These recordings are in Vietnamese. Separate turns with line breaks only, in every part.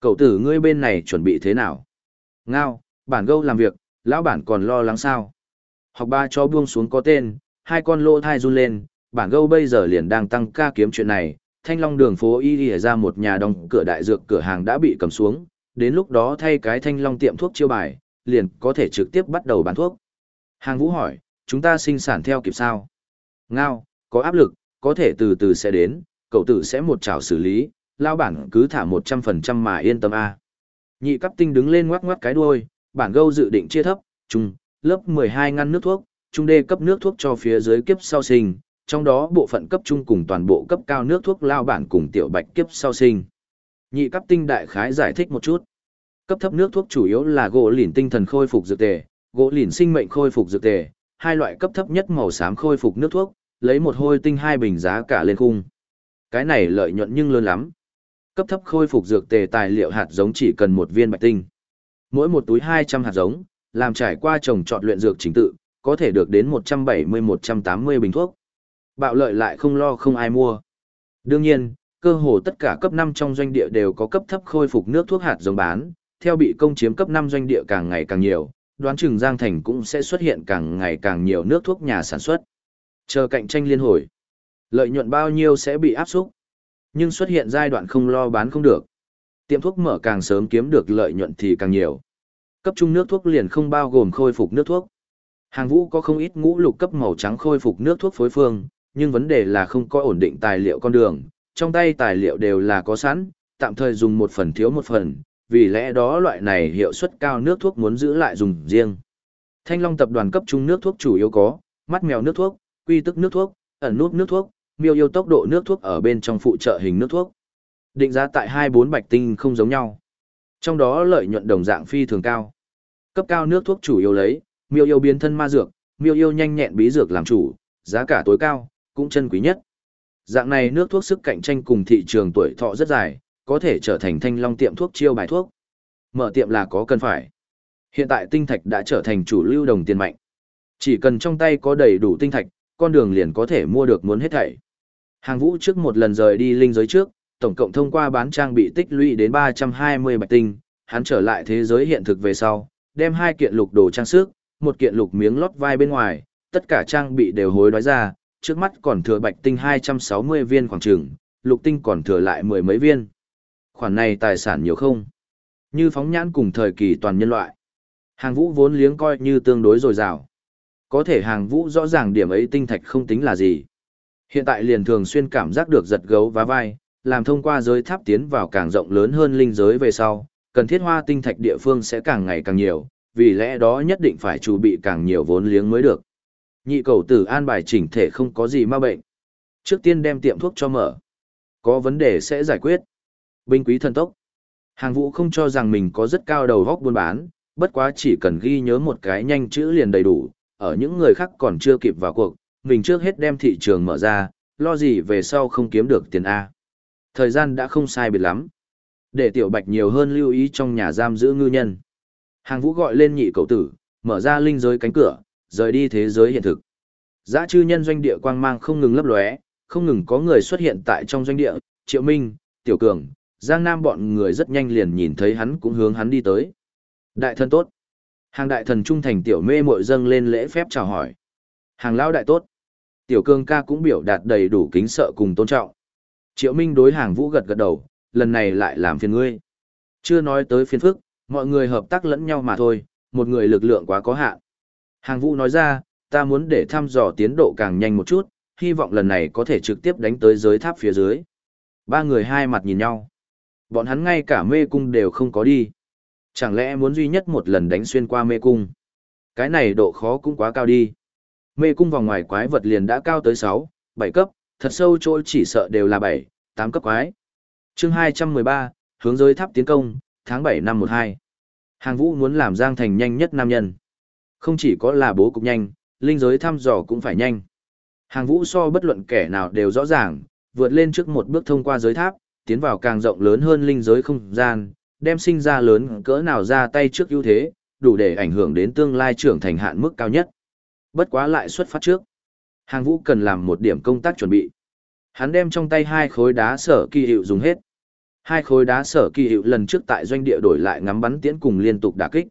Cậu tử ngươi bên này chuẩn bị thế nào? Ngao, bản gâu làm việc, lão bản còn lo lắng sao? Học ba cho buông xuống có tên, hai con lô thai run lên, bản gâu bây giờ liền đang tăng ca kiếm chuyện này, thanh long đường phố y đi ra một nhà đóng cửa đại dược cửa hàng đã bị cầm xuống, đến lúc đó thay cái thanh long tiệm thuốc chiêu bài, liền có thể trực tiếp bắt đầu bán thuốc. Hàng vũ hỏi, chúng ta sinh sản theo kịp sao? Ngao, có áp lực, có thể từ từ sẽ đến, cậu tử sẽ một chảo xử lý, lao bản cứ thả 100% mà yên tâm a. Nhị cấp tinh đứng lên ngoắc ngoắc cái đuôi, bản gâu dự định chia thấp, trung, lớp 12 ngăn nước thuốc, trung đê cấp nước thuốc cho phía dưới kiếp sau sinh, trong đó bộ phận cấp trung cùng toàn bộ cấp cao nước thuốc lao bản cùng tiểu bạch kiếp sau sinh. Nhị cấp tinh đại khái giải thích một chút. Cấp thấp nước thuốc chủ yếu là gỗ lỉn tinh thần khôi phục dược tề, gỗ lỉn sinh mệnh khôi phục dược tề, hai loại cấp thấp nhất màu xám khôi phục nước thuốc, lấy một hôi tinh hai bình giá cả lên khung. Cái này lợi nhuận nhưng lớn lắm. Cấp thấp khôi phục dược tề tài liệu hạt giống chỉ cần một viên bạch tinh. Mỗi một túi 200 hạt giống, làm trải qua trồng trọt luyện dược chính tự, có thể được đến 170-180 bình thuốc. Bạo lợi lại không lo không ai mua. Đương nhiên, cơ hồ tất cả cấp 5 trong doanh địa đều có cấp thấp khôi phục nước thuốc hạt giống bán, theo bị công chiếm cấp 5 doanh địa càng ngày càng nhiều, đoán chừng Giang Thành cũng sẽ xuất hiện càng ngày càng nhiều nước thuốc nhà sản xuất. Chờ cạnh tranh liên hồi, lợi nhuận bao nhiêu sẽ bị áp xúc, nhưng xuất hiện giai đoạn không lo bán không được. Tiệm thuốc mở càng sớm kiếm được lợi nhuận thì càng nhiều. Cấp trung nước thuốc liền không bao gồm khôi phục nước thuốc. Hàng vũ có không ít ngũ lục cấp màu trắng khôi phục nước thuốc phối phương, nhưng vấn đề là không có ổn định tài liệu con đường, trong tay tài liệu đều là có sẵn, tạm thời dùng một phần thiếu một phần, vì lẽ đó loại này hiệu suất cao nước thuốc muốn giữ lại dùng riêng. Thanh Long tập đoàn cấp trung nước thuốc chủ yếu có, mắt mèo nước thuốc, quy tức nước thuốc, ẩn nút nước thuốc, miêu yêu tốc độ nước thuốc ở bên trong phụ trợ hình nước thuốc. Định giá tại 24 bạch tinh không giống nhau. Trong đó lợi nhuận đồng dạng phi thường cao. Cấp cao nước thuốc chủ yếu lấy, miêu yêu biến thân ma dược, miêu yêu nhanh nhẹn bí dược làm chủ, giá cả tối cao, cũng chân quý nhất. Dạng này nước thuốc sức cạnh tranh cùng thị trường tuổi thọ rất dài, có thể trở thành thanh long tiệm thuốc chiêu bài thuốc. Mở tiệm là có cần phải. Hiện tại tinh thạch đã trở thành chủ lưu đồng tiền mạnh. Chỉ cần trong tay có đầy đủ tinh thạch, con đường liền có thể mua được muốn hết thảy. Hàng vũ trước một lần rời đi linh giới trước, tổng cộng thông qua bán trang bị tích lũy đến 320 bạch tinh, hắn trở lại thế giới hiện thực về sau, đem hai kiện lục đồ trang sức, một kiện lục miếng lót vai bên ngoài, tất cả trang bị đều hối đoái ra, trước mắt còn thừa bạch tinh 260 viên khoảng trường, lục tinh còn thừa lại mười mấy viên. Khoản này tài sản nhiều không? Như phóng nhãn cùng thời kỳ toàn nhân loại. Hàng vũ vốn liếng coi như tương đối dồi dào. Có thể hàng vũ rõ ràng điểm ấy tinh thạch không tính là gì. Hiện tại liền thường xuyên cảm giác được giật gấu và vai, làm thông qua giới tháp tiến vào càng rộng lớn hơn linh giới về sau, cần thiết hoa tinh thạch địa phương sẽ càng ngày càng nhiều, vì lẽ đó nhất định phải chuẩn bị càng nhiều vốn liếng mới được. Nhị cầu tử an bài chỉnh thể không có gì ma bệnh. Trước tiên đem tiệm thuốc cho mở. Có vấn đề sẽ giải quyết. Binh quý thần tốc. Hàng vũ không cho rằng mình có rất cao đầu góc buôn bán, bất quá chỉ cần ghi nhớ một cái nhanh chữ liền đầy đủ, ở những người khác còn chưa kịp vào cuộc, mình trước hết đem thị trường mở ra, lo gì về sau không kiếm được tiền A. Thời gian đã không sai biệt lắm. Để tiểu bạch nhiều hơn lưu ý trong nhà giam giữ ngư nhân. Hàng vũ gọi lên nhị cầu tử, mở ra linh giới cánh cửa, rời đi thế giới hiện thực. Giá chư nhân doanh địa quang mang không ngừng lấp lóe, không ngừng có người xuất hiện tại trong doanh địa, Triệu Minh, Tiểu Cường, Giang Nam bọn người rất nhanh liền nhìn thấy hắn cũng hướng hắn đi tới. Đại thần tốt. Hàng đại thần trung thành tiểu mê muội dâng lên lễ phép chào hỏi. Hàng lão đại tốt. Tiểu Cương ca cũng biểu đạt đầy đủ kính sợ cùng tôn trọng. Triệu Minh đối hàng vũ gật gật đầu, lần này lại làm phiền ngươi. Chưa nói tới phiền phức, mọi người hợp tác lẫn nhau mà thôi, một người lực lượng quá có hạn. Hàng vũ nói ra, ta muốn để thăm dò tiến độ càng nhanh một chút, hy vọng lần này có thể trực tiếp đánh tới giới tháp phía dưới. Ba người hai mặt nhìn nhau. Bọn hắn ngay cả mê cung đều không có đi. Chẳng lẽ muốn duy nhất một lần đánh xuyên qua mê cung? Cái này độ khó cũng quá cao đi. Mê cung vòng ngoài quái vật liền đã cao tới 6, 7 cấp, thật sâu chỗ chỉ sợ đều là 7, 8 cấp quái. chương 213, hướng giới tháp tiến công, tháng 7 năm 12. Hàng vũ muốn làm Giang Thành nhanh nhất nam nhân. Không chỉ có là bố cục nhanh, linh giới thăm dò cũng phải nhanh. Hàng vũ so bất luận kẻ nào đều rõ ràng, vượt lên trước một bước thông qua giới tháp, tiến vào càng rộng lớn hơn linh giới không gian, đem sinh ra lớn cỡ nào ra tay trước ưu thế, đủ để ảnh hưởng đến tương lai trưởng thành hạn mức cao nhất. Bất quá lại xuất phát trước. Hàng vũ cần làm một điểm công tác chuẩn bị. Hắn đem trong tay hai khối đá sở kỳ hiệu dùng hết. Hai khối đá sở kỳ hiệu lần trước tại doanh địa đổi lại ngắm bắn tiễn cùng liên tục đả kích.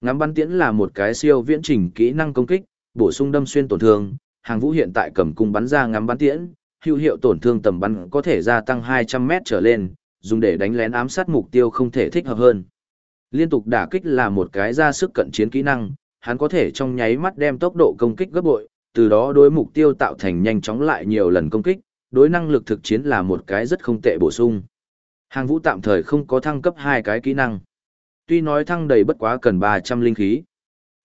Ngắm bắn tiễn là một cái siêu viễn trình kỹ năng công kích, bổ sung đâm xuyên tổn thương, hàng vũ hiện tại cầm cung bắn ra ngắm bắn tiễn, hữu hiệu tổn thương tầm bắn có thể gia tăng 200 mét trở lên, dùng để đánh lén ám sát mục tiêu không thể thích hợp hơn. Liên tục đả kích là một cái ra sức cận chiến kỹ năng, hắn có thể trong nháy mắt đem tốc độ công kích gấp bội, từ đó đối mục tiêu tạo thành nhanh chóng lại nhiều lần công kích, đối năng lực thực chiến là một cái rất không tệ bổ sung. Hàng vũ tạm thời không có thăng cấp hai cái kỹ năng. Tuy nói thăng đầy bất quá cần 300 linh khí,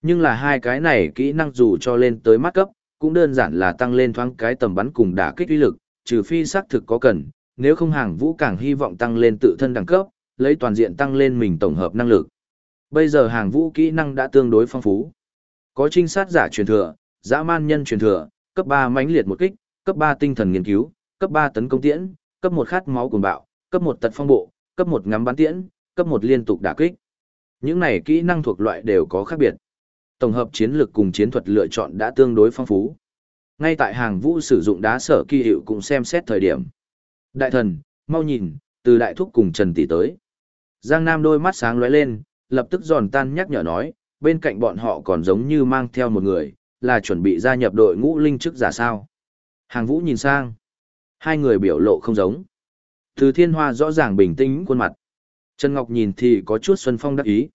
nhưng là hai cái này kỹ năng dù cho lên tới mắt cấp, cũng đơn giản là tăng lên thoáng cái tầm bắn cùng đả kích uy lực, trừ phi xác thực có cần, nếu không hàng vũ càng hy vọng tăng lên tự thân đẳng cấp, lấy toàn diện tăng lên mình tổng hợp năng lực. Bây giờ hàng vũ kỹ năng đã tương đối phong phú. Có trinh sát giả truyền thừa, dã man nhân truyền thừa, cấp 3 mãnh liệt một kích, cấp 3 tinh thần nghiên cứu, cấp 3 tấn công tiễn, cấp 1 khát máu cuồng bạo, cấp 1 tật phong bộ, cấp 1 ngắm bắn tiễn, cấp 1 liên tục đả kích. Những này kỹ năng thuộc loại đều có khác biệt. Tổng hợp chiến lược cùng chiến thuật lựa chọn đã tương đối phong phú. Ngay tại hàng vũ sử dụng đá sở kỳ hiệu cũng xem xét thời điểm. Đại thần, mau nhìn, từ đại thúc cùng Trần Tỷ tới. Giang Nam đôi mắt sáng lóe lên, lập tức giòn tan nhắc nhở nói, bên cạnh bọn họ còn giống như mang theo một người, là chuẩn bị gia nhập đội ngũ linh chức giả sao. Hàng vũ nhìn sang. Hai người biểu lộ không giống. Từ thiên hoa rõ ràng bình tĩnh khuôn mặt. Trần Ngọc nhìn thì có chút xuân phong đắc ý.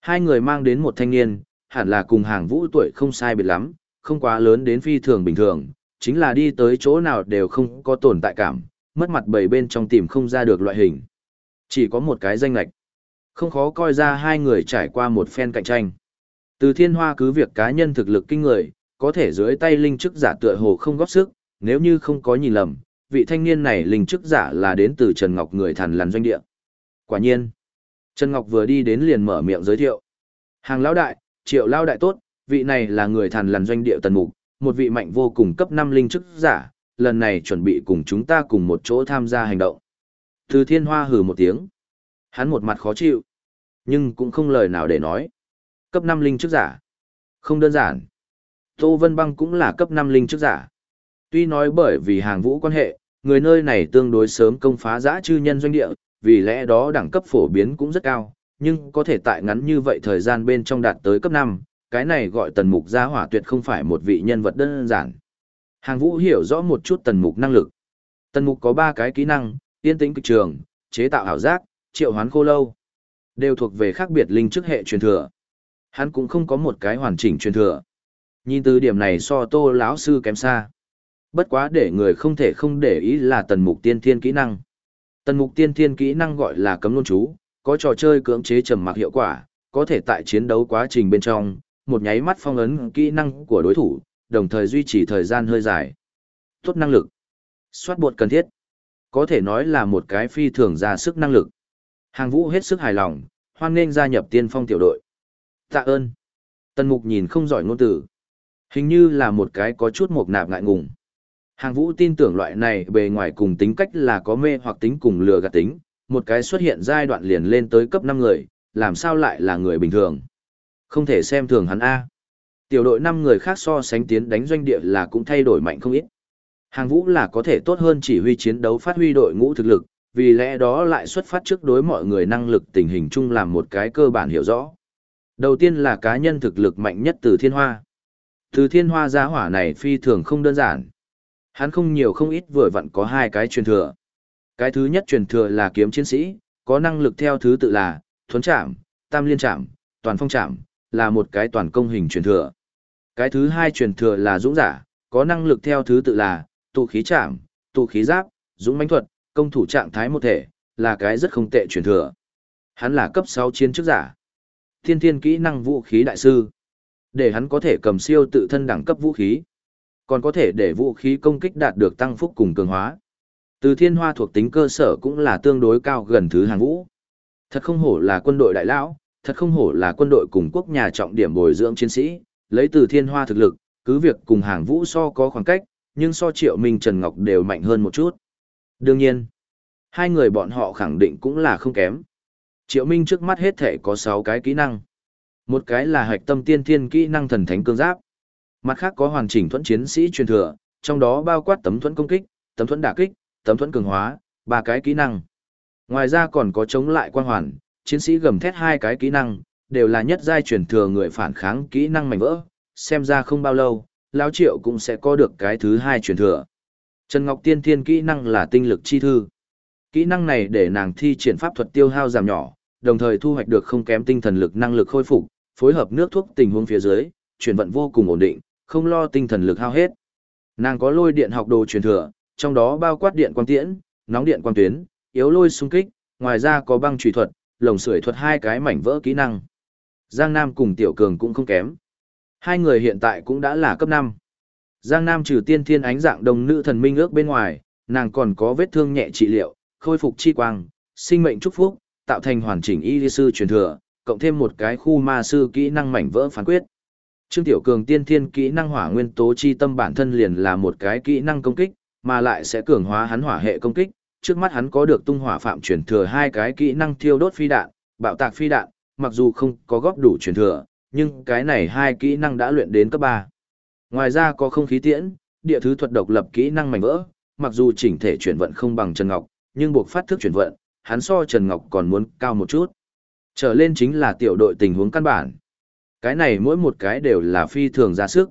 Hai người mang đến một thanh niên, hẳn là cùng hàng vũ tuổi không sai biệt lắm, không quá lớn đến phi thường bình thường, chính là đi tới chỗ nào đều không có tồn tại cảm, mất mặt bảy bên trong tìm không ra được loại hình. Chỉ có một cái danh lạch. Không khó coi ra hai người trải qua một phen cạnh tranh. Từ thiên hoa cứ việc cá nhân thực lực kinh người, có thể dưới tay linh chức giả tựa hồ không góp sức, nếu như không có nhìn lầm, vị thanh niên này linh chức giả là đến từ Trần Ngọc người thần lằn doanh địa. Quả nhiên, Trần Ngọc vừa đi đến liền mở miệng giới thiệu. Hàng lão đại, triệu lão đại tốt, vị này là người thần lằn doanh địa tần mục, một vị mạnh vô cùng cấp 5 linh chức giả, lần này chuẩn bị cùng chúng ta cùng một chỗ tham gia hành động. Từ thiên hoa hừ một tiếng. Hắn một mặt khó chịu, nhưng cũng không lời nào để nói. Cấp 5 linh chức giả. Không đơn giản. Tô Vân Băng cũng là cấp 5 linh chức giả. Tuy nói bởi vì hàng vũ quan hệ, người nơi này tương đối sớm công phá giã chư nhân doanh địa, vì lẽ đó đẳng cấp phổ biến cũng rất cao, nhưng có thể tại ngắn như vậy thời gian bên trong đạt tới cấp 5, cái này gọi tần mục gia hỏa tuyệt không phải một vị nhân vật đơn giản. Hàng vũ hiểu rõ một chút tần mục năng lực. Tần mục có 3 cái kỹ năng, tiên tĩnh cực trường, chế tạo ảo giác, triệu hoán khô lâu. Đều thuộc về khác biệt linh chức hệ truyền thừa. Hắn cũng không có một cái hoàn chỉnh truyền thừa. Nhìn từ điểm này so tô lão sư kém xa. Bất quá để người không thể không để ý là tần mục tiên thiên kỹ năng. Tần mục tiên thiên kỹ năng gọi là cấm luân chú, có trò chơi cưỡng chế trầm mặc hiệu quả, có thể tại chiến đấu quá trình bên trong, một nháy mắt phong ấn kỹ năng của đối thủ, đồng thời duy trì thời gian hơi dài. Tốt năng lực. Xoát bột cần thiết. Có thể nói là một cái phi thường ra sức năng lực. Hàng vũ hết sức hài lòng, hoan nghênh gia nhập tiên phong tiểu đội. Tạ ơn. Tần mục nhìn không giỏi ngôn từ. Hình như là một cái có chút mộc nạp ngại ngùng. Hàng vũ tin tưởng loại này bề ngoài cùng tính cách là có mê hoặc tính cùng lừa gạt tính, một cái xuất hiện giai đoạn liền lên tới cấp 5 người, làm sao lại là người bình thường. Không thể xem thường hắn A. Tiểu đội 5 người khác so sánh tiến đánh doanh địa là cũng thay đổi mạnh không ít. Hàng vũ là có thể tốt hơn chỉ huy chiến đấu phát huy đội ngũ thực lực, vì lẽ đó lại xuất phát trước đối mọi người năng lực tình hình chung làm một cái cơ bản hiểu rõ. Đầu tiên là cá nhân thực lực mạnh nhất từ thiên hoa. Từ thiên hoa giá hỏa này phi thường không đơn giản. Hắn không nhiều không ít vừa vặn có hai cái truyền thừa. Cái thứ nhất truyền thừa là kiếm chiến sĩ, có năng lực theo thứ tự là thuấn trạm, tam liên trạm, toàn phong trạm, là một cái toàn công hình truyền thừa. Cái thứ hai truyền thừa là dũng giả, có năng lực theo thứ tự là tụ khí trạm, tụ khí giáp, dũng mãnh thuật, công thủ trạng thái một thể, là cái rất không tệ truyền thừa. Hắn là cấp 6 chiến chức giả. Thiên thiên kỹ năng vũ khí đại sư. Để hắn có thể cầm siêu tự thân đẳng cấp vũ khí. Còn có thể để vũ khí công kích đạt được tăng phúc cùng cường hóa. Từ thiên hoa thuộc tính cơ sở cũng là tương đối cao gần thứ hàng vũ. Thật không hổ là quân đội đại lão, thật không hổ là quân đội cùng quốc nhà trọng điểm bồi dưỡng chiến sĩ, lấy từ thiên hoa thực lực, cứ việc cùng hàng vũ so có khoảng cách, nhưng so triệu minh Trần Ngọc đều mạnh hơn một chút. Đương nhiên, hai người bọn họ khẳng định cũng là không kém. Triệu Minh trước mắt hết thể có 6 cái kỹ năng. Một cái là hạch tâm tiên thiên kỹ năng thần thánh cương giáp. Mặt khác có hoàn chỉnh thuẫn chiến sĩ truyền thừa, trong đó bao quát tấm thuẫn công kích, tấm thuẫn đả kích, tấm thuẫn cường hóa, ba cái kỹ năng. Ngoài ra còn có chống lại quan hoàn, chiến sĩ gầm thét hai cái kỹ năng, đều là nhất giai truyền thừa người phản kháng kỹ năng mảnh vỡ, xem ra không bao lâu, lão Triệu cũng sẽ có được cái thứ hai truyền thừa. Trần Ngọc Tiên Thiên kỹ năng là tinh lực chi thư. Kỹ năng này để nàng thi triển pháp thuật tiêu hao giảm nhỏ, đồng thời thu hoạch được không kém tinh thần lực năng lực khôi phục, phối hợp nước thuốc tình huống phía dưới, chuyển vận vô cùng ổn định, không lo tinh thần lực hao hết. Nàng có lôi điện học đồ truyền thừa, trong đó bao quát điện quang tiễn, nóng điện quang tuyến, yếu lôi xung kích, ngoài ra có băng chủy thuật, lồng sưởi thuật hai cái mảnh vỡ kỹ năng. Giang Nam cùng Tiểu Cường cũng không kém. Hai người hiện tại cũng đã là cấp 5. Giang Nam trừ tiên thiên ánh dạng đồng nữ thần minh ước bên ngoài, nàng còn có vết thương nhẹ trị liệu, khôi phục chi quang, sinh mệnh chúc phúc, tạo thành hoàn chỉnh y sư truyền thừa, cộng thêm một cái khu ma sư kỹ năng mảnh vỡ phán quyết. Trương Tiểu Cường tiên thiên kỹ năng hỏa nguyên tố chi tâm bản thân liền là một cái kỹ năng công kích, mà lại sẽ cường hóa hắn hỏa hệ công kích. Trước mắt hắn có được tung hỏa phạm truyền thừa hai cái kỹ năng thiêu đốt phi đạn, bạo tạc phi đạn, mặc dù không có góp đủ truyền thừa, nhưng cái này hai kỹ năng đã luyện đến cấp 3. Ngoài ra có không khí tiễn, địa thứ thuật độc lập kỹ năng mảnh vỡ, mặc dù chỉnh thể chuyển vận không bằng Trần Ngọc, nhưng buộc phát thức chuyển vận, hắn so Trần Ngọc còn muốn cao một chút. Trở lên chính là tiểu đội tình huống căn bản. Cái này mỗi một cái đều là phi thường ra sức.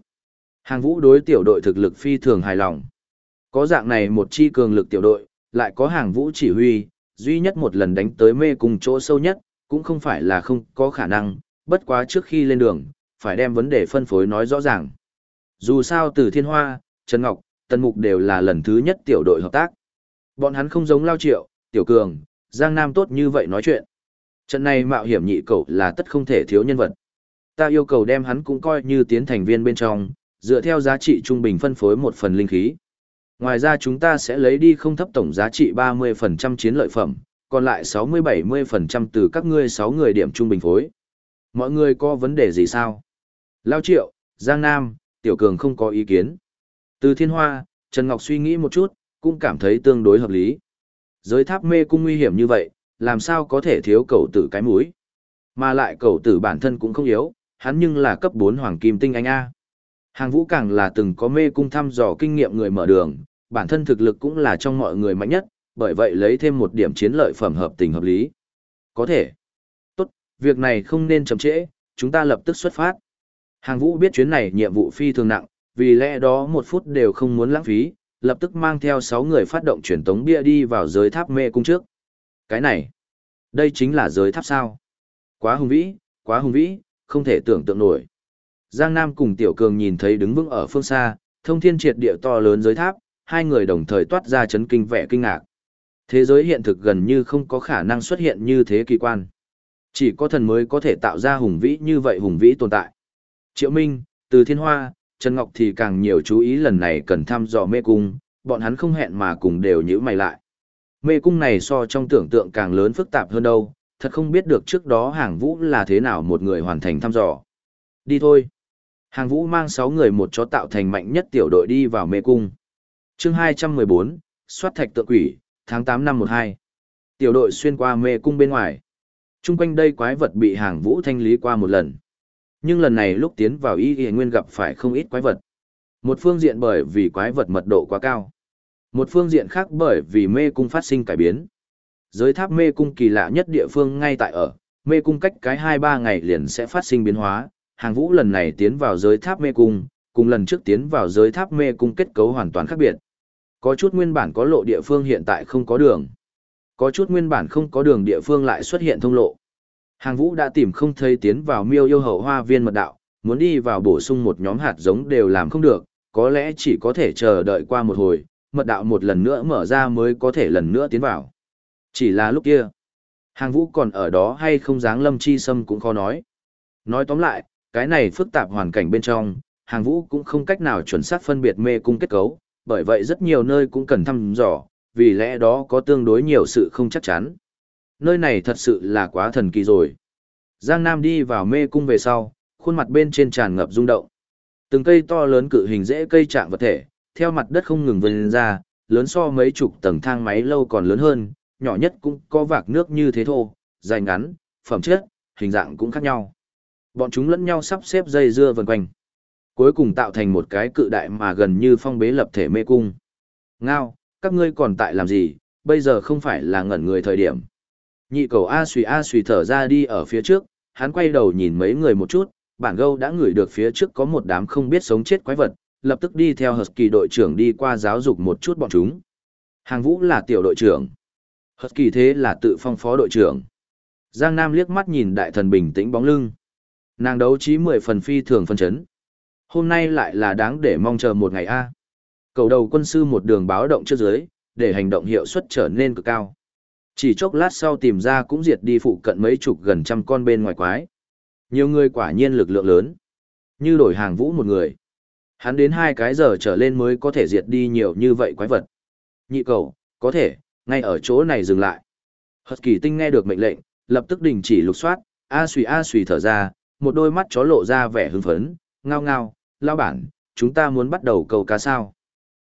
Hàng vũ đối tiểu đội thực lực phi thường hài lòng. Có dạng này một chi cường lực tiểu đội, lại có hàng vũ chỉ huy, duy nhất một lần đánh tới mê cùng chỗ sâu nhất, cũng không phải là không có khả năng, bất quá trước khi lên đường, phải đem vấn đề phân phối nói rõ ràng. Dù sao từ Thiên Hoa, Trần Ngọc, Tân Mục đều là lần thứ nhất tiểu đội hợp tác. Bọn hắn không giống Lao Triệu, Tiểu Cường, Giang Nam tốt như vậy nói chuyện. Trận này mạo hiểm nhị cậu là tất không thể thiếu nhân vật. Ta yêu cầu đem hắn cũng coi như tiến thành viên bên trong, dựa theo giá trị trung bình phân phối một phần linh khí. Ngoài ra chúng ta sẽ lấy đi không thấp tổng giá trị 30% chiến lợi phẩm, còn lại 60-70% từ các ngươi 6 người điểm trung bình phối. Mọi người có vấn đề gì sao? Lao Triệu, Giang Nam, Tiểu Cường không có ý kiến. Từ Thiên Hoa, Trần Ngọc suy nghĩ một chút, cũng cảm thấy tương đối hợp lý. Giới tháp mê cung nguy hiểm như vậy, làm sao có thể thiếu cầu tử cái mũi. Mà lại cầu tử bản thân cũng không yếu, hắn nhưng là cấp 4 hoàng kim tinh anh A. Hàng vũ càng là từng có mê cung thăm dò kinh nghiệm người mở đường, bản thân thực lực cũng là trong mọi người mạnh nhất, bởi vậy lấy thêm một điểm chiến lợi phẩm hợp tình hợp lý. Có thể. Tốt, việc này không nên chậm trễ, chúng ta lập tức xuất phát. Hàng vũ biết chuyến này nhiệm vụ phi thường nặng, vì lẽ đó một phút đều không muốn lãng phí, lập tức mang theo 6 người phát động truyền tống bia đi vào giới tháp mê cung trước. Cái này, đây chính là giới tháp sao. Quá hùng vĩ, quá hùng vĩ, không thể tưởng tượng nổi. Giang Nam cùng Tiểu Cường nhìn thấy đứng vững ở phương xa, thông thiên triệt địa to lớn giới tháp, hai người đồng thời toát ra chấn kinh vẻ kinh ngạc. Thế giới hiện thực gần như không có khả năng xuất hiện như thế kỳ quan. Chỉ có thần mới có thể tạo ra hùng vĩ như vậy hùng vĩ tồn tại. Triệu Minh, từ Thiên Hoa, Trần Ngọc thì càng nhiều chú ý lần này cần thăm dò mê cung, bọn hắn không hẹn mà cùng đều nhíu mày lại. Mê cung này so trong tưởng tượng càng lớn phức tạp hơn đâu, thật không biết được trước đó hàng vũ là thế nào một người hoàn thành thăm dò. Đi thôi. Hàng vũ mang 6 người một chó tạo thành mạnh nhất tiểu đội đi vào mê cung. chương 214, soát thạch tượng quỷ, tháng 8 năm 12. Tiểu đội xuyên qua mê cung bên ngoài. Trung quanh đây quái vật bị hàng vũ thanh lý qua một lần. Nhưng lần này lúc tiến vào y y nguyên gặp phải không ít quái vật. Một phương diện bởi vì quái vật mật độ quá cao. Một phương diện khác bởi vì mê cung phát sinh cải biến. Giới tháp mê cung kỳ lạ nhất địa phương ngay tại ở, mê cung cách cái 2-3 ngày liền sẽ phát sinh biến hóa. Hàng vũ lần này tiến vào giới tháp mê cung, cùng lần trước tiến vào giới tháp mê cung kết cấu hoàn toàn khác biệt. Có chút nguyên bản có lộ địa phương hiện tại không có đường. Có chút nguyên bản không có đường địa phương lại xuất hiện thông lộ. Hàng vũ đã tìm không thấy tiến vào miêu yêu hậu hoa viên mật đạo, muốn đi vào bổ sung một nhóm hạt giống đều làm không được, có lẽ chỉ có thể chờ đợi qua một hồi, mật đạo một lần nữa mở ra mới có thể lần nữa tiến vào. Chỉ là lúc kia, hàng vũ còn ở đó hay không dáng lâm chi sâm cũng khó nói. Nói tóm lại, cái này phức tạp hoàn cảnh bên trong, hàng vũ cũng không cách nào chuẩn xác phân biệt mê cung kết cấu, bởi vậy rất nhiều nơi cũng cần thăm dò, vì lẽ đó có tương đối nhiều sự không chắc chắn nơi này thật sự là quá thần kỳ rồi. Giang Nam đi vào mê cung về sau, khuôn mặt bên trên tràn ngập rung động. Từng cây to lớn cự hình dễ cây trạng vật thể, theo mặt đất không ngừng vươn ra, lớn so mấy chục tầng thang máy lâu còn lớn hơn, nhỏ nhất cũng có vạc nước như thế thô, dài ngắn, phẩm chất, hình dạng cũng khác nhau. Bọn chúng lẫn nhau sắp xếp dây dưa vần quanh. Cuối cùng tạo thành một cái cự đại mà gần như phong bế lập thể mê cung. Ngao, các ngươi còn tại làm gì, bây giờ không phải là ngẩn người thời điểm, Nhị cầu A suy A suy thở ra đi ở phía trước, hắn quay đầu nhìn mấy người một chút, bản gâu đã ngửi được phía trước có một đám không biết sống chết quái vật, lập tức đi theo Husky đội trưởng đi qua giáo dục một chút bọn chúng. Hàng vũ là tiểu đội trưởng. Husky thế là tự phong phó đội trưởng. Giang Nam liếc mắt nhìn đại thần bình tĩnh bóng lưng. Nàng đấu trí mười phần phi thường phân chấn. Hôm nay lại là đáng để mong chờ một ngày A. Cầu đầu quân sư một đường báo động trước dưới, để hành động hiệu suất trở nên cực cao. Chỉ chốc lát sau tìm ra cũng diệt đi phụ cận mấy chục gần trăm con bên ngoài quái. Nhiều người quả nhiên lực lượng lớn. Như đổi hàng vũ một người. Hắn đến hai cái giờ trở lên mới có thể diệt đi nhiều như vậy quái vật. Nhị cầu, có thể, ngay ở chỗ này dừng lại. Hật kỳ tinh nghe được mệnh lệnh, lập tức đình chỉ lục soát, a suy a suy thở ra, một đôi mắt chó lộ ra vẻ hưng phấn, ngao ngao, lao bản, chúng ta muốn bắt đầu câu cá sao.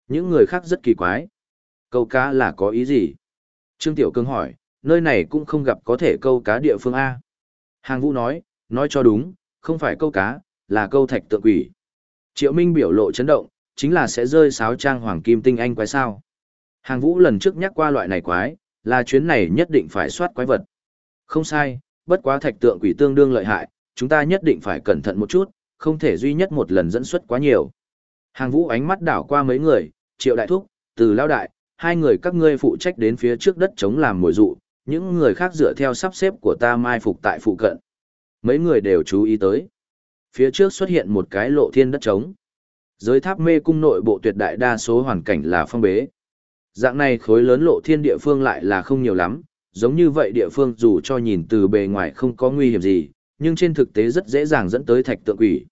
Những người khác rất kỳ quái. Câu cá là có ý gì? Trương Tiểu Cương hỏi, nơi này cũng không gặp có thể câu cá địa phương A. Hàng Vũ nói, nói cho đúng, không phải câu cá, là câu thạch tượng quỷ. Triệu Minh biểu lộ chấn động, chính là sẽ rơi sáo trang hoàng kim tinh anh quái sao. Hàng Vũ lần trước nhắc qua loại này quái, là chuyến này nhất định phải soát quái vật. Không sai, bất quá thạch tượng quỷ tương đương lợi hại, chúng ta nhất định phải cẩn thận một chút, không thể duy nhất một lần dẫn xuất quá nhiều. Hàng Vũ ánh mắt đảo qua mấy người, Triệu Đại Thúc, Từ Lao Đại, hai người các ngươi phụ trách đến phía trước đất chống làm mồi dụ, những người khác dựa theo sắp xếp của ta mai phục tại phụ cận. Mấy người đều chú ý tới. Phía trước xuất hiện một cái lộ thiên đất trống. Giới tháp mê cung nội bộ tuyệt đại đa số hoàn cảnh là phong bế. Dạng này khối lớn lộ thiên địa phương lại là không nhiều lắm, giống như vậy địa phương dù cho nhìn từ bề ngoài không có nguy hiểm gì, nhưng trên thực tế rất dễ dàng dẫn tới thạch tượng quỷ.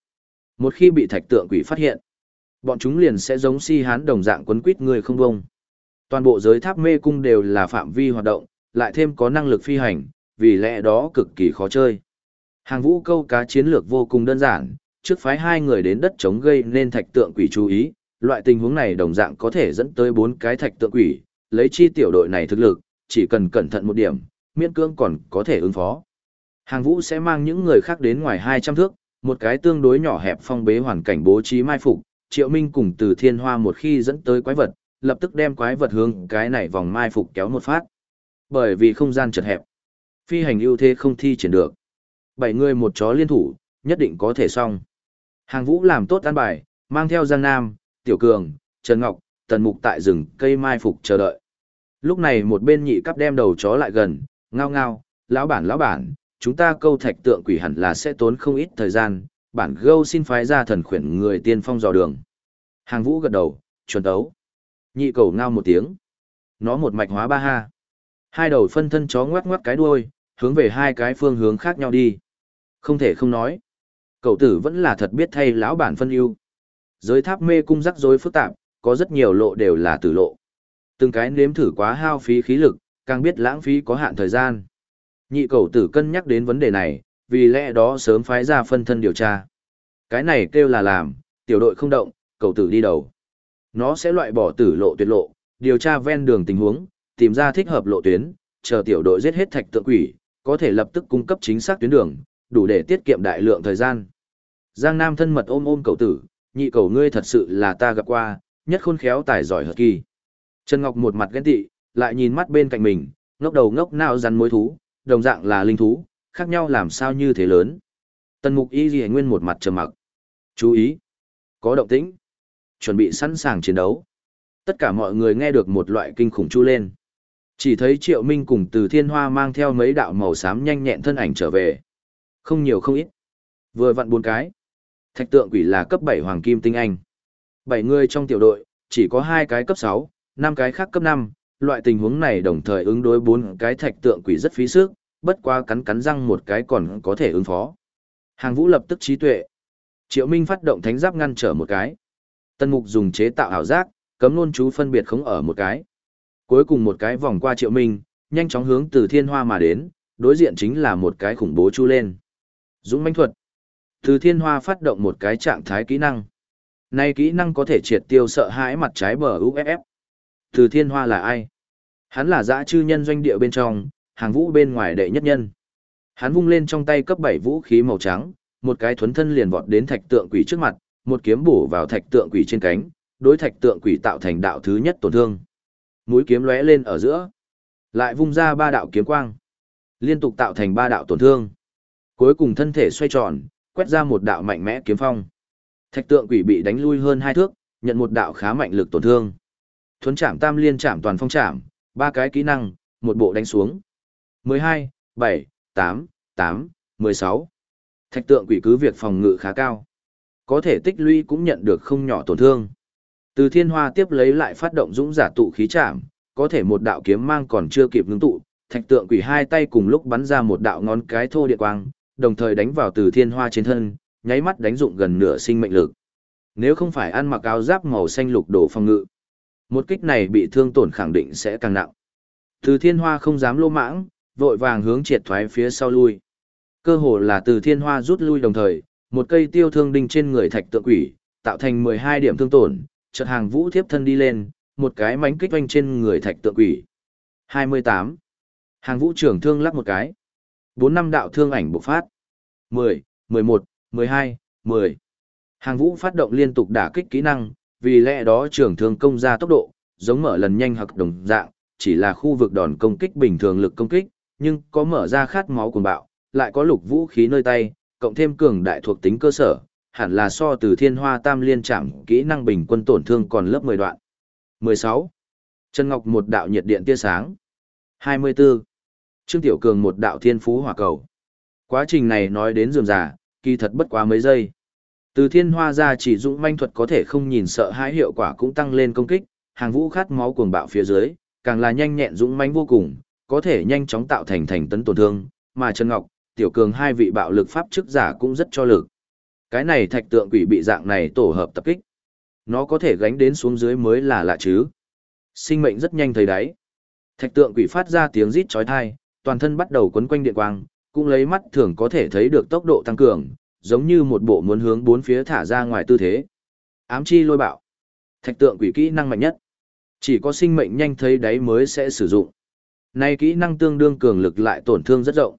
Một khi bị thạch tượng quỷ phát hiện, bọn chúng liền sẽ giống si hán đồng dạng quấn quýt người không bông. Toàn bộ giới tháp mê cung đều là phạm vi hoạt động, lại thêm có năng lực phi hành, vì lẽ đó cực kỳ khó chơi. Hàng vũ câu cá chiến lược vô cùng đơn giản, trước phái hai người đến đất chống gây nên thạch tượng quỷ chú ý, loại tình huống này đồng dạng có thể dẫn tới bốn cái thạch tượng quỷ, lấy chi tiểu đội này thực lực, chỉ cần cẩn thận một điểm, miễn cưỡng còn có thể ứng phó. Hàng vũ sẽ mang những người khác đến ngoài 200 thước, một cái tương đối nhỏ hẹp phong bế hoàn cảnh bố trí mai phục, triệu minh cùng từ thiên hoa một khi dẫn tới quái vật, lập tức đem quái vật hướng cái này vòng mai phục kéo một phát. Bởi vì không gian chật hẹp, phi hành ưu thế không thi triển được. Bảy người một chó liên thủ, nhất định có thể xong. Hàng vũ làm tốt an bài, mang theo Giang Nam, Tiểu Cường, Trần Ngọc, Tần Mục tại rừng cây mai phục chờ đợi. Lúc này một bên nhị cắp đem đầu chó lại gần, ngao ngao, lão bản lão bản, chúng ta câu thạch tượng quỷ hẳn là sẽ tốn không ít thời gian, bản gâu xin phái ra thần khuyển người tiên phong dò đường. Hàng vũ gật đầu, chuẩn đấu. Nhị cầu ngao một tiếng. Nó một mạch hóa ba ha. Hai đầu phân thân chó ngoắc ngoắc cái đuôi, hướng về hai cái phương hướng khác nhau đi. Không thể không nói. Cậu tử vẫn là thật biết thay lão bản phân ưu. Giới tháp mê cung rắc rối phức tạp, có rất nhiều lộ đều là tử lộ. Từng cái nếm thử quá hao phí khí lực, càng biết lãng phí có hạn thời gian. Nhị cầu tử cân nhắc đến vấn đề này, vì lẽ đó sớm phái ra phân thân điều tra. Cái này kêu là làm, tiểu đội không động, cầu tử đi đầu. Nó sẽ loại bỏ tử lộ tuyệt lộ, điều tra ven đường tình huống, tìm ra thích hợp lộ tuyến, chờ tiểu đội giết hết thạch tượng quỷ, có thể lập tức cung cấp chính xác tuyến đường, đủ để tiết kiệm đại lượng thời gian. Giang Nam thân mật ôm ôm cậu tử, nhị cầu ngươi thật sự là ta gặp qua, nhất khôn khéo tài giỏi hợp kỳ. Trần Ngọc một mặt ghen tị, lại nhìn mắt bên cạnh mình, ngốc đầu ngốc nào rắn mối thú, đồng dạng là linh thú, khác nhau làm sao như thế lớn. Tần mục y ghi nguyên một mặt trầm mặc. Chú ý! Có động tĩnh chuẩn bị sẵn sàng chiến đấu. Tất cả mọi người nghe được một loại kinh khủng chu lên. Chỉ thấy Triệu Minh cùng từ thiên hoa mang theo mấy đạo màu xám nhanh nhẹn thân ảnh trở về. Không nhiều không ít. Vừa vặn bốn cái. Thạch tượng quỷ là cấp 7 hoàng kim tinh anh. 7 người trong tiểu đội, chỉ có hai cái cấp 6, năm cái khác cấp 5. Loại tình huống này đồng thời ứng đối bốn cái thạch tượng quỷ rất phí sức, bất quá cắn cắn răng một cái còn có thể ứng phó. Hàng vũ lập tức trí tuệ. Triệu Minh phát động thánh giáp ngăn trở một cái. Tân mục dùng chế tạo ảo giác, cấm luôn chú phân biệt không ở một cái. Cuối cùng một cái vòng qua triệu minh, nhanh chóng hướng từ thiên hoa mà đến, đối diện chính là một cái khủng bố chu lên. Dũng manh thuật. Từ thiên hoa phát động một cái trạng thái kỹ năng. Này kỹ năng có thể triệt tiêu sợ hãi mặt trái bờ UFF. Từ thiên hoa là ai? Hắn là dã chư nhân doanh địa bên trong, hàng vũ bên ngoài đệ nhất nhân. Hắn vung lên trong tay cấp 7 vũ khí màu trắng, một cái thuấn thân liền vọt đến thạch tượng quỷ trước mặt, một kiếm bổ vào thạch tượng quỷ trên cánh, đối thạch tượng quỷ tạo thành đạo thứ nhất tổn thương. Mũi kiếm lóe lên ở giữa, lại vung ra ba đạo kiếm quang. Liên tục tạo thành ba đạo tổn thương. Cuối cùng thân thể xoay tròn, quét ra một đạo mạnh mẽ kiếm phong. Thạch tượng quỷ bị đánh lui hơn hai thước, nhận một đạo khá mạnh lực tổn thương. Thuấn chạm tam liên chạm toàn phong chạm, ba cái kỹ năng, một bộ đánh xuống. 12, 7, 8, 8, 16. Thạch tượng quỷ cứ việc phòng ngự khá cao. Có thể tích lũy cũng nhận được không nhỏ tổn thương. Từ thiên hoa tiếp lấy lại phát động dũng giả tụ khí chạm, có thể một đạo kiếm mang còn chưa kịp ngưng tụ, thạch tượng quỷ hai tay cùng lúc bắn ra một đạo ngón cái thô địa quang, đồng thời đánh vào từ thiên hoa trên thân, nháy mắt đánh dụng gần nửa sinh mệnh lực. Nếu không phải ăn mặc áo giáp màu xanh lục đổ phòng ngự, một kích này bị thương tổn khẳng định sẽ càng nặng. Từ thiên hoa không dám lô mãng, vội vàng hướng triệt thoái phía sau lui. Cơ hồ là từ thiên hoa rút lui đồng thời, một cây tiêu thương đinh trên người thạch tượng quỷ, tạo thành 12 điểm thương tổn, chợt hàng vũ thiếp thân đi lên, một cái mánh kích oanh trên người thạch tượng quỷ. 28. Hàng vũ trưởng thương lắc một cái. 4 năm đạo thương ảnh bộc phát. 10, 11, 12, 10. Hàng vũ phát động liên tục đả kích kỹ năng, vì lẽ đó trưởng thương công ra tốc độ, giống mở lần nhanh hoặc đồng dạng, chỉ là khu vực đòn công kích bình thường lực công kích, nhưng có mở ra khát máu cuồng bạo, lại có lục vũ khí nơi tay, cộng thêm cường đại thuộc tính cơ sở, hẳn là so từ thiên hoa tam liên trảm kỹ năng bình quân tổn thương còn lớp 10 đoạn. 16. Trần Ngọc một đạo nhiệt điện tia sáng. 24. Trương Tiểu Cường một đạo thiên phú hỏa cầu. Quá trình này nói đến dườm giả, kỳ thật bất quá mấy giây. Từ thiên hoa ra chỉ dũng manh thuật có thể không nhìn sợ hãi hiệu quả cũng tăng lên công kích, hàng vũ khát máu cuồng bạo phía dưới, càng là nhanh nhẹn dũng manh vô cùng, có thể nhanh chóng tạo thành thành tấn tổn thương, mà Trần Ngọc, Tiểu Cường hai vị bạo lực pháp chức giả cũng rất cho lực. Cái này thạch tượng quỷ bị dạng này tổ hợp tập kích. Nó có thể gánh đến xuống dưới mới là lạ chứ. Sinh mệnh rất nhanh thấy đáy. Thạch tượng quỷ phát ra tiếng rít chói tai, toàn thân bắt đầu quấn quanh điện quang, cũng lấy mắt thường có thể thấy được tốc độ tăng cường, giống như một bộ muốn hướng bốn phía thả ra ngoài tư thế. Ám chi lôi bạo. Thạch tượng quỷ kỹ năng mạnh nhất. Chỉ có sinh mệnh nhanh thấy đáy mới sẽ sử dụng. Này kỹ năng tương đương cường lực lại tổn thương rất rộng.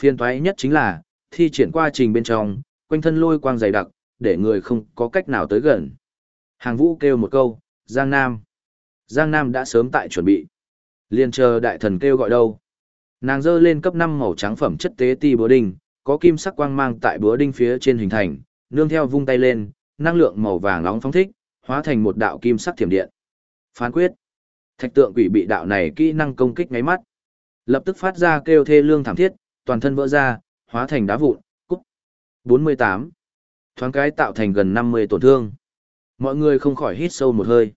Phiên thoái nhất chính là, thi triển qua trình bên trong, quanh thân lôi quang dày đặc, để người không có cách nào tới gần. Hàng vũ kêu một câu, Giang Nam. Giang Nam đã sớm tại chuẩn bị. Liên chờ đại thần kêu gọi đâu. Nàng dơ lên cấp 5 màu trắng phẩm chất tế ti búa đinh, có kim sắc quang mang tại búa đinh phía trên hình thành, nương theo vung tay lên, năng lượng màu vàng nóng phóng thích, hóa thành một đạo kim sắc thiểm điện. Phán quyết. Thạch tượng quỷ bị đạo này kỹ năng công kích ngáy mắt. Lập tức phát ra kêu thê lương thảm thiết, toàn thân vỡ ra, hóa thành đá vụn, cúc. 48. Thoáng cái tạo thành gần 50 tổn thương. Mọi người không khỏi hít sâu một hơi.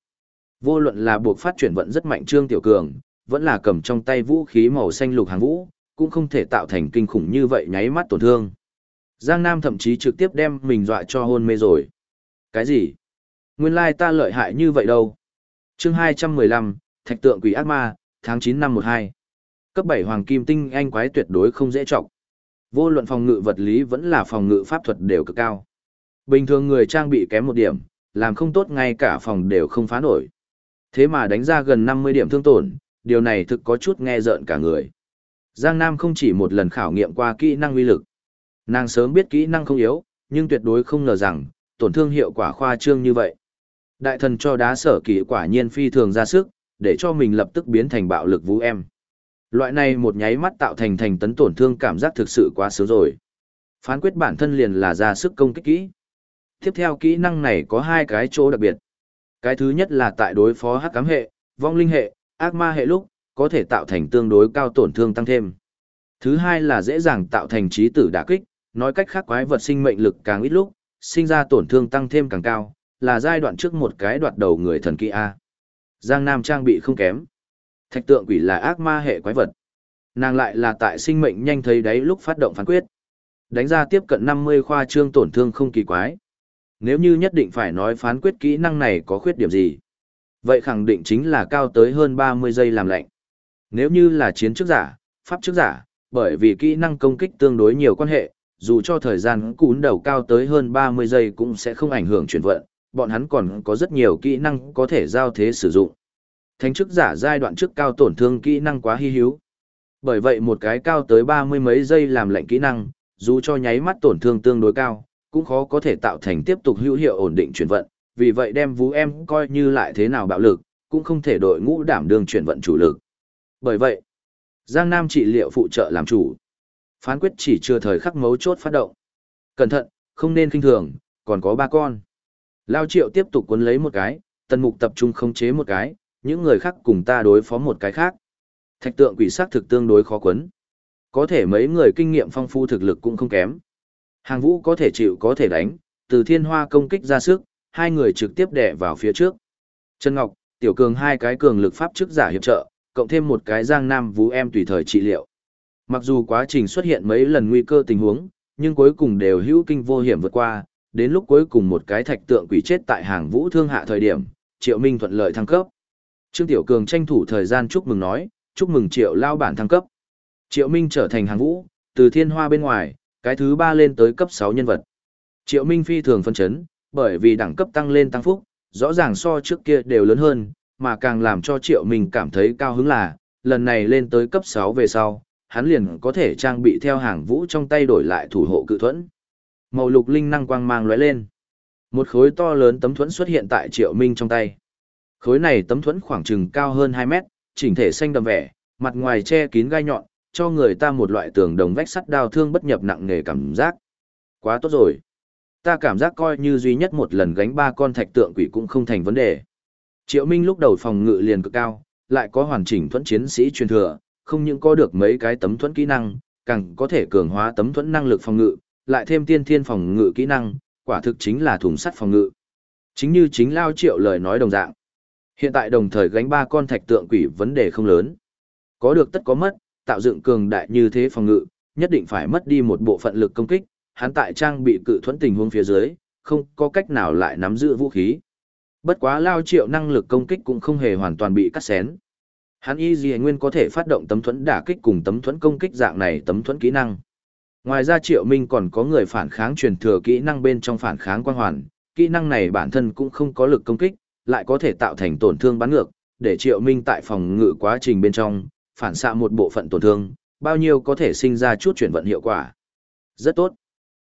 Vô luận là buộc phát chuyển vận rất mạnh Trương Tiểu Cường, vẫn là cầm trong tay vũ khí màu xanh lục hàng vũ, cũng không thể tạo thành kinh khủng như vậy nháy mắt tổn thương. Giang Nam thậm chí trực tiếp đem mình dọa cho hôn mê rồi. Cái gì? Nguyên lai ta lợi hại như vậy đâu? chương 215, Thạch tượng quỷ ác ma, tháng 9 năm 12. Cấp 7 hoàng kim tinh anh quái tuyệt đối không dễ trọng. Vô luận phòng ngự vật lý vẫn là phòng ngự pháp thuật đều cực cao. Bình thường người trang bị kém một điểm, làm không tốt ngay cả phòng đều không phá nổi. Thế mà đánh ra gần 50 điểm thương tổn, điều này thực có chút nghe rợn cả người. Giang Nam không chỉ một lần khảo nghiệm qua kỹ năng uy lực. Nàng sớm biết kỹ năng không yếu, nhưng tuyệt đối không ngờ rằng, tổn thương hiệu quả khoa trương như vậy. Đại thần cho đá sở kỳ quả nhiên phi thường ra sức, để cho mình lập tức biến thành bạo lực vũ em. Loại này một nháy mắt tạo thành thành tấn tổn thương cảm giác thực sự quá sớm rồi. Phán quyết bản thân liền là ra sức công kích kỹ. Tiếp theo kỹ năng này có hai cái chỗ đặc biệt. Cái thứ nhất là tại đối phó hắc cám hệ, vong linh hệ, ác ma hệ lúc, có thể tạo thành tương đối cao tổn thương tăng thêm. Thứ hai là dễ dàng tạo thành trí tử đả kích, nói cách khác quái vật sinh mệnh lực càng ít lúc, sinh ra tổn thương tăng thêm càng cao, là giai đoạn trước một cái đoạt đầu người thần kỹ A. Giang Nam trang bị không kém. Thạch tượng quỷ là ác ma hệ quái vật. Nàng lại là tại sinh mệnh nhanh thấy đấy lúc phát động phán quyết. Đánh ra tiếp cận 50 khoa trương tổn thương không kỳ quái. Nếu như nhất định phải nói phán quyết kỹ năng này có khuyết điểm gì, vậy khẳng định chính là cao tới hơn 30 giây làm lạnh. Nếu như là chiến trước giả, pháp trước giả, bởi vì kỹ năng công kích tương đối nhiều quan hệ, dù cho thời gian cún đầu cao tới hơn 30 giây cũng sẽ không ảnh hưởng chuyển vận, bọn hắn còn có rất nhiều kỹ năng có thể giao thế sử dụng. Thánh chức giả giai đoạn trước cao tổn thương kỹ năng quá hy hữu. Bởi vậy một cái cao tới 30 mấy giây làm lệnh kỹ năng, dù cho nháy mắt tổn thương tương đối cao, cũng khó có thể tạo thành tiếp tục hữu hiệu ổn định chuyển vận, vì vậy đem vũ em coi như lại thế nào bạo lực, cũng không thể đội ngũ đảm đương chuyển vận chủ lực. Bởi vậy, Giang Nam trị liệu phụ trợ làm chủ. Phán quyết chỉ chưa thời khắc mấu chốt phát động. Cẩn thận, không nên kinh thường, còn có ba con. Lao triệu tiếp tục cuốn lấy một cái, tần mục tập trung khống chế một cái, những người khác cùng ta đối phó một cái khác. Thạch tượng quỷ sắc thực tương đối khó quấn. Có thể mấy người kinh nghiệm phong phu thực lực cũng không kém. Hàng vũ có thể chịu có thể đánh, từ thiên hoa công kích ra sức, hai người trực tiếp đè vào phía trước. Trần Ngọc, Tiểu Cường hai cái cường lực pháp chức giả hiệp trợ, cộng thêm một cái giang nam vũ em tùy thời trị liệu. Mặc dù quá trình xuất hiện mấy lần nguy cơ tình huống, nhưng cuối cùng đều hữu kinh vô hiểm vượt qua, đến lúc cuối cùng một cái thạch tượng quỷ chết tại hàng vũ thương hạ thời điểm, Triệu Minh thuận lợi thăng cấp. Trương Tiểu Cường tranh thủ thời gian chúc mừng nói, chúc mừng Triệu lao bản thăng cấp. Triệu Minh trở thành hàng vũ, từ thiên hoa bên ngoài, cái thứ ba lên tới cấp 6 nhân vật. Triệu Minh phi thường phân chấn, bởi vì đẳng cấp tăng lên tăng phúc, rõ ràng so trước kia đều lớn hơn, mà càng làm cho Triệu Minh cảm thấy cao hứng là, lần này lên tới cấp 6 về sau, hắn liền có thể trang bị theo hàng vũ trong tay đổi lại thủ hộ cự thuẫn. Màu lục linh năng quang mang lóe lên. Một khối to lớn tấm thuẫn xuất hiện tại Triệu Minh trong tay. Khối này tấm thuẫn khoảng chừng cao hơn 2 mét, chỉnh thể xanh đậm vẻ, mặt ngoài che kín gai nhọn, cho người ta một loại tường đồng vách sắt đao thương bất nhập nặng nề cảm giác. Quá tốt rồi. Ta cảm giác coi như duy nhất một lần gánh ba con thạch tượng quỷ cũng không thành vấn đề. Triệu Minh lúc đầu phòng ngự liền cực cao, lại có hoàn chỉnh thuẫn chiến sĩ truyền thừa, không những có được mấy cái tấm thuẫn kỹ năng, càng có thể cường hóa tấm thuẫn năng lực phòng ngự, lại thêm tiên thiên phòng ngự kỹ năng, quả thực chính là thùng sắt phòng ngự. Chính như chính Lao Triệu lời nói đồng dạng. Hiện tại đồng thời gánh ba con thạch tượng quỷ vấn đề không lớn. Có được tất có mất, tạo dựng cường đại như thế phòng ngự, nhất định phải mất đi một bộ phận lực công kích, hắn tại trang bị cự thuẫn tình huống phía dưới, không có cách nào lại nắm giữ vũ khí. Bất quá lao triệu năng lực công kích cũng không hề hoàn toàn bị cắt xén. Hắn y gì nguyên có thể phát động tấm thuẫn đả kích cùng tấm thuẫn công kích dạng này tấm thuẫn kỹ năng. Ngoài ra triệu minh còn có người phản kháng truyền thừa kỹ năng bên trong phản kháng quang hoàn, kỹ năng này bản thân cũng không có lực công kích, lại có thể tạo thành tổn thương bắn ngược, để triệu minh tại phòng ngự quá trình bên trong, phản xạ một bộ phận tổn thương, bao nhiêu có thể sinh ra chút chuyển vận hiệu quả. Rất tốt.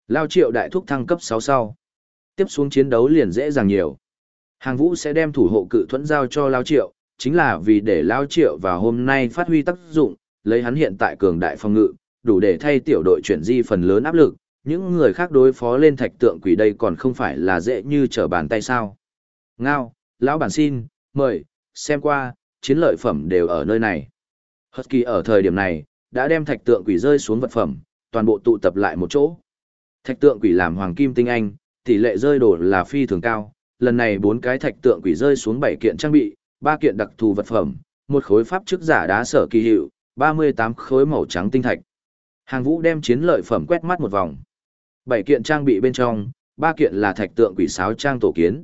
Lao triệu đại thúc thăng cấp 6 sau. Tiếp xuống chiến đấu liền dễ dàng nhiều. Hàng vũ sẽ đem thủ hộ cự thuẫn giao cho Lao triệu, chính là vì để Lao triệu vào hôm nay phát huy tác dụng, lấy hắn hiện tại cường đại phòng ngự, đủ để thay tiểu đội chuyển di phần lớn áp lực, những người khác đối phó lên thạch tượng quỷ đây còn không phải là dễ như trở bàn tay sao. Ngao, lão bản xin, mời, xem qua, chiến lợi phẩm đều ở nơi này. Husky ở thời điểm này, đã đem thạch tượng quỷ rơi xuống vật phẩm, toàn bộ tụ tập lại một chỗ. Thạch tượng quỷ làm hoàng kim tinh anh, tỷ lệ rơi đổ là phi thường cao, lần này bốn cái thạch tượng quỷ rơi xuống bảy kiện trang bị, ba kiện đặc thù vật phẩm, một khối pháp chức giả đá sở kỳ hiệu, 38 khối màu trắng tinh thạch. Hàng Vũ đem chiến lợi phẩm quét mắt một vòng. Bảy kiện trang bị bên trong, ba kiện là thạch tượng quỷ sáo trang tổ kiến.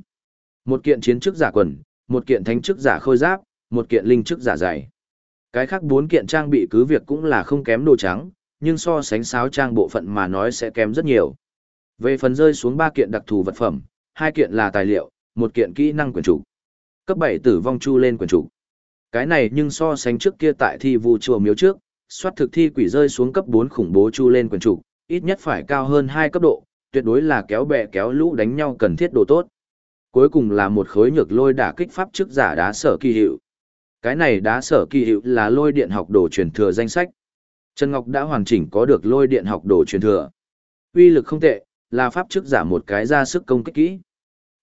Một kiện chiến chức giả quần, một kiện thánh chức giả khôi giáp, một kiện linh chức giả dày. Cái khác bốn kiện trang bị cứ việc cũng là không kém đồ trắng, nhưng so sánh sáo trang bộ phận mà nói sẽ kém rất nhiều. Về phần rơi xuống ba kiện đặc thù vật phẩm, hai kiện là tài liệu, một kiện kỹ năng quyền chủ. Cấp 7 tử vong chu lên quyền chủ. Cái này nhưng so sánh trước kia tại thi vu chùa miếu trước, soát thực thi quỷ rơi xuống cấp 4 khủng bố chu lên quyền chủ, ít nhất phải cao hơn 2 cấp độ, tuyệt đối là kéo bè kéo lũ đánh nhau cần thiết đồ tốt. Cuối cùng là một khối nhược lôi đả kích pháp trước giả đá sở kỳ hiệu. Cái này đá sở kỳ hiệu là lôi điện học đồ truyền thừa danh sách. Trần Ngọc đã hoàn chỉnh có được lôi điện học đồ truyền thừa. Uy lực không tệ, là pháp chức giả một cái ra sức công kích kỹ.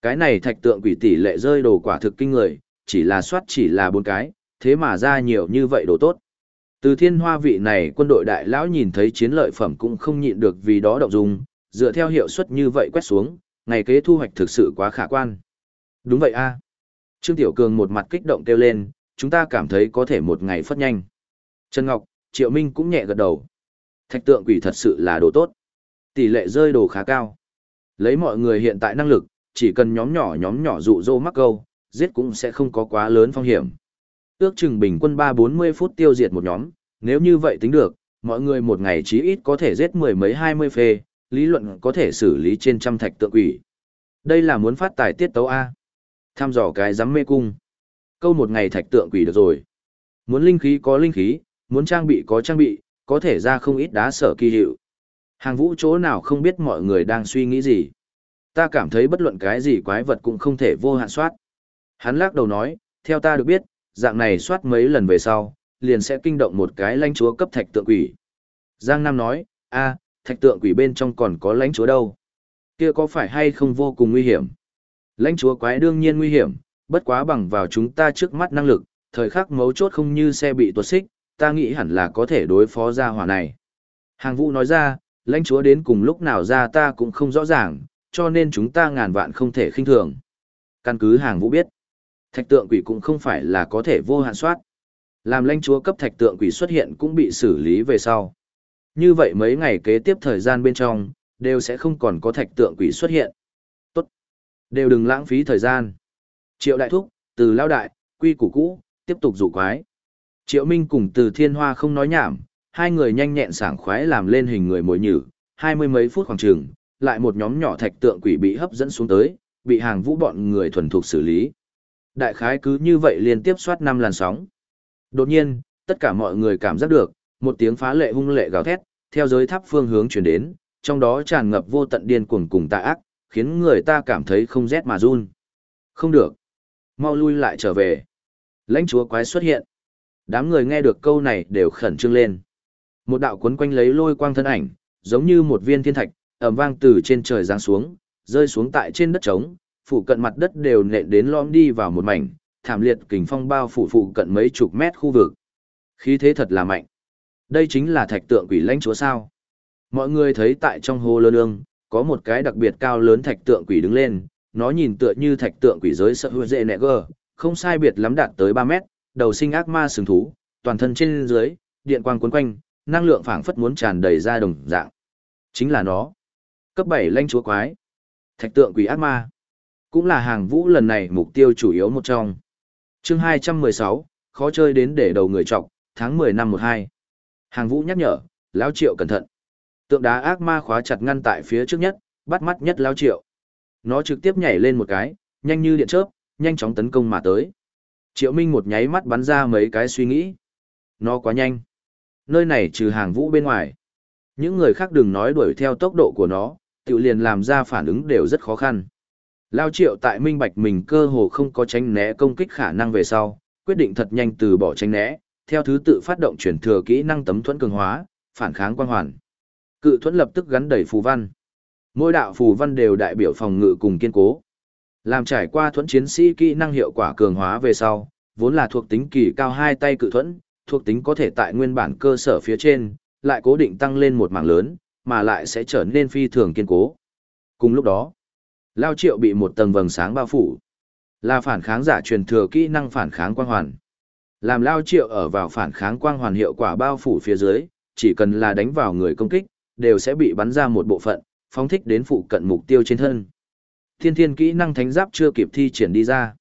Cái này thạch tượng quỷ tỷ lệ rơi đồ quả thực kinh người, chỉ là soát chỉ là bốn cái, thế mà ra nhiều như vậy đồ tốt. Từ thiên hoa vị này quân đội đại lão nhìn thấy chiến lợi phẩm cũng không nhịn được vì đó động dung, dựa theo hiệu suất như vậy quét xuống, ngày kế thu hoạch thực sự quá khả quan. Đúng vậy a à. Trương Tiểu Cường một mặt kích động kêu lên, chúng ta cảm thấy có thể một ngày phất nhanh. Trần Ngọc, Triệu Minh cũng nhẹ gật đầu. Thạch tượng quỷ thật sự là đồ tốt. Tỷ lệ rơi đồ khá cao. Lấy mọi người hiện tại năng lực, chỉ cần nhóm nhỏ nhóm nhỏ dụ dỗ mắc câu, giết cũng sẽ không có quá lớn phong hiểm. Ước chừng bình quân 3-40 phút tiêu diệt một nhóm, nếu như vậy tính được, mọi người một ngày chí ít có thể giết mười mấy 20 phê, lý luận có thể xử lý trên trăm thạch tượng quỷ. Đây là muốn phát tài tiết tấu A. Tham dò cái giám mê cung. Câu một ngày thạch tượng quỷ được rồi. Muốn linh khí có linh khí, muốn trang bị có trang bị, có thể ra không ít đá sở kỳ hiệu. Hàng vũ chỗ nào không biết mọi người đang suy nghĩ gì. Ta cảm thấy bất luận cái gì quái vật cũng không thể vô hạn soát. Hắn lắc đầu nói, theo ta được biết, dạng này soát mấy lần về sau, liền sẽ kinh động một cái lãnh chúa cấp thạch tượng quỷ. Giang Nam nói, a, thạch tượng quỷ bên trong còn có lãnh chúa đâu. Kia có phải hay không vô cùng nguy hiểm? Lãnh chúa quái đương nhiên nguy hiểm, bất quá bằng vào chúng ta trước mắt năng lực, thời khắc mấu chốt không như xe bị tuột xích, ta nghĩ hẳn là có thể đối phó ra hỏa này. Hàng vũ nói ra, lãnh chúa đến cùng lúc nào ra ta cũng không rõ ràng, cho nên chúng ta ngàn vạn không thể khinh thường. Căn cứ hàng vũ biết, thạch tượng quỷ cũng không phải là có thể vô hạn soát. Làm lãnh chúa cấp thạch tượng quỷ xuất hiện cũng bị xử lý về sau. Như vậy mấy ngày kế tiếp thời gian bên trong, đều sẽ không còn có thạch tượng quỷ xuất hiện. Đều đừng lãng phí thời gian. Triệu đại thúc, từ lao đại, quy củ cũ, tiếp tục rủ quái. Triệu Minh cùng từ thiên hoa không nói nhảm, hai người nhanh nhẹn sảng khoái làm lên hình người mồi nhử, hai mươi mấy phút khoảng trường, lại một nhóm nhỏ thạch tượng quỷ bị hấp dẫn xuống tới, bị hàng vũ bọn người thuần thục xử lý. Đại khái cứ như vậy liên tiếp soát năm làn sóng. Đột nhiên, tất cả mọi người cảm giác được, một tiếng phá lệ hung lệ gào thét, theo giới tháp phương hướng chuyển đến, trong đó tràn ngập vô tận điên cuồng cùng tà ác, khiến người ta cảm thấy không rét mà run. Không được. Mau lui lại trở về. Lãnh chúa quái xuất hiện. Đám người nghe được câu này đều khẩn trương lên. Một đạo cuốn quanh lấy lôi quang thân ảnh, giống như một viên thiên thạch, ầm vang từ trên trời giáng xuống, rơi xuống tại trên đất trống, phủ cận mặt đất đều nện đến lõm đi vào một mảnh, thảm liệt kình phong bao phủ phụ cận mấy chục mét khu vực. Khí thế thật là mạnh. Đây chính là thạch tượng quỷ lãnh chúa sao. Mọi người thấy tại trong hồ lơ lương, có một cái đặc biệt cao lớn thạch tượng quỷ đứng lên, nó nhìn tựa như thạch tượng quỷ giới sợ hữu dệ nẹ gờ, không sai biệt lắm đạt tới 3 mét, đầu sinh ác ma sừng thú, toàn thân trên dưới, điện quang cuốn quanh, năng lượng phảng phất muốn tràn đầy ra đồng dạng. Chính là nó. Cấp 7 lãnh chúa quái. Thạch tượng quỷ ác ma. Cũng là hàng vũ lần này mục tiêu chủ yếu một trong. chương 216, khó chơi đến để đầu người trọc, tháng 10 năm 12. Hàng vũ nhắc nhở, lão triệu cẩn thận. Tượng đá ác ma khóa chặt ngăn tại phía trước nhất, bắt mắt nhất lão triệu. Nó trực tiếp nhảy lên một cái, nhanh như điện chớp, nhanh chóng tấn công mà tới. Triệu Minh một nháy mắt bắn ra mấy cái suy nghĩ. Nó quá nhanh. Nơi này trừ hàng vũ bên ngoài. Những người khác đừng nói đuổi theo tốc độ của nó, tự liền làm ra phản ứng đều rất khó khăn. Lao triệu tại minh bạch mình cơ hồ không có tránh né công kích khả năng về sau, quyết định thật nhanh từ bỏ tránh né, theo thứ tự phát động chuyển thừa kỹ năng tấm thuẫn cường hóa, phản kháng quang hoàn. Cự thuẫn lập tức gắn đầy phù văn. Mỗi đạo phù văn đều đại biểu phòng ngự cùng kiên cố. Làm trải qua thuẫn chiến sĩ kỹ năng hiệu quả cường hóa về sau, vốn là thuộc tính kỳ cao hai tay cự thuẫn, thuộc tính có thể tại nguyên bản cơ sở phía trên, lại cố định tăng lên một mảng lớn, mà lại sẽ trở nên phi thường kiên cố. Cùng lúc đó, Lao Triệu bị một tầng vầng sáng bao phủ. Là phản kháng giả truyền thừa kỹ năng phản kháng quang hoàn. Làm Lao Triệu ở vào phản kháng quang hoàn hiệu quả bao phủ phía dưới, chỉ cần là đánh vào người công kích, đều sẽ bị bắn ra một bộ phận, phóng thích đến phụ cận mục tiêu trên thân. Thiên thiên kỹ năng thánh giáp chưa kịp thi triển đi ra.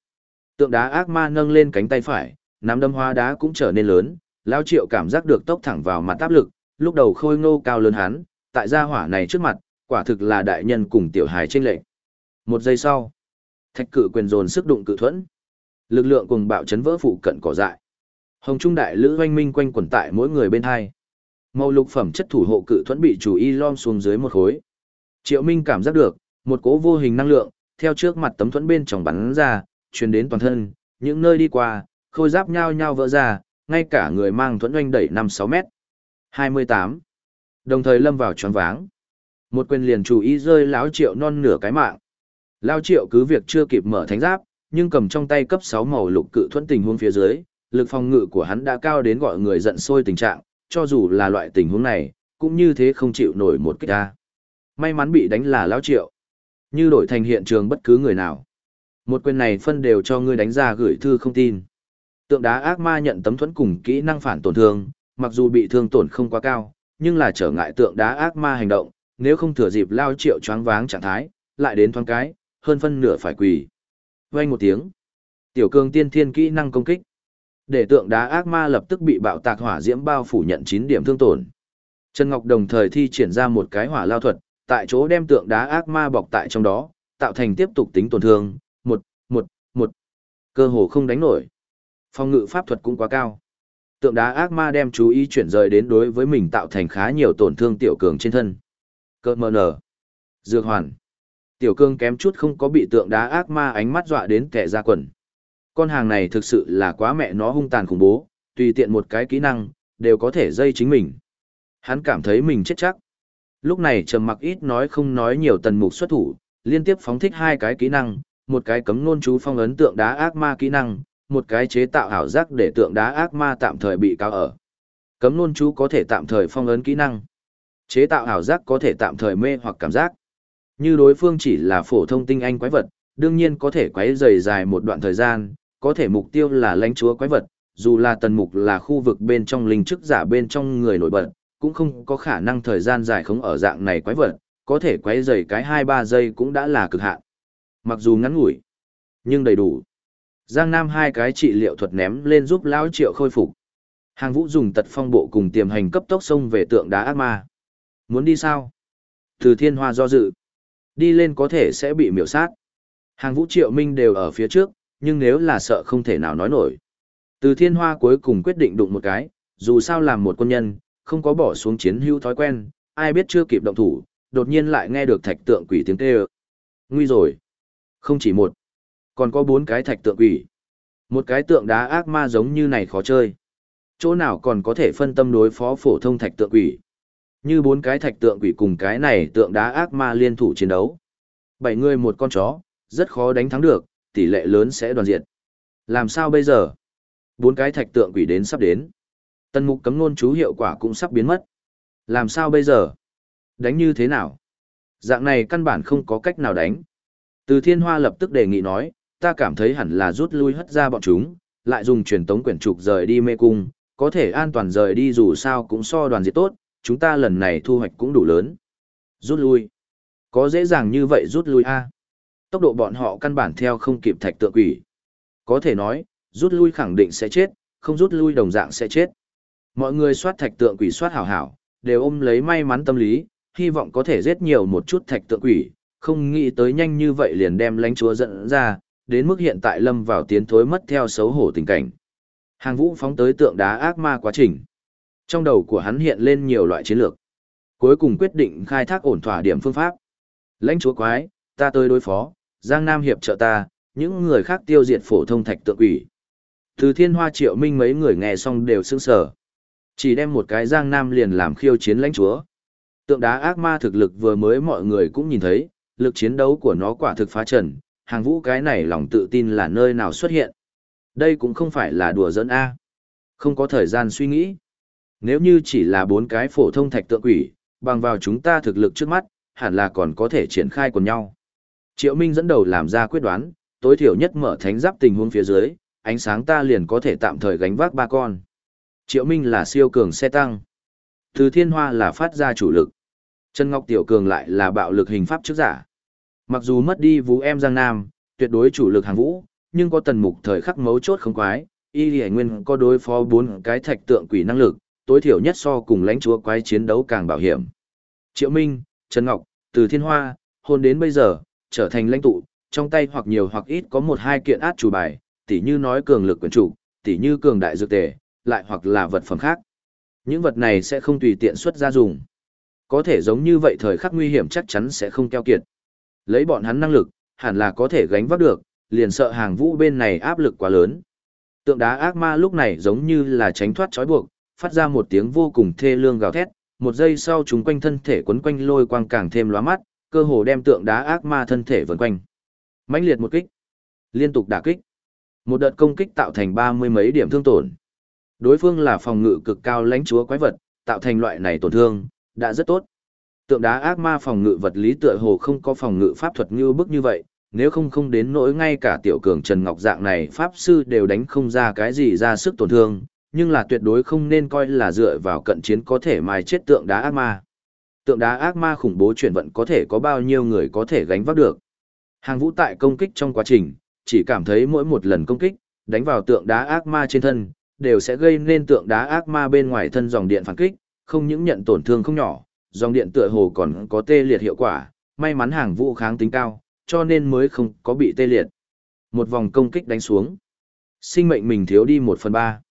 Tượng đá ác ma nâng lên cánh tay phải, nắm đâm hoa đá cũng trở nên lớn, Lao Triệu cảm giác được tốc thẳng vào mặt áp lực, lúc đầu khôi ngô cao lớn hắn, tại gia hỏa này trước mặt, quả thực là đại nhân cùng tiểu hài trên lệnh. Một giây sau, thạch cự quyền dồn sức đụng cự thuẫn. Lực lượng cùng bạo chấn vỡ phụ cận cỏ dại. Hồng trung đại lữ oanh minh quanh quẩn tại mỗi người bên hai. Màu lục phẩm chất thủ hộ cự thuẫn bị chủ y lom xuống dưới một khối. Triệu Minh cảm giác được, một cỗ vô hình năng lượng, theo trước mặt tấm thuẫn bên trong bắn ra, truyền đến toàn thân, những nơi đi qua, khôi giáp nhao nhao vỡ ra, ngay cả người mang thuẫn oanh đẩy 5-6 mét. 28. Đồng thời lâm vào choáng váng. Một quyền liền chủ ý rơi lão triệu non nửa cái mạng. Lão triệu cứ việc chưa kịp mở thánh giáp, nhưng cầm trong tay cấp 6 màu lục cự thuẫn tình huống phía dưới, lực phòng ngự của hắn đã cao đến gọi người giận sôi tình trạng, cho dù là loại tình huống này, cũng như thế không chịu nổi một kích ta. May mắn bị đánh là lão triệu. Như đổi thành hiện trường bất cứ người nào. Một quyền này phân đều cho ngươi đánh ra gửi thư không tin. Tượng đá ác ma nhận tấm thuẫn cùng kỹ năng phản tổn thương, mặc dù bị thương tổn không quá cao, nhưng là trở ngại tượng đá ác ma hành động, nếu không thừa dịp lao triệu choáng váng trạng thái, lại đến thoáng cái, hơn phân nửa phải quỳ. Vang một tiếng, tiểu cường tiên thiên kỹ năng công kích. Để tượng đá ác ma lập tức bị bạo tạc hỏa diễm bao phủ nhận 9 điểm thương tổn. Trần Ngọc đồng thời thi triển ra một cái hỏa lao thuật, tại chỗ đem tượng đá ác ma bọc tại trong đó, tạo thành tiếp tục tính tổn thương, một, một, một. Cơ hồ không đánh nổi. Phong ngự pháp thuật cũng quá cao tượng đá ác ma đem chú ý chuyển rời đến đối với mình tạo thành khá nhiều tổn thương tiểu cường trên thân. Cơ mờ nở. Dược hoàn. Tiểu cường kém chút không có bị tượng đá ác ma ánh mắt dọa đến kẻ ra quần. Con hàng này thực sự là quá mẹ nó hung tàn khủng bố, tùy tiện một cái kỹ năng, đều có thể dây chính mình. Hắn cảm thấy mình chết chắc. Lúc này trầm mặc ít nói không nói nhiều tần mục xuất thủ, liên tiếp phóng thích hai cái kỹ năng, một cái cấm nôn chú phong ấn tượng đá ác ma kỹ năng, một cái chế tạo ảo giác để tượng đá ác ma tạm thời bị cao ở. Cấm nôn chú có thể tạm thời phong ấn kỹ năng. Chế tạo ảo giác có thể tạm thời mê hoặc cảm giác. Như đối phương chỉ là phổ thông tinh anh quái vật, đương nhiên có thể quấy rầy dài một đoạn thời gian, có thể mục tiêu là lãnh chúa quái vật, dù là tần mục là khu vực bên trong linh chức giả bên trong người nổi bật, cũng không có khả năng thời gian dài không ở dạng này quái vật, có thể quấy dày cái 2-3 giây cũng đã là cực hạn. Mặc dù ngắn ngủi, nhưng đầy đủ. Giang Nam hai cái trị liệu thuật ném lên giúp lão triệu khôi phục. Hàng vũ dùng tật phong bộ cùng tiềm hành cấp tốc xông về tượng đá ác ma. Muốn đi sao? Từ thiên hoa do dự. Đi lên có thể sẽ bị miểu sát. Hàng vũ triệu minh đều ở phía trước, nhưng nếu là sợ không thể nào nói nổi. Từ thiên hoa cuối cùng quyết định đụng một cái, dù sao làm một quân nhân, không có bỏ xuống chiến hữu thói quen, ai biết chưa kịp động thủ, đột nhiên lại nghe được thạch tượng quỷ tiếng kêu. Nguy rồi. Không chỉ một, còn có bốn cái thạch tượng quỷ. Một cái tượng đá ác ma giống như này khó chơi. Chỗ nào còn có thể phân tâm đối phó phổ thông thạch tượng quỷ. Như bốn cái thạch tượng quỷ cùng cái này tượng đá ác ma liên thủ chiến đấu. Bảy người một con chó, rất khó đánh thắng được, tỷ lệ lớn sẽ đoàn diệt. Làm sao bây giờ? Bốn cái thạch tượng quỷ đến sắp đến. Tân mục cấm nôn chú hiệu quả cũng sắp biến mất. Làm sao bây giờ? Đánh như thế nào? Dạng này căn bản không có cách nào đánh. Từ thiên hoa lập tức đề nghị nói, ta cảm thấy hẳn là rút lui hất ra bọn chúng, lại dùng truyền tống quyển trục rời đi mê cung, có thể an toàn rời đi dù sao cũng so đoàn diệt tốt, chúng ta lần này thu hoạch cũng đủ lớn. Rút lui. Có dễ dàng như vậy rút lui a Tốc độ bọn họ căn bản theo không kịp thạch tượng quỷ. Có thể nói, rút lui khẳng định sẽ chết, không rút lui đồng dạng sẽ chết. Mọi người soát thạch tượng quỷ soát hảo hảo, đều ôm lấy may mắn tâm lý, hy vọng có thể giết nhiều một chút thạch tượng quỷ, không nghĩ tới nhanh như vậy liền đem lãnh chúa dẫn ra, đến mức hiện tại lâm vào tiến thối mất theo xấu hổ tình cảnh. Hàng vũ phóng tới tượng đá ác ma quá trình. Trong đầu của hắn hiện lên nhiều loại chiến lược. Cuối cùng quyết định khai thác ổn thỏa điểm phương pháp. Lãnh chúa quái, ta tới đối phó, Giang Nam hiệp trợ ta, những người khác tiêu diệt phổ thông thạch tượng quỷ. Từ thiên hoa triệu minh mấy người nghe xong đều sững sờ. Chỉ đem một cái Giang Nam liền làm khiêu chiến lãnh chúa. Tượng đá ác ma thực lực vừa mới mọi người cũng nhìn thấy, lực chiến đấu của nó quả thực phá trần, hàng vũ cái này lòng tự tin là nơi nào xuất hiện. Đây cũng không phải là đùa dẫn A. Không có thời gian suy nghĩ. Nếu như chỉ là bốn cái phổ thông thạch tượng quỷ, bằng vào chúng ta thực lực trước mắt, hẳn là còn có thể triển khai cùng nhau. Triệu Minh dẫn đầu làm ra quyết đoán, tối thiểu nhất mở thánh giáp tình huống phía dưới, ánh sáng ta liền có thể tạm thời gánh vác ba con. Triệu Minh là siêu cường xe tăng. Từ Thiên Hoa là phát ra chủ lực. Trần Ngọc Tiểu Cường lại là bạo lực hình pháp trước giả. Mặc dù mất đi vũ em Giang Nam, tuyệt đối chủ lực hàng vũ, nhưng có tần mục thời khắc mấu chốt không quái, y lì nguyên có đối phó bốn cái thạch tượng quỷ năng lực, tối thiểu nhất so cùng lãnh chúa quái chiến đấu càng bảo hiểm. Triệu Minh, Trần Ngọc, từ Thiên Hoa, hôn đến bây giờ, trở thành lãnh tụ, trong tay hoặc nhiều hoặc ít có một hai kiện át chủ bài, tỉ như nói cường lực quyền chủ, tỉ như cường đại dược tề, lại hoặc là vật phẩm khác. Những vật này sẽ không tùy tiện xuất ra dùng. Có thể giống như vậy thời khắc nguy hiểm chắc chắn sẽ không keo kiệt. Lấy bọn hắn năng lực, hẳn là có thể gánh vác được, liền sợ hàng vũ bên này áp lực quá lớn. Tượng đá ác ma lúc này giống như là tránh thoát trói buộc, phát ra một tiếng vô cùng thê lương gào thét, một giây sau chúng quanh thân thể quấn quanh lôi quang càng thêm lóa mắt, cơ hồ đem tượng đá ác ma thân thể vần quanh. mãnh liệt một kích, liên tục đả kích. Một đợt công kích tạo thành ba mươi mấy điểm thương tổn. Đối phương là phòng ngự cực cao lãnh chúa quái vật, tạo thành loại này tổn thương, đã rất tốt. Tượng đá ác ma phòng ngự vật lý tựa hồ không có phòng ngự pháp thuật như bức như vậy, nếu không không đến nỗi ngay cả tiểu cường Trần Ngọc dạng này pháp sư đều đánh không ra cái gì ra sức tổn thương, nhưng là tuyệt đối không nên coi là dựa vào cận chiến có thể mài chết tượng đá ác ma. Tượng đá ác ma khủng bố chuyển vận có thể có bao nhiêu người có thể gánh vác được. Hàng vũ tại công kích trong quá trình, chỉ cảm thấy mỗi một lần công kích, đánh vào tượng đá ác ma trên thân, đều sẽ gây nên tượng đá ác ma bên ngoài thân dòng điện phản kích, không những nhận tổn thương không nhỏ, dòng điện tựa hồ còn có tê liệt hiệu quả, may mắn hàng vũ kháng tính cao, cho nên mới không có bị tê liệt. Một vòng công kích đánh xuống. Sinh mệnh mình thiếu đi một phần ba.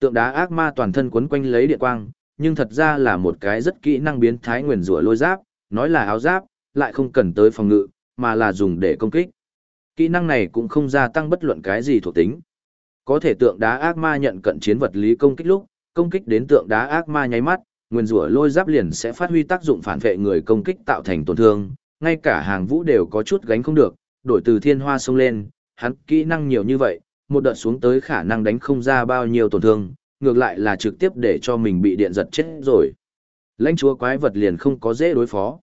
Tượng đá ác ma toàn thân quấn quanh lấy điện quang, nhưng thật ra là một cái rất kỹ năng biến thái nguyền rủa lôi giáp, nói là áo giáp, lại không cần tới phòng ngự, mà là dùng để công kích. Kỹ năng này cũng không gia tăng bất luận cái gì thuộc tính. Có thể tượng đá ác ma nhận cận chiến vật lý công kích lúc, công kích đến tượng đá ác ma nháy mắt, nguyên rủa lôi giáp liền sẽ phát huy tác dụng phản vệ người công kích tạo thành tổn thương, ngay cả hàng vũ đều có chút gánh không được, đổi từ thiên hoa sông lên, hắn kỹ năng nhiều như vậy, một đợt xuống tới khả năng đánh không ra bao nhiêu tổn thương, ngược lại là trực tiếp để cho mình bị điện giật chết rồi. Lãnh chúa quái vật liền không có dễ đối phó.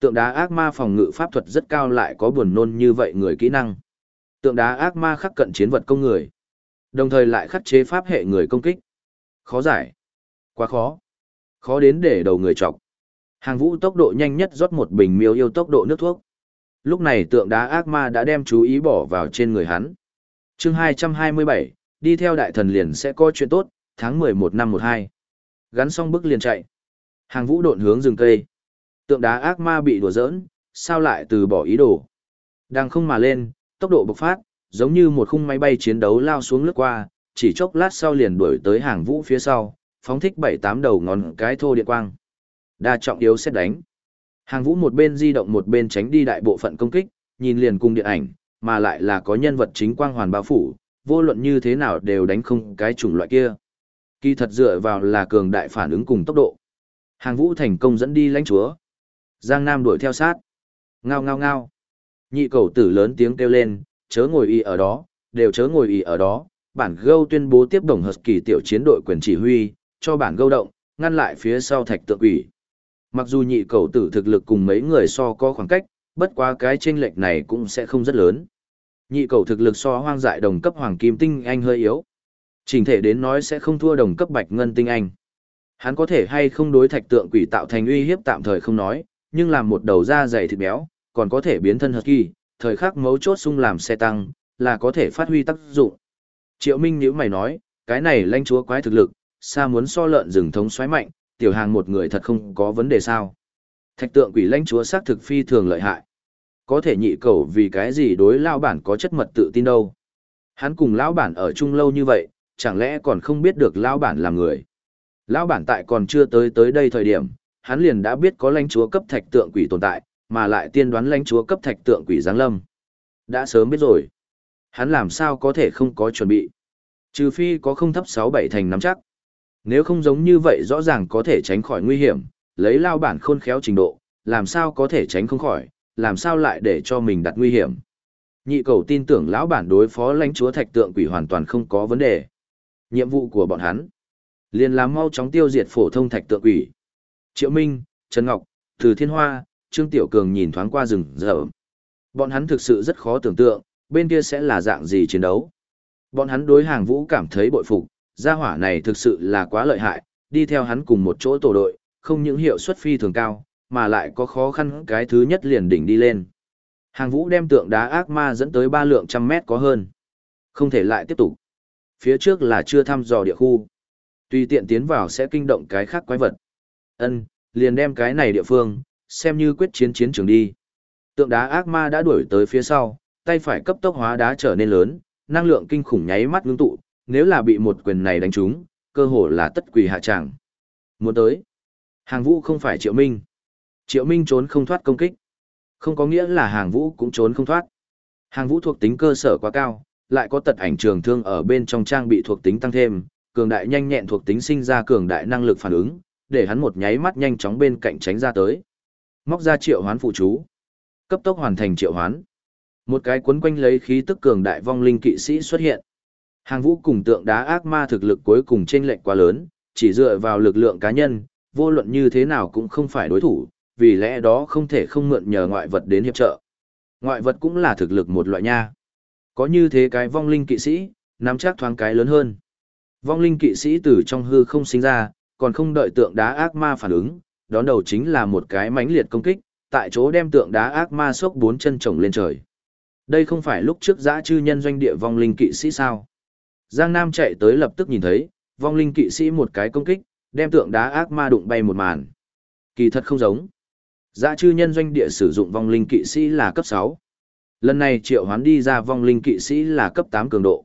Tượng đá ác ma phòng ngự pháp thuật rất cao lại có buồn nôn như vậy người kỹ năng. Tượng đá ác ma khắc cận chiến vật công người. Đồng thời lại khắc chế pháp hệ người công kích. Khó giải. Quá khó. Khó đến để đầu người chọc. Hàng vũ tốc độ nhanh nhất rót một bình miêu yêu tốc độ nước thuốc. Lúc này tượng đá ác ma đã đem chú ý bỏ vào trên người hắn. chương 227, đi theo đại thần liền sẽ có chuyện tốt, tháng 11 năm 12. Gắn xong bức liền chạy. Hàng vũ độn hướng rừng cây. Tượng đá ác ma bị đùa giỡn, sao lại từ bỏ ý đồ. Đang không mà lên, tốc độ bộc phát, giống như một khung máy bay chiến đấu lao xuống lướt qua, chỉ chốc lát sau liền đuổi tới hàng vũ phía sau, phóng thích bảy tám đầu ngón cái thô điện quang. Đa trọng yếu xét đánh. Hàng vũ một bên di động một bên tránh đi đại bộ phận công kích, nhìn liền cùng điện ảnh, mà lại là có nhân vật chính quang hoàn bao phủ, vô luận như thế nào đều đánh không cái chủng loại kia. Kỳ thật dựa vào là cường đại phản ứng cùng tốc độ. Hàng vũ thành công dẫn đi lãnh chúa. Giang Nam đuổi theo sát. Ngao ngao ngao. Nhị cầu tử lớn tiếng kêu lên, chớ ngồi y ở đó, đều chớ ngồi y ở đó. Bản gâu tuyên bố tiếp đồng hợp kỳ tiểu chiến đội quyền chỉ huy, cho bản gâu động, ngăn lại phía sau thạch tượng quỷ. Mặc dù nhị cầu tử thực lực cùng mấy người so có khoảng cách, bất quá cái chênh lệch này cũng sẽ không rất lớn. Nhị cầu thực lực so hoang dại đồng cấp hoàng kim tinh anh hơi yếu. Trình thể đến nói sẽ không thua đồng cấp bạch ngân tinh anh. Hắn có thể hay không đối thạch tượng quỷ tạo thành uy hiếp tạm thời không nói, nhưng làm một đầu da dày thịt béo, còn có thể biến thân hợp kỳ, thời khắc mấu chốt sung làm xe tăng, là có thể phát huy tác dụng. Triệu Minh nếu mày nói, cái này lãnh chúa quái thực lực, xa muốn so lợn rừng thống xoáy mạnh, tiểu hàng một người thật không có vấn đề sao. Thạch tượng quỷ lãnh chúa xác thực phi thường lợi hại. Có thể nhị cầu vì cái gì đối lao bản có chất mật tự tin đâu. Hắn cùng lão bản ở chung lâu như vậy, chẳng lẽ còn không biết được lão bản là người. Lão bản tại còn chưa tới tới đây thời điểm, hắn liền đã biết có lãnh chúa cấp thạch tượng quỷ tồn tại, mà lại tiên đoán lãnh chúa cấp thạch tượng quỷ giáng lâm. Đã sớm biết rồi. Hắn làm sao có thể không có chuẩn bị. Trừ phi có không thấp 6-7 thành nắm chắc. Nếu không giống như vậy rõ ràng có thể tránh khỏi nguy hiểm, lấy lao bản khôn khéo trình độ, làm sao có thể tránh không khỏi, làm sao lại để cho mình đặt nguy hiểm. Nhị cầu tin tưởng lão bản đối phó lãnh chúa thạch tượng quỷ hoàn toàn không có vấn đề. Nhiệm vụ của bọn hắn liền làm mau chóng tiêu diệt phổ thông thạch tượng quỷ. Triệu Minh, Trần Ngọc, Từ Thiên Hoa, Trương Tiểu Cường nhìn thoáng qua rừng rờ. Bọn hắn thực sự rất khó tưởng tượng, bên kia sẽ là dạng gì chiến đấu. Bọn hắn đối hàng vũ cảm thấy bội phục, gia hỏa này thực sự là quá lợi hại, đi theo hắn cùng một chỗ tổ đội, không những hiệu suất phi thường cao, mà lại có khó khăn cái thứ nhất liền đỉnh đi lên. Hàng vũ đem tượng đá ác ma dẫn tới ba lượng trăm mét có hơn. Không thể lại tiếp tục. Phía trước là chưa thăm dò địa khu. Tùy tiện tiến vào sẽ kinh động cái khác quái vật. Ân, liền đem cái này địa phương, xem như quyết chiến chiến trường đi. Tượng đá ác ma đã đuổi tới phía sau, tay phải cấp tốc hóa đá trở nên lớn, năng lượng kinh khủng nháy mắt ngưng tụ, nếu là bị một quyền này đánh trúng, cơ hồ là tất quỷ hạ trạng. Muốn tới. Hàng vũ không phải triệu minh. Triệu minh trốn không thoát công kích. Không có nghĩa là hàng vũ cũng trốn không thoát. Hàng vũ thuộc tính cơ sở quá cao, lại có tật ảnh trường thương ở bên trong trang bị thuộc tính tăng thêm, cường đại nhanh nhẹn thuộc tính sinh ra cường đại năng lực phản ứng, để hắn một nháy mắt nhanh chóng bên cạnh tránh ra tới. Móc ra triệu hoán phụ chú. Cấp tốc hoàn thành triệu hoán. Một cái cuốn quanh lấy khí tức cường đại vong linh kỵ sĩ xuất hiện. Hàng vũ cùng tượng đá ác ma thực lực cuối cùng trên lệnh quá lớn, chỉ dựa vào lực lượng cá nhân, vô luận như thế nào cũng không phải đối thủ, vì lẽ đó không thể không mượn nhờ ngoại vật đến hiệp trợ. Ngoại vật cũng là thực lực một loại nha. Có như thế cái vong linh kỵ sĩ, nắm chắc thoáng cái lớn hơn. Vong linh kỵ sĩ từ trong hư không sinh ra, còn không đợi tượng đá ác ma phản ứng, đón đầu chính là một cái mãnh liệt công kích, tại chỗ đem tượng đá ác ma sốc bốn chân trồng lên trời. Đây không phải lúc trước giã chư nhân doanh địa vong linh kỵ sĩ sao? Giang Nam chạy tới lập tức nhìn thấy, vong linh kỵ sĩ một cái công kích, đem tượng đá ác ma đụng bay một màn. Kỳ thật không giống. Giã chư nhân doanh địa sử dụng vong linh kỵ sĩ là cấp 6. Lần này triệu hoán đi ra vong linh kỵ sĩ là cấp 8 cường độ.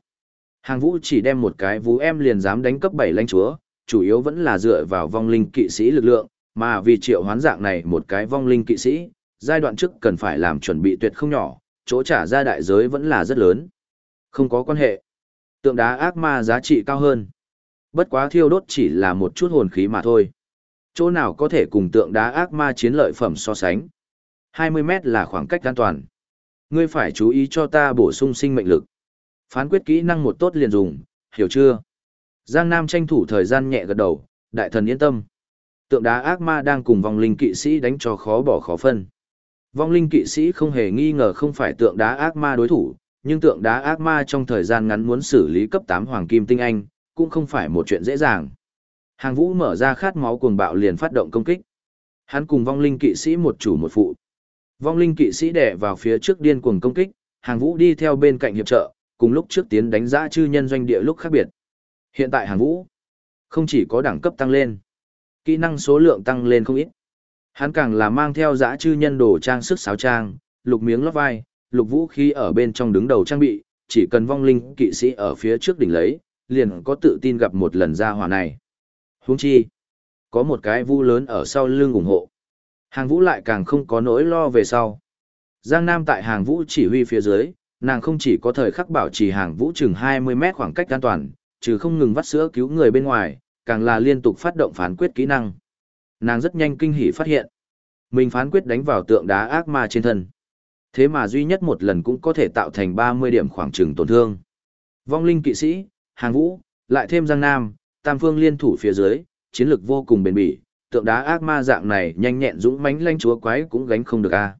Hàng vũ chỉ đem một cái vú em liền dám đánh cấp 7 lãnh chúa, chủ yếu vẫn là dựa vào vong linh kỵ sĩ lực lượng, mà vì triệu hoán dạng này một cái vong linh kỵ sĩ, giai đoạn trước cần phải làm chuẩn bị tuyệt không nhỏ, chỗ trả ra đại giới vẫn là rất lớn. Không có quan hệ. Tượng đá ác ma giá trị cao hơn. Bất quá thiêu đốt chỉ là một chút hồn khí mà thôi. Chỗ nào có thể cùng tượng đá ác ma chiến lợi phẩm so sánh. 20 mét là khoảng cách an toàn. Ngươi phải chú ý cho ta bổ sung sinh mệnh lực. Phán quyết kỹ năng một tốt liền dùng, hiểu chưa? Giang Nam tranh thủ thời gian nhẹ gật đầu, đại thần yên tâm. Tượng đá ác ma đang cùng vong linh kỵ sĩ đánh cho khó bỏ khó phân. Vong linh kỵ sĩ không hề nghi ngờ không phải tượng đá ác ma đối thủ, nhưng tượng đá ác ma trong thời gian ngắn muốn xử lý cấp 8 hoàng kim tinh anh, cũng không phải một chuyện dễ dàng. Hàng vũ mở ra khát máu cuồng bạo liền phát động công kích. Hắn cùng vong linh kỵ sĩ một chủ một phụ. Vong linh kỵ sĩ đè vào phía trước điên cuồng công kích, hàng vũ đi theo bên cạnh hiệp trợ, cùng lúc trước tiến đánh giá chư nhân doanh địa lúc khác biệt. Hiện tại hàng vũ, không chỉ có đẳng cấp tăng lên, kỹ năng số lượng tăng lên không ít. Hắn càng là mang theo dã chư nhân đồ trang sức sáo trang, lục miếng lót vai, lục vũ khí ở bên trong đứng đầu trang bị, chỉ cần vong linh kỵ sĩ ở phía trước đỉnh lấy, liền có tự tin gặp một lần ra hòa này. Huống chi, có một cái vu lớn ở sau lưng ủng hộ. Hàng vũ lại càng không có nỗi lo về sau. Giang Nam tại hàng vũ chỉ huy phía dưới, nàng không chỉ có thời khắc bảo trì hàng vũ chừng 20 mét khoảng cách an toàn, trừ không ngừng vắt sữa cứu người bên ngoài, càng là liên tục phát động phán quyết kỹ năng. Nàng rất nhanh kinh hỉ phát hiện. Mình phán quyết đánh vào tượng đá ác ma trên thân. Thế mà duy nhất một lần cũng có thể tạo thành 30 điểm khoảng trừng tổn thương. Vong linh kỵ sĩ, hàng vũ, lại thêm Giang Nam, tam phương liên thủ phía dưới, chiến lược vô cùng bền bỉ, tượng đá ác ma dạng này nhanh nhẹn dũng mãnh lanh chúa quái cũng gánh không được a.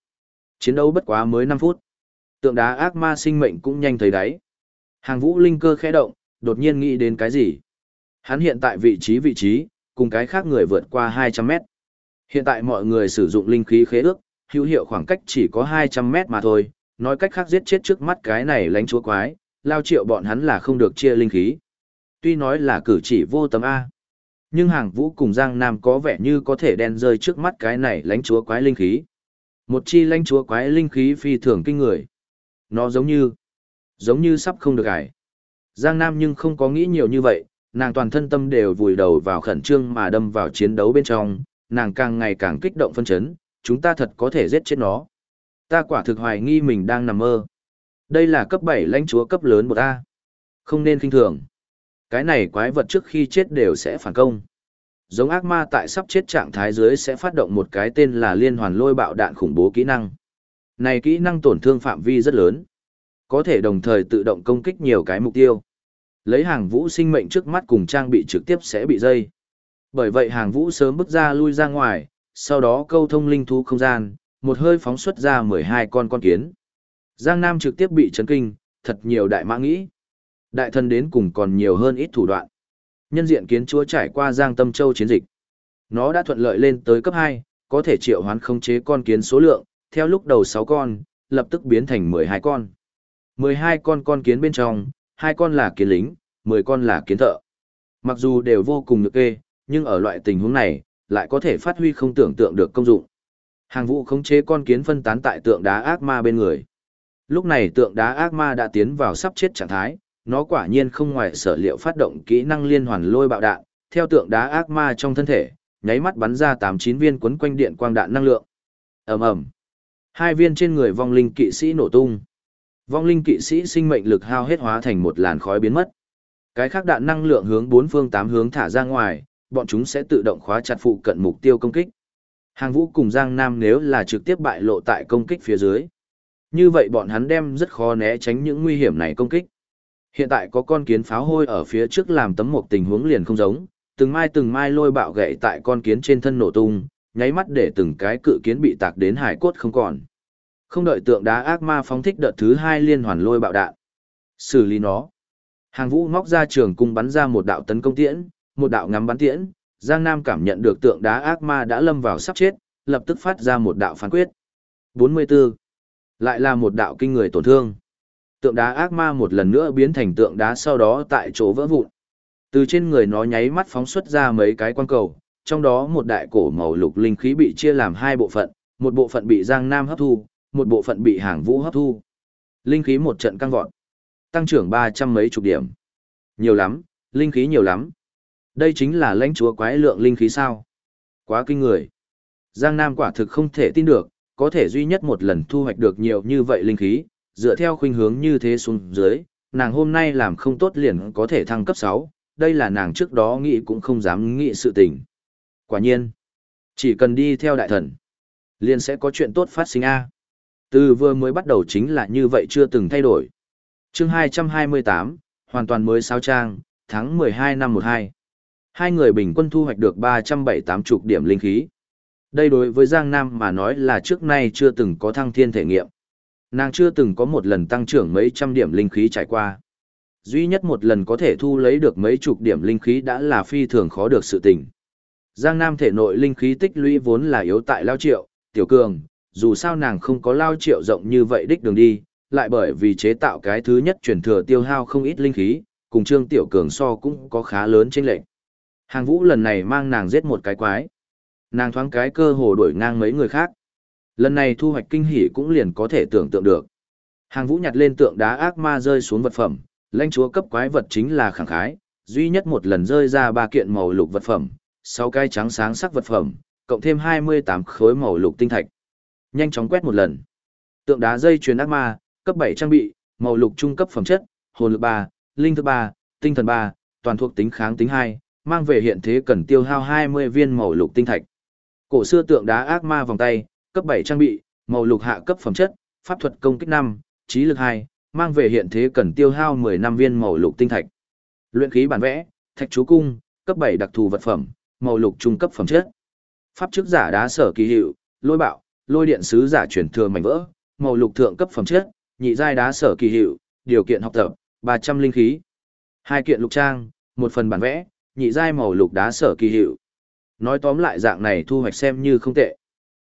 Chiến đấu bất quá mới năm phút. Tượng đá ác ma sinh mệnh cũng nhanh thấy đáy. Hàng vũ linh cơ khẽ động, đột nhiên nghĩ đến cái gì. Hắn hiện tại vị trí vị trí, cùng cái khác người vượt qua 200 mét. Hiện tại mọi người sử dụng linh khí khế ước, hữu hiệu khoảng cách chỉ có 200 mét mà thôi, nói cách khác giết chết trước mắt cái này lánh chúa quái, lao triệu bọn hắn là không được chia linh khí. Tuy nói là cử chỉ vô tầm A, nhưng hàng vũ cùng Giang Nam có vẻ như có thể đen rơi trước mắt cái này lãnh chúa quái linh khí. Một chi lãnh chúa quái linh khí phi thường kinh người. Nó giống như, giống như sắp không được ải. Giang Nam nhưng không có nghĩ nhiều như vậy, nàng toàn thân tâm đều vùi đầu vào khẩn trương mà đâm vào chiến đấu bên trong, nàng càng ngày càng kích động phân chấn, chúng ta thật có thể giết chết nó. Ta quả thực hoài nghi mình đang nằm mơ. Đây là cấp 7 lãnh chúa cấp lớn một A. Không nên kinh thường. Cái này quái vật trước khi chết đều sẽ phản công. Giống ác ma tại sắp chết trạng thái dưới sẽ phát động một cái tên là liên hoàn lôi bạo đạn khủng bố kỹ năng. Này kỹ năng tổn thương phạm vi rất lớn. Có thể đồng thời tự động công kích nhiều cái mục tiêu. Lấy hàng vũ sinh mệnh trước mắt cùng trang bị trực tiếp sẽ bị dây. Bởi vậy hàng vũ sớm bước ra lui ra ngoài, sau đó câu thông linh thú không gian, một hơi phóng xuất ra 12 con con kiến. Giang Nam trực tiếp bị chấn kinh, thật nhiều đại mã nghĩ. Đại thần đến cùng còn nhiều hơn ít thủ đoạn. Nhân diện kiến chúa trải qua Giang Tâm Châu chiến dịch. Nó đã thuận lợi lên tới cấp 2, có thể triệu hoán khống chế con kiến số lượng, theo lúc đầu 6 con, lập tức biến thành 12 con. 12 con con kiến bên trong, hai con là kiến lính, 10 con là kiến thợ. Mặc dù đều vô cùng nhược kê, nhưng ở loại tình huống này, lại có thể phát huy không tưởng tượng được công dụng. Hàng vũ khống chế con kiến phân tán tại tượng đá ác ma bên người. Lúc này tượng đá ác ma đã tiến vào sắp chết trạng thái, nó quả nhiên không ngoài sở liệu phát động kỹ năng liên hoàn lôi bạo đạn, theo tượng đá ác ma trong thân thể, nháy mắt bắn ra 89 viên quấn quanh điện quang đạn năng lượng. Ầm ầm. Hai viên trên người vong linh kỵ sĩ nổ tung. Vong linh kỵ sĩ sinh mệnh lực hao hết hóa thành một làn khói biến mất. Cái khác đạn năng lượng hướng bốn phương tám hướng thả ra ngoài, bọn chúng sẽ tự động khóa chặt phụ cận mục tiêu công kích. Hàng vũ cùng Giang Nam nếu là trực tiếp bại lộ tại công kích phía dưới. Như vậy bọn hắn đem rất khó né tránh những nguy hiểm này công kích. Hiện tại có con kiến pháo hôi ở phía trước làm tấm một tình huống liền không giống, từng mai từng mai lôi bạo gậy tại con kiến trên thân nổ tung, nháy mắt để từng cái cự kiến bị tạc đến hải cốt không còn. Không đợi tượng đá ác ma phóng thích đợt thứ hai liên hoàn lôi bạo đạn. Xử lý nó. Hàng vũ móc ra trường cung bắn ra một đạo tấn công tiễn, một đạo ngắm bắn tiễn, Giang Nam cảm nhận được tượng đá ác ma đã lâm vào sắp chết, lập tức phát ra một đạo phán quyết. 44. Lại là một đạo kinh người tổn thương. Tượng đá ác ma một lần nữa biến thành tượng đá sau đó tại chỗ vỡ vụn. Từ trên người nó nháy mắt phóng xuất ra mấy cái quan cầu, trong đó một đại cổ màu lục linh khí bị chia làm hai bộ phận, một bộ phận bị Giang Nam hấp thu, một bộ phận bị hàng vũ hấp thu. Linh khí một trận căng vọt, tăng trưởng ba trăm mấy chục điểm. Nhiều lắm, linh khí nhiều lắm. Đây chính là lãnh chúa quái lượng linh khí sao. Quá kinh người. Giang Nam quả thực không thể tin được, có thể duy nhất một lần thu hoạch được nhiều như vậy linh khí, dựa theo khuynh hướng như thế xuống dưới, nàng hôm nay làm không tốt liền có thể thăng cấp 6, đây là nàng trước đó nghĩ cũng không dám nghĩ sự tình. Quả nhiên, chỉ cần đi theo đại thần, liền sẽ có chuyện tốt phát sinh A. Từ vừa mới bắt đầu chính là như vậy chưa từng thay đổi. chương 228, hoàn toàn mới sao trang, tháng 12 năm 12. Hai người bình quân thu hoạch được 378 chục điểm linh khí. Đây đối với Giang Nam mà nói là trước nay chưa từng có thăng thiên thể nghiệm. Nàng chưa từng có một lần tăng trưởng mấy trăm điểm linh khí trải qua. Duy nhất một lần có thể thu lấy được mấy chục điểm linh khí đã là phi thường khó được sự tình. Giang Nam thể nội linh khí tích lũy vốn là yếu tại lao triệu, tiểu cường, dù sao nàng không có lao triệu rộng như vậy đích đường đi, lại bởi vì chế tạo cái thứ nhất chuyển thừa tiêu hao không ít linh khí, cùng Trương Tiểu Cường so cũng có khá lớn chênh lệch. Hàng Vũ lần này mang nàng giết một cái quái. Nàng thoáng cái cơ hồ đuổi ngang mấy người khác. Lần này thu hoạch kinh hỉ cũng liền có thể tưởng tượng được. Hàng Vũ nhặt lên tượng đá ác ma rơi xuống vật phẩm, lãnh chúa cấp quái vật chính là khẳng khái, duy nhất một lần rơi ra ba kiện màu lục vật phẩm, sáu cái trắng sáng sắc vật phẩm, cộng thêm 28 khối màu lục tinh thạch. Nhanh chóng quét một lần. Tượng đá dây chuyền ác ma, cấp 7 trang bị, màu lục trung cấp phẩm chất, hồn lực 3, linh thức 3, tinh thần 3, toàn thuộc tính kháng tính 2, mang về hiện thế cần tiêu hao 20 viên màu lục tinh thạch. Cổ xưa tượng đá ác ma vòng tay, cấp 7 trang bị, màu lục hạ cấp phẩm chất, pháp thuật công kích 5, trí lực 2, mang về hiện thế cần tiêu hao 15 viên màu lục tinh thạch. Luyện khí bản vẽ, thạch chú cung, cấp 7 đặc thù vật phẩm, màu lục trung cấp phẩm chất. Pháp chức giả đá sở kỳ hiệu, lôi bạo, lôi điện sứ giả chuyển thừa mảnh vỡ, màu lục thượng cấp phẩm chất, nhị giai đá sở kỳ hiệu, điều kiện học tập, 300 linh khí. Hai kiện lục trang, một phần bản vẽ, nhị giai màu lục đá sở kỳ hiệu. Nói tóm lại dạng này thu hoạch xem như không tệ.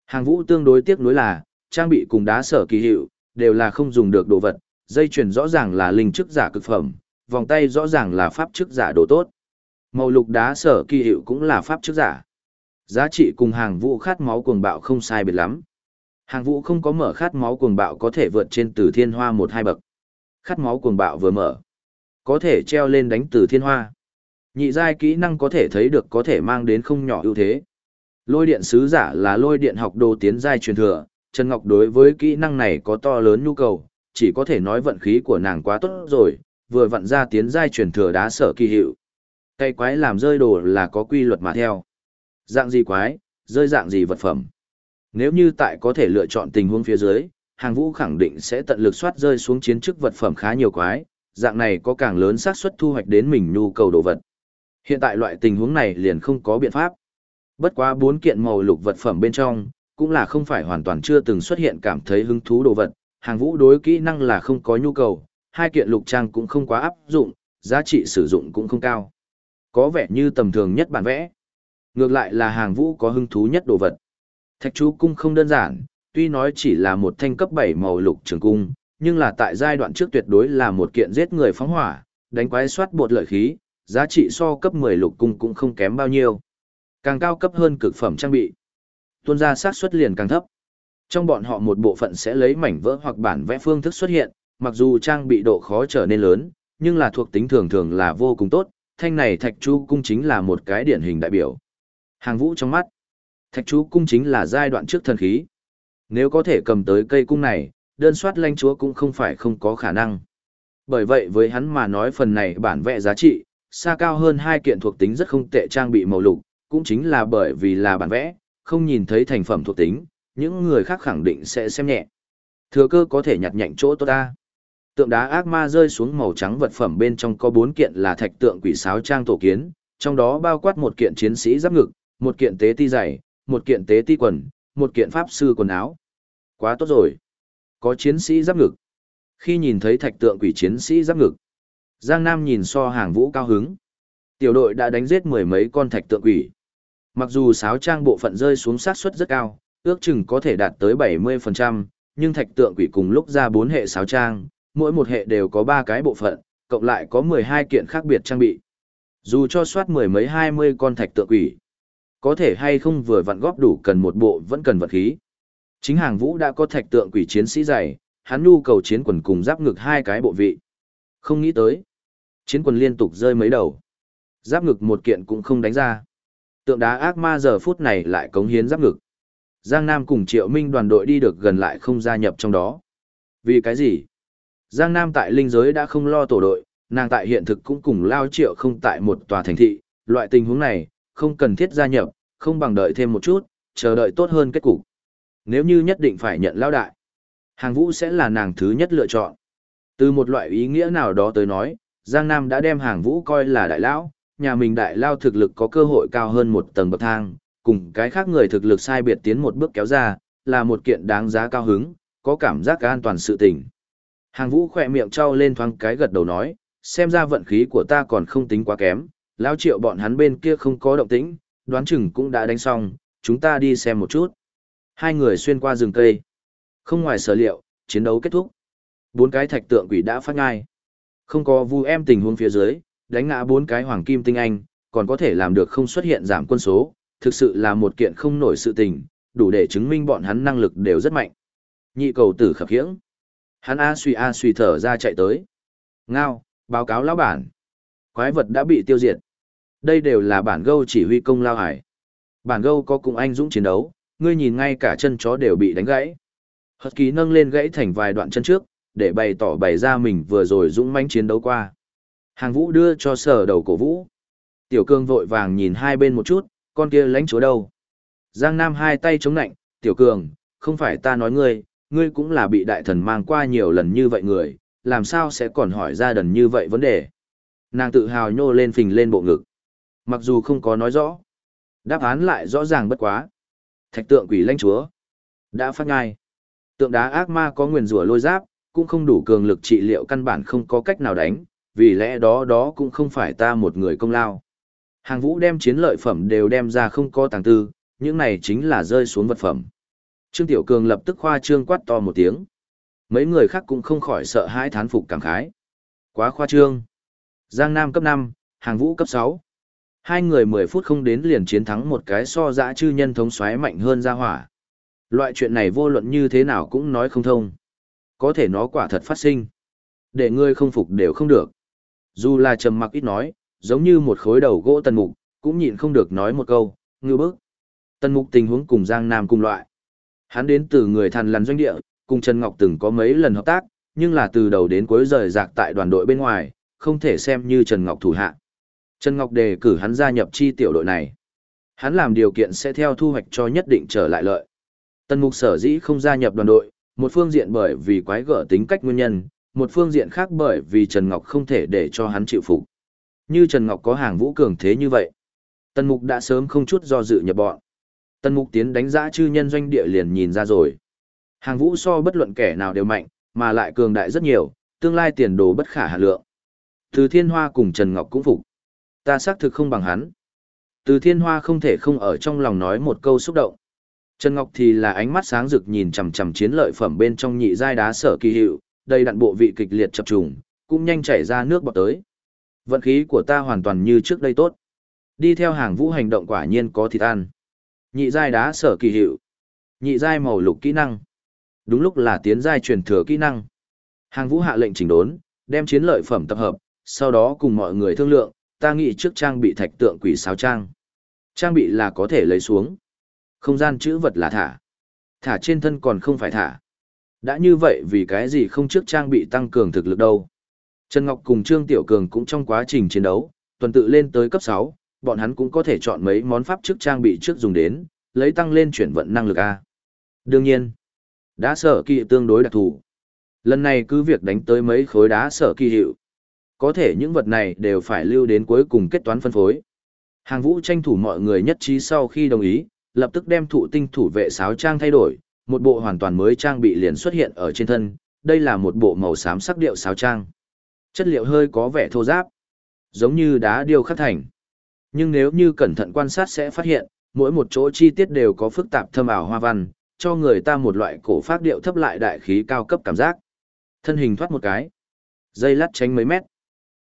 Hàng vũ tương đối tiếc nuối là, trang bị cùng đá sở kỳ hiệu, đều là không dùng được đồ vật, dây chuyền rõ ràng là linh chức giả cực phẩm, vòng tay rõ ràng là pháp chức giả đồ tốt. Màu lục đá sở kỳ hiệu cũng là pháp chức giả. Giá trị cùng hàng vũ khát máu cuồng bạo không sai biệt lắm. Hàng vũ không có mở khát máu cuồng bạo có thể vượt trên từ thiên hoa một hai bậc. Khát máu cuồng bạo vừa mở. Có thể treo lên đánh từ thiên hoa. Nhị giai kỹ năng có thể thấy được có thể mang đến không nhỏ ưu thế. Lôi điện sứ giả là lôi điện học đồ tiến giai truyền thừa, Trần Ngọc đối với kỹ năng này có to lớn nhu cầu, chỉ có thể nói vận khí của nàng quá tốt rồi, vừa vặn ra tiến giai truyền thừa đá sở kỳ hiệu. Cây quái làm rơi đồ là có quy luật mà theo. Dạng gì quái, rơi dạng gì vật phẩm. Nếu như tại có thể lựa chọn tình huống phía dưới, hàng vũ khẳng định sẽ tận lực soát rơi xuống chiến chức vật phẩm khá nhiều quái, dạng này có càng lớn xác suất thu hoạch đến mình nhu cầu đồ vật. Hiện tại loại tình huống này liền không có biện pháp. Bất quá bốn kiện màu lục vật phẩm bên trong, cũng là không phải hoàn toàn chưa từng xuất hiện cảm thấy hứng thú đồ vật, hàng vũ đối kỹ năng là không có nhu cầu, hai kiện lục trang cũng không quá áp dụng, giá trị sử dụng cũng không cao. Có vẻ như tầm thường nhất bản vẽ. Ngược lại là hàng vũ có hứng thú nhất đồ vật. Thạch chú cung không đơn giản, tuy nói chỉ là một thanh cấp 7 màu lục trường cung, nhưng là tại giai đoạn trước tuyệt đối là một kiện giết người phóng hỏa, đánh quái soát bột lợi khí, giá trị so cấp 10 lục cung cũng không kém bao nhiêu. Càng cao cấp hơn cực phẩm trang bị. Tuôn ra xác suất liền càng thấp. Trong bọn họ một bộ phận sẽ lấy mảnh vỡ hoặc bản vẽ phương thức xuất hiện, mặc dù trang bị độ khó trở nên lớn, nhưng là thuộc tính thường thường là vô cùng tốt, thanh này thạch chu cung chính là một cái điển hình đại biểu. Hàng vũ trong mắt, thạch chu cung chính là giai đoạn trước thần khí. Nếu có thể cầm tới cây cung này, đơn soát lanh chúa cũng không phải không có khả năng. Bởi vậy với hắn mà nói phần này bản vẽ giá trị, xa cao hơn hai kiện thuộc tính rất không tệ trang bị màu lục, cũng chính là bởi vì là bản vẽ, không nhìn thấy thành phẩm thuộc tính, những người khác khẳng định sẽ xem nhẹ. Thừa cơ có thể nhặt nhạnh chỗ tốt ta. Tượng đá ác ma rơi xuống màu trắng vật phẩm bên trong có bốn kiện là thạch tượng quỷ sáo trang tổ kiến, trong đó bao quát một kiện chiến sĩ giáp ngực, một kiện tế ti giày, một kiện tế ti quần, một kiện pháp sư quần áo. Quá tốt rồi. Có chiến sĩ giáp ngực. Khi nhìn thấy thạch tượng quỷ chiến sĩ giáp ngực, Giang Nam nhìn so hàng vũ cao hứng. Tiểu đội đã đánh giết mười mấy con thạch tượng quỷ. Mặc dù sáo trang bộ phận rơi xuống sát suất rất cao, ước chừng có thể đạt tới 70%, nhưng thạch tượng quỷ cùng lúc ra bốn hệ sáo trang, mỗi một hệ đều có ba cái bộ phận, cộng lại có 12 kiện khác biệt trang bị. Dù cho soát mười mấy hai mươi con thạch tượng quỷ, có thể hay không vừa vặn góp đủ cần một bộ vẫn cần vật khí. Chính hàng vũ đã có thạch tượng quỷ chiến sĩ dày, hắn nhu cầu chiến quần cùng giáp ngực hai cái bộ vị. Không nghĩ tới. Chiến quần liên tục rơi mấy đầu. Giáp ngực một kiện cũng không đánh ra. Tượng đá ác ma giờ phút này lại cống hiến giáp ngực. Giang Nam cùng Triệu Minh đoàn đội đi được gần lại không gia nhập trong đó. Vì cái gì? Giang Nam tại linh giới đã không lo tổ đội, nàng tại hiện thực cũng cùng lao triệu không tại một tòa thành thị, loại tình huống này, không cần thiết gia nhập, không bằng đợi thêm một chút, chờ đợi tốt hơn kết cục. Nếu như nhất định phải nhận lao đại, hàng vũ sẽ là nàng thứ nhất lựa chọn. Từ một loại ý nghĩa nào đó tới nói, Giang Nam đã đem hàng vũ coi là đại lão, nhà mình đại lao thực lực có cơ hội cao hơn một tầng bậc thang, cùng cái khác người thực lực sai biệt tiến một bước kéo ra, là một kiện đáng giá cao hứng, có cảm giác an toàn sự tình. Hàng vũ khỏe miệng trao lên thoáng cái gật đầu nói, xem ra vận khí của ta còn không tính quá kém, lao triệu bọn hắn bên kia không có động tĩnh, đoán chừng cũng đã đánh xong, chúng ta đi xem một chút. Hai người xuyên qua rừng cây. Không ngoài sở liệu, chiến đấu kết thúc. Bốn cái thạch tượng quỷ đã phát ngai. Không có vu em tình huống phía dưới, đánh ngã bốn cái hoàng kim tinh anh, còn có thể làm được không xuất hiện giảm quân số, thực sự là một kiện không nổi sự tình, đủ để chứng minh bọn hắn năng lực đều rất mạnh. Nhị cầu tử khập khiễng. Hắn A suy A suy thở ra chạy tới. Ngao, báo cáo lão bản. Quái vật đã bị tiêu diệt. Đây đều là bản gâu chỉ huy công lao hải. Bản gâu có cùng anh dũng chiến đấu, ngươi nhìn ngay cả chân chó đều bị đánh gãy. Hật ký nâng lên gãy thành vài đoạn chân trước, để bày tỏ bày ra mình vừa rồi dũng mãnh chiến đấu qua. Hàng vũ đưa cho sở đầu cổ vũ. Tiểu cương vội vàng nhìn hai bên một chút, con kia lãnh chúa đâu. Giang Nam hai tay chống nạnh, tiểu cường, không phải ta nói ngươi, ngươi cũng là bị đại thần mang qua nhiều lần như vậy người, làm sao sẽ còn hỏi ra đần như vậy vấn đề. Nàng tự hào nhô lên phình lên bộ ngực. Mặc dù không có nói rõ, đáp án lại rõ ràng bất quá. Thạch tượng quỷ lãnh chúa đã phát ngai. Tượng đá ác ma có nguyền rủa lôi giáp, cũng không đủ cường lực trị liệu căn bản không có cách nào đánh, vì lẽ đó đó cũng không phải ta một người công lao. Hàng vũ đem chiến lợi phẩm đều đem ra không có tàng tư, những này chính là rơi xuống vật phẩm. Trương Tiểu Cường lập tức khoa trương quát to một tiếng. Mấy người khác cũng không khỏi sợ hãi thán phục cảm khái. Quá khoa trương. Giang Nam cấp 5, hàng vũ cấp 6. Hai người 10 phút không đến liền chiến thắng một cái so dã chư nhân thống xoáy mạnh hơn ra hỏa. Loại chuyện này vô luận như thế nào cũng nói không thông. Có thể nó quả thật phát sinh. Để ngươi không phục đều không được. Dù là trầm mặc ít nói, giống như một khối đầu gỗ tần mục, cũng nhịn không được nói một câu, ngư bức. Tần mục tình huống cùng Giang Nam cùng loại. Hắn đến từ người thằn lằn doanh địa, cùng Trần Ngọc từng có mấy lần hợp tác, nhưng là từ đầu đến cuối rời rạc tại đoàn đội bên ngoài, không thể xem như Trần Ngọc thủ hạ. Trần Ngọc đề cử hắn gia nhập chi tiểu đội này. Hắn làm điều kiện sẽ theo thu hoạch cho nhất định trở lại lợi. Tần Mục sở dĩ không gia nhập đoàn đội, một phương diện bởi vì quái gở tính cách nguyên nhân, một phương diện khác bởi vì Trần Ngọc không thể để cho hắn chịu phục. Như Trần Ngọc có hàng vũ cường thế như vậy, Tần Mục đã sớm không chút do dự nhập bọn. Tần Mục tiến đánh giá chư nhân doanh địa liền nhìn ra rồi. Hàng vũ so bất luận kẻ nào đều mạnh, mà lại cường đại rất nhiều, tương lai tiền đồ bất khả hạ lượng. Từ Thiên Hoa cùng Trần Ngọc cũng phục. Ta xác thực không bằng hắn. Từ Thiên Hoa không thể không ở trong lòng nói một câu xúc động. Trần Ngọc thì là ánh mắt sáng rực nhìn chằm chằm chiến lợi phẩm bên trong nhị giai đá sở kỳ hiệu, đầy đặn bộ vị kịch liệt chập trùng, cũng nhanh chảy ra nước bọt tới. Vận khí của ta hoàn toàn như trước đây tốt. Đi theo hàng vũ hành động quả nhiên có thịt ăn. Nhị giai đá sở kỳ hiệu. Nhị giai màu lục kỹ năng. Đúng lúc là tiến giai truyền thừa kỹ năng. Hàng vũ hạ lệnh chỉnh đốn, đem chiến lợi phẩm tập hợp, sau đó cùng mọi người thương lượng, ta nghĩ trước trang bị thạch tượng quỷ sáo trang. Trang bị là có thể lấy xuống. Không gian chữ vật là thả. Thả trên thân còn không phải thả. Đã như vậy vì cái gì không trước trang bị tăng cường thực lực đâu. Trần Ngọc cùng Trương Tiểu Cường cũng trong quá trình chiến đấu, tuần tự lên tới cấp 6, bọn hắn cũng có thể chọn mấy món pháp trước trang bị trước dùng đến, lấy tăng lên chuyển vận năng lực A. Đương nhiên, đá sở kỳ tương đối đặc thù. Lần này cứ việc đánh tới mấy khối đá sở kỳ hiệu. Có thể những vật này đều phải lưu đến cuối cùng kết toán phân phối. Hàng vũ tranh thủ mọi người nhất trí sau khi đồng ý, lập tức đem thụ tinh thủ vệ sáo trang thay đổi, một bộ hoàn toàn mới trang bị liền xuất hiện ở trên thân, đây là một bộ màu xám sắc điệu sáo trang. Chất liệu hơi có vẻ thô ráp, giống như đá điêu khắc thành. Nhưng nếu như cẩn thận quan sát sẽ phát hiện, mỗi một chỗ chi tiết đều có phức tạp thâm ảo hoa văn, cho người ta một loại cổ phát điệu thấp lại đại khí cao cấp cảm giác. Thân hình thoát một cái, dây lắt tránh mấy mét.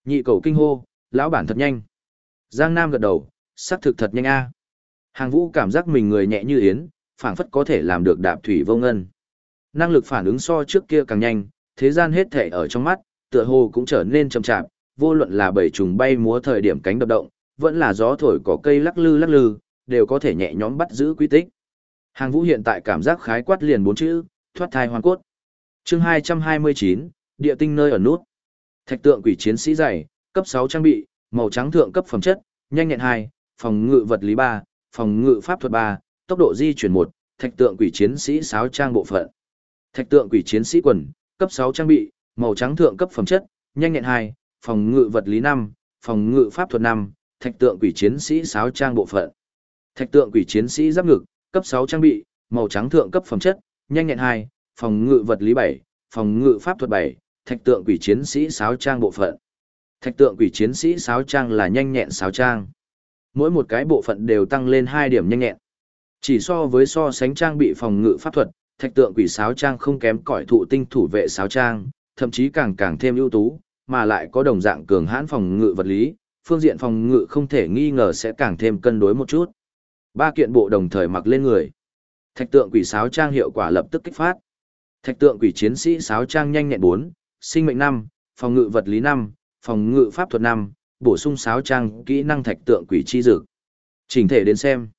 Nhị cầu kinh hô, lão bản thật nhanh. Giang Nam gật đầu, sắc thực thật nhanh a. Hàng vũ cảm giác mình người nhẹ như yến, phảng phất có thể làm được đạp thủy vô ngân. Năng lực phản ứng so trước kia càng nhanh, thế gian hết thể ở trong mắt, tựa hồ cũng trở nên chậm chạp, vô luận là bảy trùng bay múa thời điểm cánh đập động, vẫn là gió thổi có cây lắc lư lắc lư, đều có thể nhẹ nhõm bắt giữ quy tích. Hàng vũ hiện tại cảm giác khái quát liền bốn chữ, thoát thai hoàn cốt. chương 229, Địa tinh nơi ở nút. Thạch tượng quỷ chiến sĩ dày, cấp 6 trang bị, màu trắng thượng cấp phẩm chất, nhanh nhẹn 2, phòng ngự vật lý 3, phòng ngự pháp thuật 3, tốc độ di chuyển 1, thạch tượng quỷ chiến sĩ sáo trang bộ phận. Thạch tượng quỷ chiến sĩ quần, cấp 6 trang bị, màu trắng thượng cấp phẩm chất, nhanh nhẹn 2, phòng ngự vật lý 5, phòng ngự pháp thuật 5, thạch tượng quỷ chiến sĩ sáo trang bộ phận. Thạch tượng quỷ chiến sĩ giáp ngực, cấp 6 trang bị, màu trắng thượng cấp phẩm chất, nhanh nhẹn 2, phòng ngự vật lý 7, phòng ngự pháp thuật 7, thạch tượng quỷ chiến sĩ sáo trang bộ phận. Thạch tượng quỷ chiến sĩ sáo trang là nhanh nhẹn sáo trang. Mỗi một cái bộ phận đều tăng lên 2 điểm nhanh nhẹn. Chỉ so với so sánh trang bị phòng ngự pháp thuật, thạch tượng quỷ sáo trang không kém cỏi thụ tinh thủ vệ sáo trang, thậm chí càng càng thêm ưu tú, mà lại có đồng dạng cường hãn phòng ngự vật lý, phương diện phòng ngự không thể nghi ngờ sẽ càng thêm cân đối một chút. Ba kiện bộ đồng thời mặc lên người. Thạch tượng quỷ sáo trang hiệu quả lập tức kích phát. Thạch tượng quỷ chiến sĩ sáo trang nhanh nhẹn 4, sinh mệnh 5, phòng ngự vật lý 5, phòng ngự pháp thuật 5, bổ sung sáo trang kỹ năng thạch tượng quỷ chi dược. Chỉnh thể đến xem.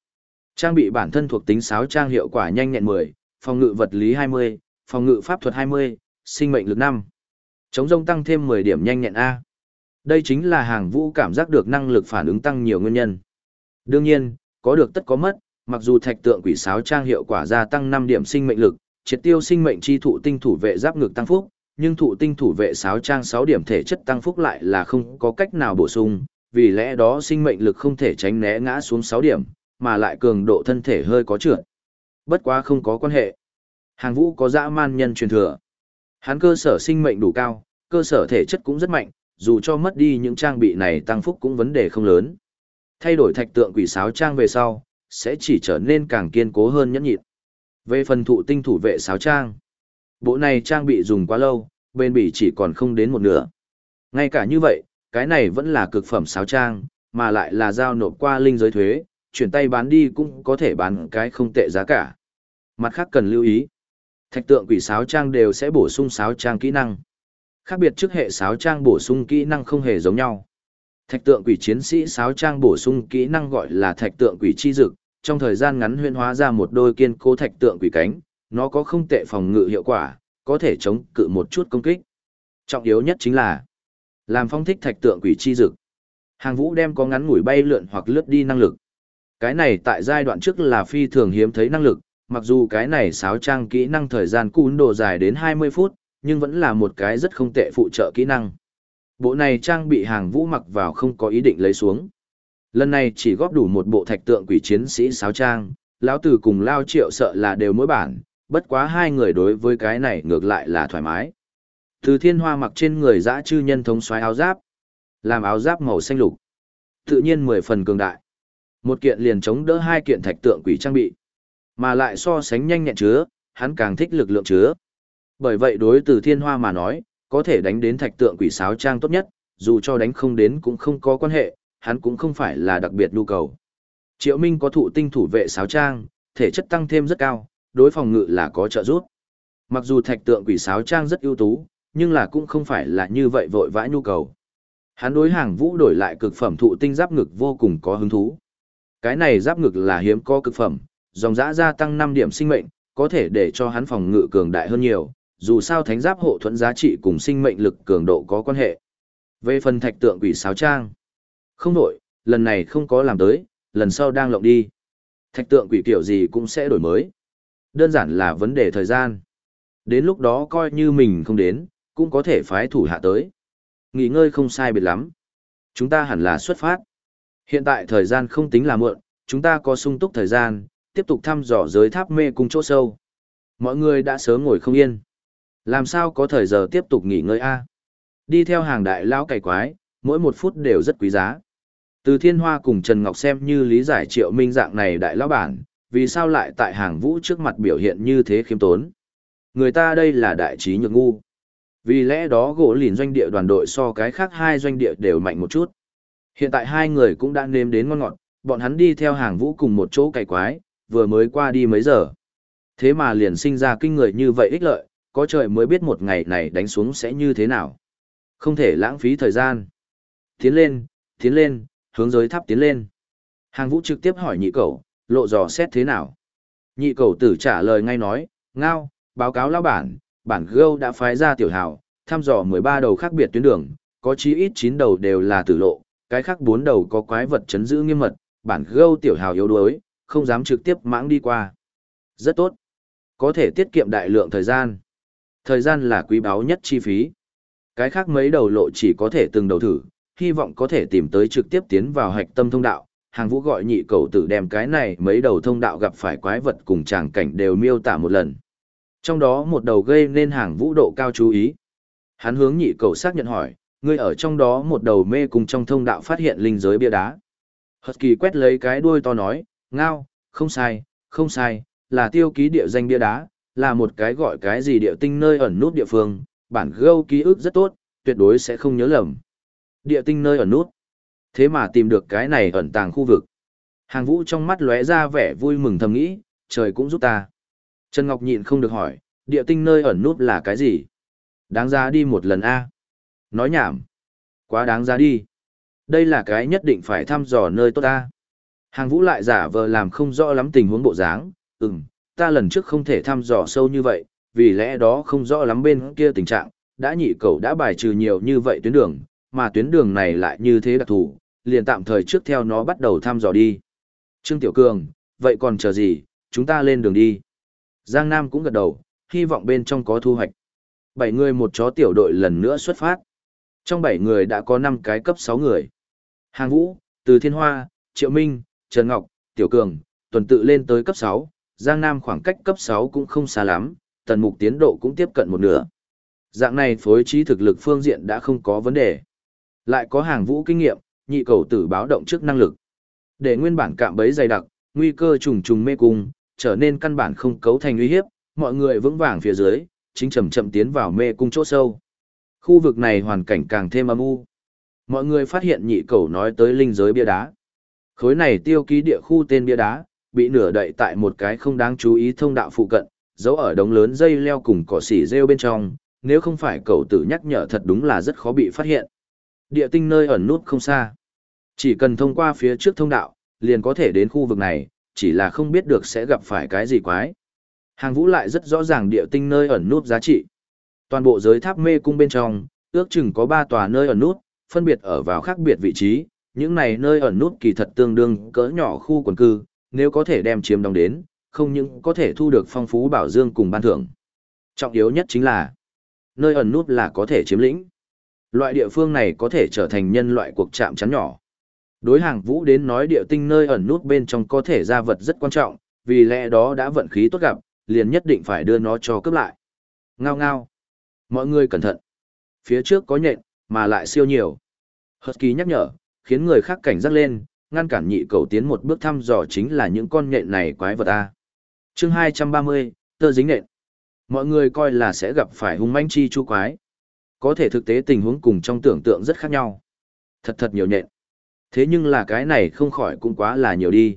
Trang bị bản thân thuộc tính sáo trang hiệu quả nhanh nhẹn 10, phòng ngự vật lý 20, phòng ngự pháp thuật 20, sinh mệnh lực 5. Chống rông tăng thêm 10 điểm nhanh nhẹn A. Đây chính là hàng vũ cảm giác được năng lực phản ứng tăng nhiều nguyên nhân. Đương nhiên, có được tất có mất, mặc dù thạch tượng quỷ sáo trang hiệu quả gia tăng 5 điểm sinh mệnh lực, triệt tiêu sinh mệnh chi thụ tinh thủ vệ giáp ngực tăng phúc, nhưng thụ tinh thủ vệ sáo trang 6 điểm thể chất tăng phúc lại là không có cách nào bổ sung, vì lẽ đó sinh mệnh lực không thể tránh né ngã xuống 6 điểm, mà lại cường độ thân thể hơi có trượt. Bất quá không có quan hệ. Hàng vũ có dã man nhân truyền thừa. Hắn cơ sở sinh mệnh đủ cao, cơ sở thể chất cũng rất mạnh, dù cho mất đi những trang bị này tăng phúc cũng vấn đề không lớn. Thay đổi thạch tượng quỷ sáo trang về sau, sẽ chỉ trở nên càng kiên cố hơn nhẫn nhịn. Về phần thụ tinh thủ vệ sáo trang, bộ này trang bị dùng quá lâu, bên bỉ chỉ còn không đến một nửa. Ngay cả như vậy, cái này vẫn là cực phẩm sáo trang, mà lại là giao nộp qua linh giới thuế, chuyển tay bán đi cũng có thể bán cái không tệ giá cả. Mặt khác cần lưu ý, thạch tượng quỷ sáo trang đều sẽ bổ sung sáo trang kỹ năng. Khác biệt trước hệ sáo trang bổ sung kỹ năng không hề giống nhau. Thạch tượng quỷ chiến sĩ sáo trang bổ sung kỹ năng gọi là thạch tượng quỷ chi dực, trong thời gian ngắn huyên hóa ra một đôi kiên cố thạch tượng quỷ cánh, nó có không tệ phòng ngự hiệu quả, có thể chống cự một chút công kích. Trọng yếu nhất chính là làm phong thích thạch tượng quỷ chi dực. Hàng vũ đem có ngắn ngủi bay lượn hoặc lướt đi năng lực. Cái này tại giai đoạn trước là phi thường hiếm thấy năng lực, mặc dù cái này sáo trang kỹ năng thời gian cún đồ dài đến 20 phút, nhưng vẫn là một cái rất không tệ phụ trợ kỹ năng. Bộ này trang bị hàng vũ mặc vào không có ý định lấy xuống. Lần này chỉ góp đủ một bộ thạch tượng quỷ chiến sĩ sáo trang, lão tử cùng lao triệu sợ là đều mỗi bản, bất quá hai người đối với cái này ngược lại là thoải mái. Từ thiên hoa mặc trên người dã chư nhân thống xoáy áo giáp, làm áo giáp màu xanh lục. Tự nhiên mười phần cường đại. Một kiện liền chống đỡ hai kiện thạch tượng quỷ trang bị. Mà lại so sánh nhanh nhẹn chứa, hắn càng thích lực lượng chứa. Bởi vậy đối từ thiên hoa mà nói, có thể đánh đến thạch tượng quỷ sáo trang tốt nhất, dù cho đánh không đến cũng không có quan hệ, hắn cũng không phải là đặc biệt nhu cầu. Triệu Minh có thụ tinh thủ vệ sáo trang, thể chất tăng thêm rất cao, đối phòng ngự là có trợ giúp. Mặc dù thạch tượng quỷ sáo trang rất ưu tú, nhưng là cũng không phải là như vậy vội vã nhu cầu. Hắn đối hàng vũ đổi lại cực phẩm thụ tinh giáp ngực vô cùng có hứng thú. Cái này giáp ngực là hiếm có cực phẩm, dòng dã gia tăng 5 điểm sinh mệnh, có thể để cho hắn phòng ngự cường đại hơn nhiều, dù sao thánh giáp hộ thuẫn giá trị cùng sinh mệnh lực cường độ có quan hệ. Về phần thạch tượng quỷ sáo trang, không đổi, lần này không có làm tới, lần sau đang lộng đi. Thạch tượng quỷ kiểu gì cũng sẽ đổi mới. Đơn giản là vấn đề thời gian. Đến lúc đó coi như mình không đến, cũng có thể phái thủ hạ tới. Nghỉ ngơi không sai biệt lắm. Chúng ta hẳn là xuất phát. Hiện tại thời gian không tính là muộn, chúng ta có sung túc thời gian, tiếp tục thăm dò giới tháp mê cung chỗ sâu. Mọi người đã sớm ngồi không yên. Làm sao có thời giờ tiếp tục nghỉ ngơi a? Đi theo hàng đại lão cày quái, mỗi một phút đều rất quý giá. Từ Thiên Hoa cùng Trần Ngọc xem như lý giải triệu minh dạng này đại lão bản, vì sao lại tại hàng vũ trước mặt biểu hiện như thế khiêm tốn. Người ta đây là đại trí nhược ngu. Vì lẽ đó gỗ lìn doanh địa đoàn đội so cái khác hai doanh địa đều mạnh một chút. Hiện tại hai người cũng đã nếm đến ngon ngọt, bọn hắn đi theo hàng vũ cùng một chỗ cày quái, vừa mới qua đi mấy giờ. Thế mà liền sinh ra kinh người như vậy ích lợi, có trời mới biết một ngày này đánh xuống sẽ như thế nào. Không thể lãng phí thời gian. Tiến lên, tiến lên, hướng giới tháp tiến lên. Hàng vũ trực tiếp hỏi nhị cầu, lộ dò xét thế nào. Nhị cầu tử trả lời ngay nói, ngao, báo cáo lão bản, bản gâu đã phái ra tiểu hào, thăm dò 13 đầu khác biệt tuyến đường, có chí ít 9 đầu đều là tử lộ, cái khác bốn đầu có quái vật chấn giữ nghiêm mật, bản gâu tiểu hào yếu đuối, không dám trực tiếp mãng đi qua. Rất tốt. Có thể tiết kiệm đại lượng thời gian. Thời gian là quý báu nhất chi phí. Cái khác mấy đầu lộ chỉ có thể từng đầu thử, hy vọng có thể tìm tới trực tiếp tiến vào hạch tâm thông đạo. Hàng vũ gọi nhị cầu tử đem cái này mấy đầu thông đạo gặp phải quái vật cùng tràng cảnh đều miêu tả một lần. Trong đó một đầu gây nên hàng vũ độ cao chú ý. Hắn hướng nhị cầu xác nhận hỏi, ngươi ở trong đó một đầu mê cùng trong thông đạo phát hiện linh giới bia đá. Hật kỳ quét lấy cái đuôi to nói, ngao, không sai, không sai, là tiêu ký địa danh bia đá, là một cái gọi cái gì địa tinh nơi ẩn nút địa phương, bản gâu ký ức rất tốt, tuyệt đối sẽ không nhớ lầm. Địa tinh nơi ẩn nút. Thế mà tìm được cái này ẩn tàng khu vực. Hàng vũ trong mắt lóe ra vẻ vui mừng thầm nghĩ, trời cũng giúp ta. Trần Ngọc nhịn không được hỏi, địa tinh nơi ẩn nút là cái gì? Đáng giá đi một lần a Nói nhảm. Quá đáng giá đi. Đây là cái nhất định phải thăm dò nơi tốt ta. Hàng vũ lại giả vờ làm không rõ lắm tình huống bộ dáng, ừm, ta lần trước không thể thăm dò sâu như vậy, vì lẽ đó không rõ lắm bên kia tình trạng, đã nhị cầu đã bài trừ nhiều như vậy tuyến đường, mà tuyến đường này lại như thế đặc thù, liền tạm thời trước theo nó bắt đầu thăm dò đi. Trương Tiểu Cường, vậy còn chờ gì, chúng ta lên đường đi. Giang Nam cũng gật đầu, hy vọng bên trong có thu hoạch. Bảy người một chó tiểu đội lần nữa xuất phát. Trong bảy người đã có năm cái cấp sáu người. Hàng Vũ, Từ Thiên Hoa, Triệu Minh, Trần Ngọc, Tiểu Cường, tuần tự lên tới cấp sáu. Giang Nam khoảng cách cấp sáu cũng không xa lắm, tần mục tiến độ cũng tiếp cận một nửa. Dạng này phối trí thực lực phương diện đã không có vấn đề. Lại có hàng vũ kinh nghiệm, nhị cầu tử báo động trước năng lực. Để nguyên bản cạm bấy dày đặc, nguy cơ trùng trùng mê cung, trở nên căn bản không cấu thành uy hiếp, mọi người vững vàng phía dưới, chính chậm chậm tiến vào mê cung chỗ sâu. Khu vực này hoàn cảnh càng thêm âm u. Mọi người phát hiện nhị cầu nói tới linh giới bia đá. Khối này tiêu ký địa khu tên bia đá, bị nửa đậy tại một cái không đáng chú ý thông đạo phụ cận, giấu ở đống lớn dây leo cùng cỏ xỉ rêu bên trong, nếu không phải cậu tử nhắc nhở thật đúng là rất khó bị phát hiện. Địa tinh nơi ẩn nút không xa. Chỉ cần thông qua phía trước thông đạo, liền có thể đến khu vực này, chỉ là không biết được sẽ gặp phải cái gì quái. Hàng vũ lại rất rõ ràng địa tinh nơi ẩn nút giá trị. Toàn bộ giới tháp mê cung bên trong, ước chừng có 3 tòa nơi ẩn nút, phân biệt ở vào khác biệt vị trí, những này nơi ẩn nút kỳ thật tương đương cỡ nhỏ khu quần cư, nếu có thể đem chiếm đóng đến, không những có thể thu được phong phú bảo dương cùng ban thưởng. Trọng yếu nhất chính là, nơi ẩn nút là có thể chiếm lĩnh. Loại địa phương này có thể trở thành nhân loại cuộc chạm chắn nhỏ. Đối hàng vũ đến nói địa tinh nơi ẩn nút bên trong có thể ra vật rất quan trọng, vì lẽ đó đã vận khí tốt gặp, liền nhất định phải đưa nó cho cướp lại. Ngao ngao. Mọi người cẩn thận. Phía trước có nhện, mà lại siêu nhiều. Husky nhắc nhở, khiến người khác cảnh giác lên, ngăn cản nhị cầu tiến một bước thăm dò chính là những con nhện này quái vật a. Chương 230, tơ dính nhện. Mọi người coi là sẽ gặp phải hung manh chi chu quái. Có thể thực tế tình huống cùng trong tưởng tượng rất khác nhau. Thật thật nhiều nhện. Thế nhưng là cái này không khỏi cũng quá là nhiều đi.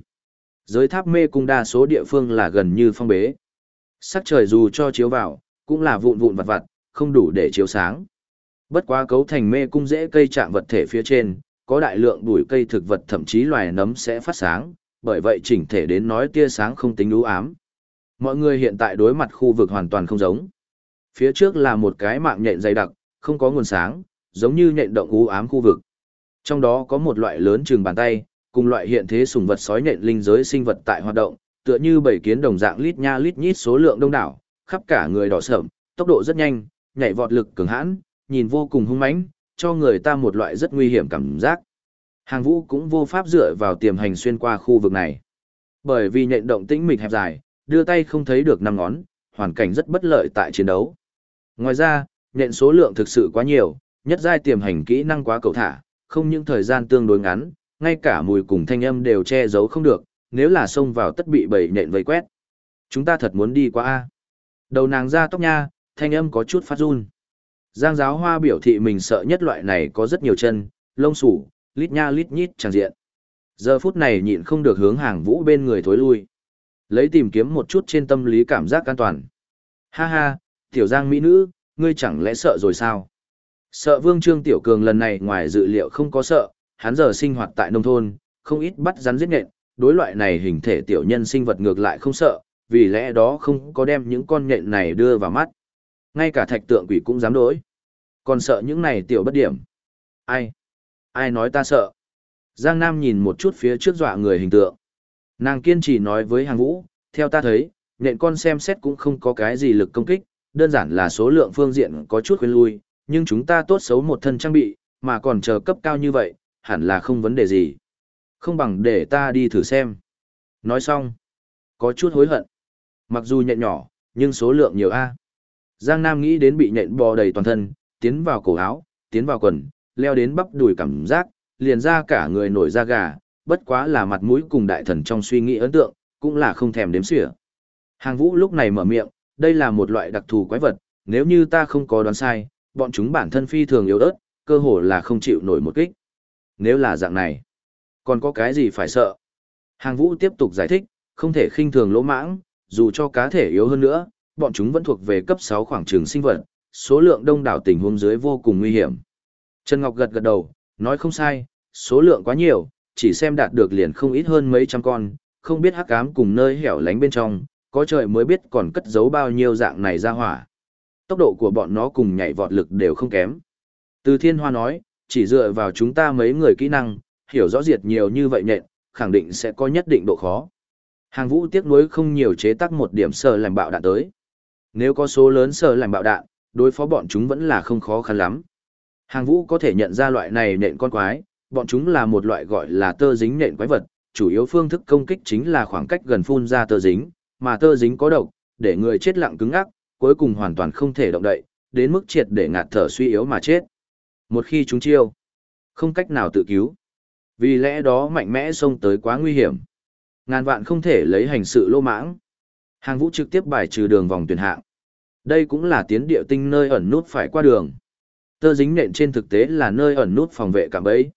Giới tháp mê cung đa số địa phương là gần như phong bế. Sắc trời dù cho chiếu vào, cũng là vụn vụn vặt vặt, không đủ để chiếu sáng. Bất quá cấu thành mê cung dễ cây chạm vật thể phía trên, có đại lượng bụi cây thực vật thậm chí loài nấm sẽ phát sáng, bởi vậy chỉnh thể đến nói tia sáng không tính ưu ám. Mọi người hiện tại đối mặt khu vực hoàn toàn không giống. Phía trước là một cái mạng nhện dày đặc, không có nguồn sáng, giống như nhện động u ám khu vực. Trong đó có một loại lớn chừng bàn tay, cùng loại hiện thế sùng vật sói nhện linh giới sinh vật tại hoạt động, tựa như bảy kiến đồng dạng lít nha lít nhít số lượng đông đảo, khắp cả người đỏ sẫm, tốc độ rất nhanh, nhảy vọt lực cường hãn, nhìn vô cùng hung mãnh, cho người ta một loại rất nguy hiểm cảm giác. Hàng vũ cũng vô pháp dựa vào tiềm hành xuyên qua khu vực này. Bởi vì nhện động tĩnh mịch hẹp dài, đưa tay không thấy được năm ngón, hoàn cảnh rất bất lợi tại chiến đấu. Ngoài ra, nhện số lượng thực sự quá nhiều, nhất giai tiềm hành kỹ năng quá cầu thả, không những thời gian tương đối ngắn, ngay cả mùi cùng thanh âm đều che giấu không được, nếu là xông vào tất bị bầy nhện vây quét. Chúng ta thật muốn đi qua a. Đầu nàng ra tóc nha, thanh âm có chút phát run. Giang giáo hoa biểu thị mình sợ nhất loại này có rất nhiều chân, lông sủ, lít nha lít nhít chẳng diện. Giờ phút này nhịn không được hướng hàng vũ bên người thối lui. Lấy tìm kiếm một chút trên tâm lý cảm giác an toàn. Ha ha, tiểu giang mỹ nữ, ngươi chẳng lẽ sợ rồi sao? Sợ vương trương tiểu cường lần này ngoài dự liệu không có sợ, hắn giờ sinh hoạt tại nông thôn, không ít bắt rắn giết nhện, đối loại này hình thể tiểu nhân sinh vật ngược lại không sợ, vì lẽ đó không có đem những con nhện này đưa vào mắt. Ngay cả thạch tượng quỷ cũng dám đối. Còn sợ những này tiểu bất điểm. Ai? Ai nói ta sợ? Giang Nam nhìn một chút phía trước dọa người hình tượng. Nàng kiên trì nói với hàng vũ, theo ta thấy, nện con xem xét cũng không có cái gì lực công kích, đơn giản là số lượng phương diện có chút khuyên lui, nhưng chúng ta tốt xấu một thân trang bị, mà còn chờ cấp cao như vậy, hẳn là không vấn đề gì. Không bằng để ta đi thử xem. Nói xong, có chút hối hận. Mặc dù nhện nhỏ, nhưng số lượng nhiều A. Giang Nam nghĩ đến bị nhện bò đầy toàn thân, tiến vào cổ áo, tiến vào quần, leo đến bắp đùi cảm giác, liền ra cả người nổi da gà, bất quá là mặt mũi cùng đại thần trong suy nghĩ ấn tượng, cũng là không thèm đếm xỉa. Hàng vũ lúc này mở miệng, đây là một loại đặc thù quái vật, nếu như ta không có đoán sai, bọn chúng bản thân phi thường yếu ớt, cơ hồ là không chịu nổi một kích. Nếu là dạng này, còn có cái gì phải sợ? Hàng vũ tiếp tục giải thích, không thể khinh thường lỗ mãng, dù cho cá thể yếu hơn nữa, bọn chúng vẫn thuộc về cấp 6 khoảng trường sinh vật, số lượng đông đảo tình huống dưới vô cùng nguy hiểm. Trần Ngọc gật gật đầu, nói không sai, số lượng quá nhiều, chỉ xem đạt được liền không ít hơn mấy trăm con, không biết hắc ám cùng nơi hẻo lánh bên trong, có trời mới biết còn cất giấu bao nhiêu dạng này ra hỏa. Tốc độ của bọn nó cùng nhảy vọt lực đều không kém. Từ Thiên Hoa nói, chỉ dựa vào chúng ta mấy người kỹ năng, hiểu rõ diệt nhiều như vậy nhện, khẳng định sẽ có nhất định độ khó. Hàng vũ tiếc nuối không nhiều chế tác một điểm sờ làm bạo đạn tới. Nếu có số lớn sờ lành bạo đạn, đối phó bọn chúng vẫn là không khó khăn lắm. Hàng vũ có thể nhận ra loại này nện con quái, bọn chúng là một loại gọi là tơ dính nện quái vật, chủ yếu phương thức công kích chính là khoảng cách gần phun ra tơ dính, mà tơ dính có độc, để người chết lặng cứng ngắc, cuối cùng hoàn toàn không thể động đậy, đến mức triệt để ngạt thở suy yếu mà chết. Một khi chúng chiêu, không cách nào tự cứu. Vì lẽ đó mạnh mẽ xông tới quá nguy hiểm. Ngàn vạn không thể lấy hành sự lô mãng. Hàng vũ trực tiếp bài trừ đường vòng tuyển hạng. Đây cũng là tiến địa tinh nơi ẩn nút phải qua đường. Tơ dính nện trên thực tế là nơi ẩn nút phòng vệ cảm ấy.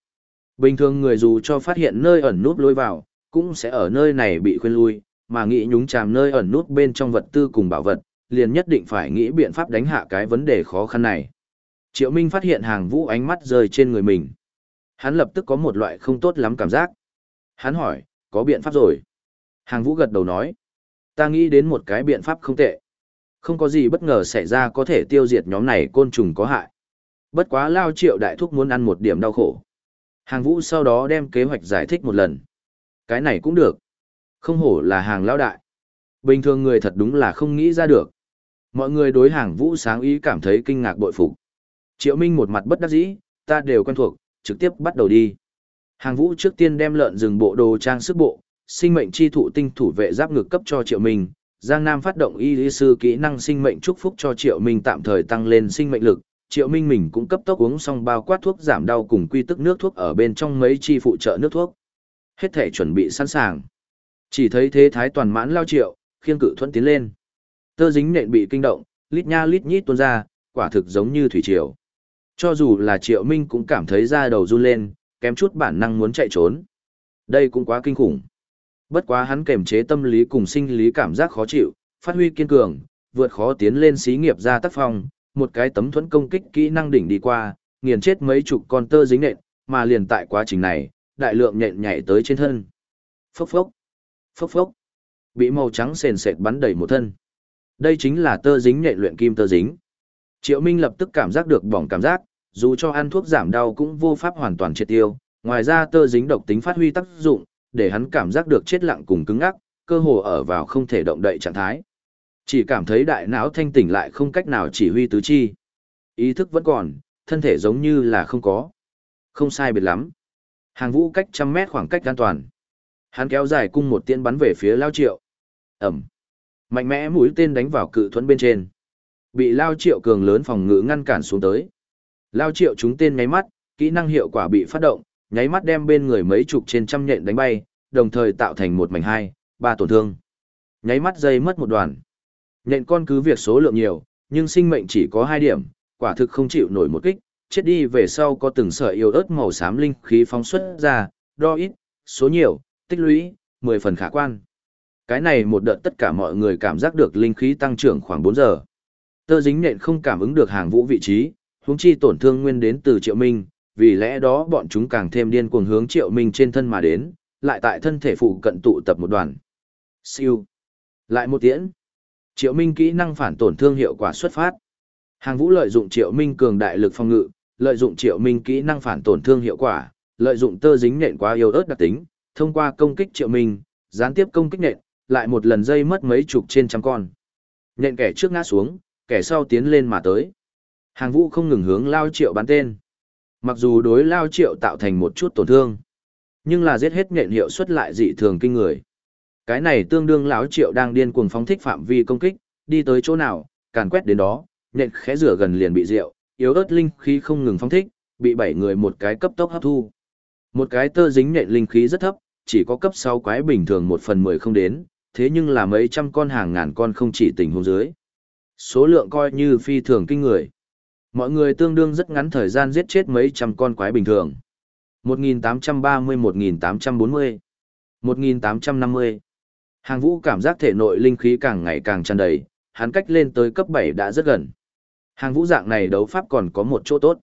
Bình thường người dù cho phát hiện nơi ẩn nút lối vào, cũng sẽ ở nơi này bị khuyên lui, mà nghĩ nhúng chàm nơi ẩn nút bên trong vật tư cùng bảo vật, liền nhất định phải nghĩ biện pháp đánh hạ cái vấn đề khó khăn này. Triệu Minh phát hiện hàng vũ ánh mắt rơi trên người mình. Hắn lập tức có một loại không tốt lắm cảm giác. Hắn hỏi, có biện pháp rồi. Hàng vũ gật đầu nói, ta nghĩ đến một cái biện pháp không tệ. Không có gì bất ngờ xảy ra có thể tiêu diệt nhóm này côn trùng có hại. Bất quá lao triệu đại thúc muốn ăn một điểm đau khổ. Hàng vũ sau đó đem kế hoạch giải thích một lần. Cái này cũng được. Không hổ là hàng lao đại. Bình thường người thật đúng là không nghĩ ra được. Mọi người đối hàng vũ sáng ý cảm thấy kinh ngạc bội phục. Triệu Minh một mặt bất đắc dĩ, ta đều quen thuộc, trực tiếp bắt đầu đi. Hàng vũ trước tiên đem lợn rừng bộ đồ trang sức bộ, sinh mệnh chi thụ tinh thủ vệ giáp ngực cấp cho Triệu Minh. Giang Nam phát động y lý sư kỹ năng sinh mệnh chúc phúc cho Triệu Minh tạm thời tăng lên sinh mệnh lực. Triệu Minh mình cũng cấp tốc uống xong bao quát thuốc giảm đau cùng quy tức nước thuốc ở bên trong mấy chi phụ trợ nước thuốc. Hết thể chuẩn bị sẵn sàng. Chỉ thấy thế thái toàn mãn lao triệu, khiêng cự thuẫn tiến lên. Tơ dính nện bị kinh động, lít nha lít nhít tuôn ra, quả thực giống như thủy triều. Cho dù là triệu minh cũng cảm thấy da đầu run lên, kém chút bản năng muốn chạy trốn. Đây cũng quá kinh khủng. Bất quá hắn kềm chế tâm lý cùng sinh lý cảm giác khó chịu, phát huy kiên cường, vượt khó tiến lên xí nghiệp ra tác phong, một cái tấm thuẫn công kích kỹ năng đỉnh đi qua, nghiền chết mấy chục con tơ dính nện, mà liền tại quá trình này, đại lượng nhện nhảy tới trên thân. Phốc phốc, phốc phốc, bị màu trắng sền sệt bắn đầy một thân. Đây chính là tơ dính nhện luyện kim tơ dính. Triệu Minh lập tức cảm giác được bỏng cảm giác, dù cho ăn thuốc giảm đau cũng vô pháp hoàn toàn triệt tiêu, ngoài ra tơ dính độc tính phát huy tác dụng, để hắn cảm giác được chết lặng cùng cứng ngắc, cơ hồ ở vào không thể động đậy trạng thái. Chỉ cảm thấy đại não thanh tỉnh lại không cách nào chỉ huy tứ chi. Ý thức vẫn còn, thân thể giống như là không có. Không sai biệt lắm. Hàng vũ cách trăm mét khoảng cách an toàn. Hắn kéo dài cung một tiên bắn về phía Lao Triệu. Ẩm. Mạnh mẽ mũi tên đánh vào cự thuẫn bên trên. Bị Lao Triệu cường lớn phòng ngự ngăn cản xuống tới. Lao Triệu chúng tên nháy mắt, kỹ năng hiệu quả bị phát động, nháy mắt đem bên người mấy chục trên trăm nhện đánh bay, đồng thời tạo thành một mảnh hai, ba tổn thương. Nháy mắt dây mất một đoàn. Nhện con cứ việc số lượng nhiều, nhưng sinh mệnh chỉ có hai điểm, quả thực không chịu nổi một kích, chết đi về sau có từng sợi yêu ớt màu xám linh khí phóng xuất ra, đo ít, số nhiều, tích lũy, 10 phần khả quan. Cái này một đợt tất cả mọi người cảm giác được linh khí tăng trưởng khoảng 4 giờ. Tơ dính nện không cảm ứng được hàng vũ vị trí, huống chi tổn thương nguyên đến từ Triệu Minh, vì lẽ đó bọn chúng càng thêm điên cuồng hướng Triệu Minh trên thân mà đến, lại tại thân thể phụ cận tụ tập một đoàn. Siêu. Lại một tiễn. Triệu Minh kỹ năng phản tổn thương hiệu quả xuất phát. Hàng vũ lợi dụng triệu minh cường đại lực phòng ngự, lợi dụng triệu minh kỹ năng phản tổn thương hiệu quả, lợi dụng tơ dính nện quá yếu ớt đặc tính, thông qua công kích triệu minh, gián tiếp công kích nện, lại một lần dây mất mấy chục trên trăm con. Nện kẻ trước ngã xuống, kẻ sau tiến lên mà tới. Hàng vũ không ngừng hướng lao triệu bắn tên. Mặc dù đối lao triệu tạo thành một chút tổn thương, nhưng là giết hết nhện hiệu suất lại dị thường kinh người. Cái này tương đương lão triệu đang điên cuồng phóng thích phạm vi công kích, đi tới chỗ nào, càn quét đến đó, nhện khẽ rửa gần liền bị rượu, yếu ớt linh khí không ngừng phóng thích, bị bảy người một cái cấp tốc hấp thu. Một cái tơ dính nhện linh khí rất thấp, chỉ có cấp 6 quái bình thường một phần 10 không đến, thế nhưng là mấy trăm con hàng ngàn con không chỉ tình huống dưới. Số lượng coi như phi thường kinh người. Mọi người tương đương rất ngắn thời gian giết chết mấy trăm con quái bình thường. 1830-1840 1850 Hàng vũ cảm giác thể nội linh khí càng ngày càng tràn đầy, hắn cách lên tới cấp 7 đã rất gần. Hàng vũ dạng này đấu pháp còn có một chỗ tốt.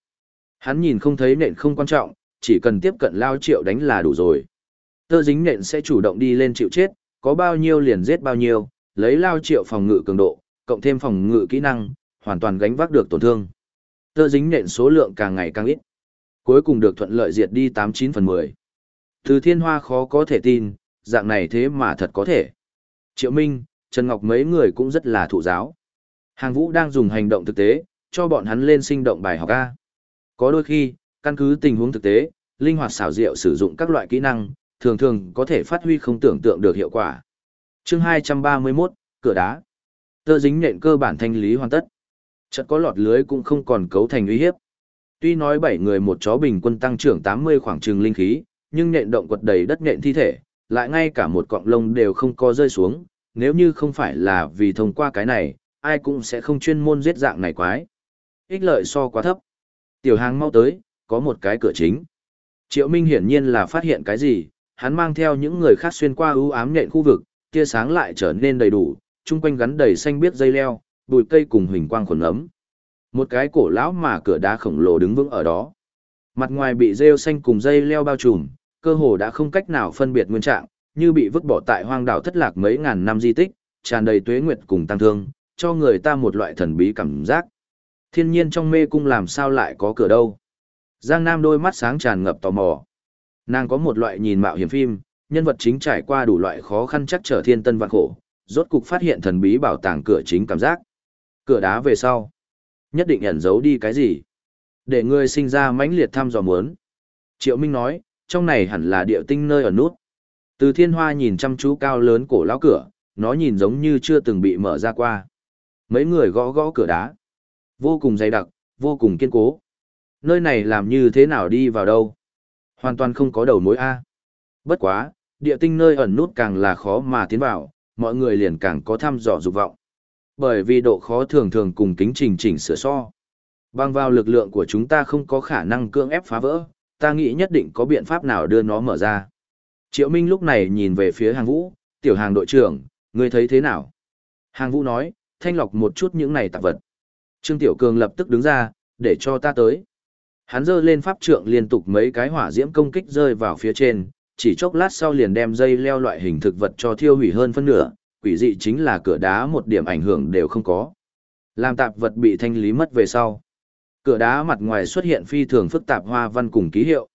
Hắn nhìn không thấy nện không quan trọng, chỉ cần tiếp cận lao triệu đánh là đủ rồi. Tơ dính nện sẽ chủ động đi lên chịu chết, có bao nhiêu liền giết bao nhiêu, lấy lao triệu phòng ngự cường độ, cộng thêm phòng ngự kỹ năng, hoàn toàn gánh vác được tổn thương. Tơ dính nện số lượng càng ngày càng ít. Cuối cùng được thuận lợi diệt đi 89 phần 10. Từ thiên hoa khó có thể tin, dạng này thế mà thật có thể. Triệu Minh, Trần Ngọc mấy người cũng rất là thụ giáo. Hàng vũ đang dùng hành động thực tế, cho bọn hắn lên sinh động bài học A. Có đôi khi, căn cứ tình huống thực tế, linh hoạt xảo diệu sử dụng các loại kỹ năng, thường thường có thể phát huy không tưởng tượng được hiệu quả. Chương 231, cửa đá. Tơ dính nện cơ bản thanh lý hoàn tất. Chợt có lọt lưới cũng không còn cấu thành uy hiếp. Tuy nói 7 người một chó bình quân tăng trưởng 80 khoảng trường linh khí, nhưng nện động quật đầy đất nện thi thể, lại ngay cả một cọng lông đều không có rơi xuống, nếu như không phải là vì thông qua cái này, ai cũng sẽ không chuyên môn giết dạng này quái. Ích lợi so quá thấp. Tiểu hàng mau tới, có một cái cửa chính. Triệu Minh hiển nhiên là phát hiện cái gì, hắn mang theo những người khác xuyên qua ưu ám nhện khu vực, tia sáng lại trở nên đầy đủ, chung quanh gắn đầy xanh biếc dây leo, bụi cây cùng huỳnh quang khuẩn ấm. Một cái cổ lão mà cửa đá khổng lồ đứng vững ở đó. Mặt ngoài bị rêu xanh cùng dây leo bao trùm, cơ hồ đã không cách nào phân biệt nguyên trạng, như bị vứt bỏ tại hoang đảo thất lạc mấy ngàn năm di tích, tràn đầy tuế nguyệt cùng tăng thương, cho người ta một loại thần bí cảm giác. Thiên nhiên trong mê cung làm sao lại có cửa đâu. Giang Nam đôi mắt sáng tràn ngập tò mò. Nàng có một loại nhìn mạo hiểm phim, nhân vật chính trải qua đủ loại khó khăn chắc trở thiên tân vạn khổ, rốt cục phát hiện thần bí bảo tàng cửa chính cảm giác. Cửa đá về sau. Nhất định ẩn giấu đi cái gì. Để ngươi sinh ra mãnh liệt thăm dò muốn. Triệu Minh nói, trong này hẳn là địa tinh nơi ở nút. Từ thiên hoa nhìn chăm chú cao lớn cổ lão cửa, nó nhìn giống như chưa từng bị mở ra qua. Mấy người gõ gõ cửa đá. Vô cùng dày đặc, vô cùng kiên cố. Nơi này làm như thế nào đi vào đâu? Hoàn toàn không có đầu mối A. Bất quá, địa tinh nơi ẩn nút càng là khó mà tiến vào, mọi người liền càng có thăm dò dục vọng. Bởi vì độ khó thường thường cùng kính trình chỉnh sửa so. Bằng vào lực lượng của chúng ta không có khả năng cưỡng ép phá vỡ, ta nghĩ nhất định có biện pháp nào đưa nó mở ra. Triệu Minh lúc này nhìn về phía hàng vũ, tiểu hàng đội trưởng, ngươi thấy thế nào? Hàng vũ nói, thanh lọc một chút những này tạp vật. Trương Tiểu Cường lập tức đứng ra, để cho ta tới. Hắn giơ lên pháp trượng liên tục mấy cái hỏa diễm công kích rơi vào phía trên, chỉ chốc lát sau liền đem dây leo loại hình thực vật cho thiêu hủy hơn phân nửa, quỷ dị chính là cửa đá một điểm ảnh hưởng đều không có. Làm tạp vật bị thanh lý mất về sau. Cửa đá mặt ngoài xuất hiện phi thường phức tạp hoa văn cùng ký hiệu.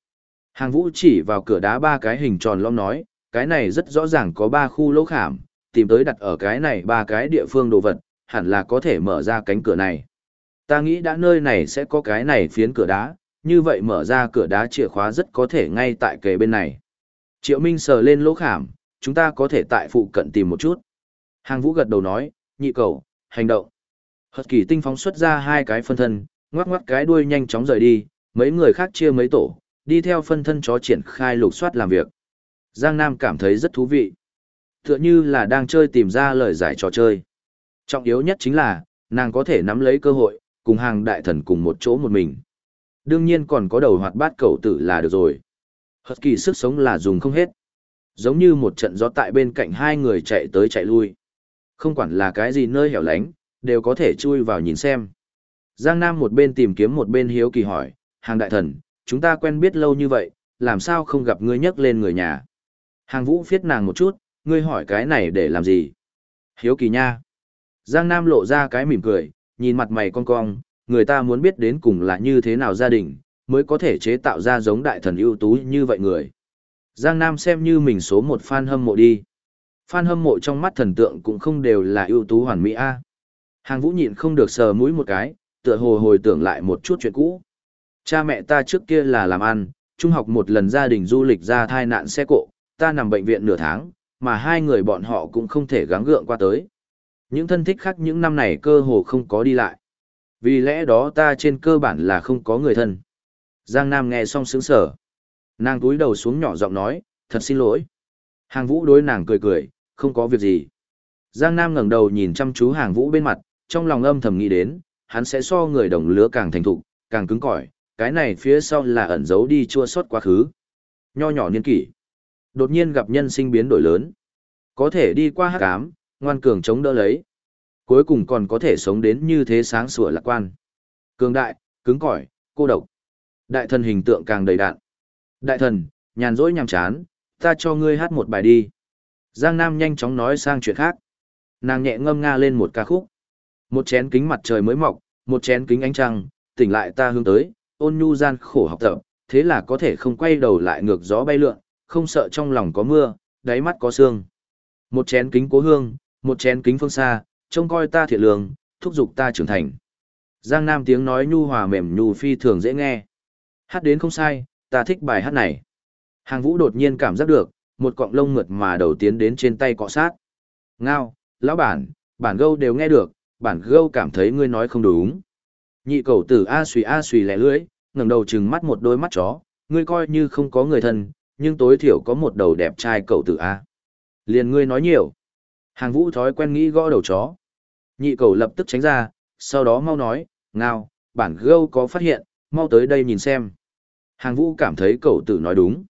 Hàng vũ chỉ vào cửa đá ba cái hình tròn lõm nói, cái này rất rõ ràng có ba khu lỗ khảm, tìm tới đặt ở cái này ba cái địa phương đồ vật, hẳn là có thể mở ra cánh cửa này. Ta nghĩ đã nơi này sẽ có cái này phiến cửa đá, như vậy mở ra cửa đá chìa khóa rất có thể ngay tại kề bên này. Triệu Minh sờ lên lỗ khảm, chúng ta có thể tại phụ cận tìm một chút. Hàng vũ gật đầu nói, nhị cầu, hành động. Hật kỳ tinh phóng xuất ra hai cái phân thân, ngoắc ngoắc cái đuôi nhanh chóng rời đi, mấy người khác chia mấy tổ, đi theo phân thân chó triển khai lục soát làm việc. Giang Nam cảm thấy rất thú vị. Tựa như là đang chơi tìm ra lời giải trò chơi. Trọng yếu nhất chính là, nàng có thể nắm lấy cơ hội, cùng hàng đại thần cùng một chỗ một mình. Đương nhiên còn có đầu hoạt bát cầu tử là được rồi. Hật kỳ sức sống là dùng không hết. Giống như một trận gió tại bên cạnh hai người chạy tới chạy lui. Không quản là cái gì nơi hẻo lánh, đều có thể chui vào nhìn xem. Giang Nam một bên tìm kiếm một bên hiếu kỳ hỏi, hàng đại thần, chúng ta quen biết lâu như vậy, làm sao không gặp ngươi nhắc lên người nhà. Hàng vũ phiết nàng một chút, ngươi hỏi cái này để làm gì? Hiếu kỳ nha. Giang Nam lộ ra cái mỉm cười, nhìn mặt mày con cong, người ta muốn biết đến cùng là như thế nào gia đình, mới có thể chế tạo ra giống đại thần ưu tú như vậy người. Giang Nam xem như mình số một fan hâm mộ đi. Fan hâm mộ trong mắt thần tượng cũng không đều là ưu tú hoàn mỹ a. Hàng Vũ nhịn không được sờ mũi một cái, tựa hồ hồi tưởng lại một chút chuyện cũ. Cha mẹ ta trước kia là làm ăn, trung học một lần gia đình du lịch ra thai nạn xe cộ, ta nằm bệnh viện nửa tháng, mà hai người bọn họ cũng không thể gắng gượng qua tới. Những thân thích khác những năm này cơ hồ không có đi lại. Vì lẽ đó ta trên cơ bản là không có người thân. Giang Nam nghe xong sướng sở. Nàng túi đầu xuống nhỏ giọng nói, thật xin lỗi. Hàng vũ đối nàng cười cười, không có việc gì. Giang Nam ngẩng đầu nhìn chăm chú hàng vũ bên mặt, trong lòng âm thầm nghĩ đến, hắn sẽ so người đồng lứa càng thành thục, càng cứng cỏi, cái này phía sau là ẩn giấu đi chua xót quá khứ. Nho nhỏ niên kỷ. Đột nhiên gặp nhân sinh biến đổi lớn. Có thể đi qua hắc ám, ngoan cường chống đỡ lấy. Cuối cùng còn có thể sống đến như thế sáng sủa lạc quan. Cường đại, cứng cỏi, cô độc. Đại thần hình tượng càng đầy đạn. Đại thần, nhàn rỗi nhàm chán, ta cho ngươi hát một bài đi. Giang Nam nhanh chóng nói sang chuyện khác. Nàng nhẹ ngâm nga lên một ca khúc. Một chén kính mặt trời mới mọc, một chén kính ánh trăng, tỉnh lại ta hướng tới, ôn nhu gian khổ học tập, thế là có thể không quay đầu lại ngược gió bay lượn, không sợ trong lòng có mưa, đáy mắt có sương. Một chén kính cố hương, một chén kính phương xa, trông coi ta thiện lương, thúc giục ta trưởng thành. Giang Nam tiếng nói nhu hòa mềm nhu phi thường dễ nghe. Hát đến không sai, ta thích bài hát này. Hàng vũ đột nhiên cảm giác được, một cọng lông mượt mà đầu tiến đến trên tay cọ sát. Ngao, lão bản, bản gâu đều nghe được, bản gâu cảm thấy ngươi nói không đúng. Nhị cầu tử A xùy A xùy lẻ lưỡi, ngẩng đầu trừng mắt một đôi mắt chó, ngươi coi như không có người thân, nhưng tối thiểu có một đầu đẹp trai cầu tử A. Liền ngươi nói nhiều. Hàng vũ thói quen nghĩ gõ đầu chó. Nhị cầu lập tức tránh ra, sau đó mau nói, ngao, bản gâu có phát hiện, mau tới đây nhìn xem. Hàng vũ cảm thấy cậu tử nói đúng.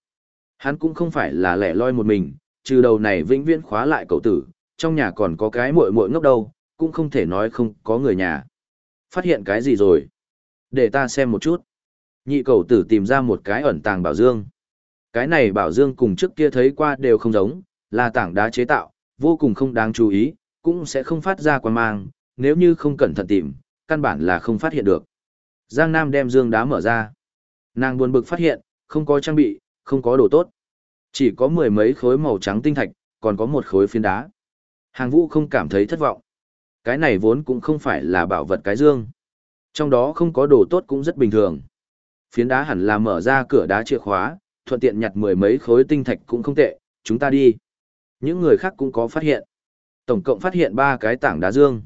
Hắn cũng không phải là lẻ loi một mình, trừ đầu này vĩnh viễn khóa lại cậu tử, trong nhà còn có cái muội muội ngốc đâu, cũng không thể nói không có người nhà. Phát hiện cái gì rồi? Để ta xem một chút. Nhị cậu tử tìm ra một cái ẩn tàng bảo dương. Cái này bảo dương cùng trước kia thấy qua đều không giống, là tảng đá chế tạo, vô cùng không đáng chú ý, cũng sẽ không phát ra quan mang, nếu như không cẩn thận tìm, căn bản là không phát hiện được. Giang Nam đem dương đá mở ra. Nàng buồn bực phát hiện, không có trang bị, không có đồ tốt. Chỉ có mười mấy khối màu trắng tinh thạch, còn có một khối phiến đá. Hàng vũ không cảm thấy thất vọng. Cái này vốn cũng không phải là bảo vật cái dương. Trong đó không có đồ tốt cũng rất bình thường. Phiến đá hẳn là mở ra cửa đá chìa khóa, thuận tiện nhặt mười mấy khối tinh thạch cũng không tệ, chúng ta đi. Những người khác cũng có phát hiện. Tổng cộng phát hiện ba cái tảng đá dương.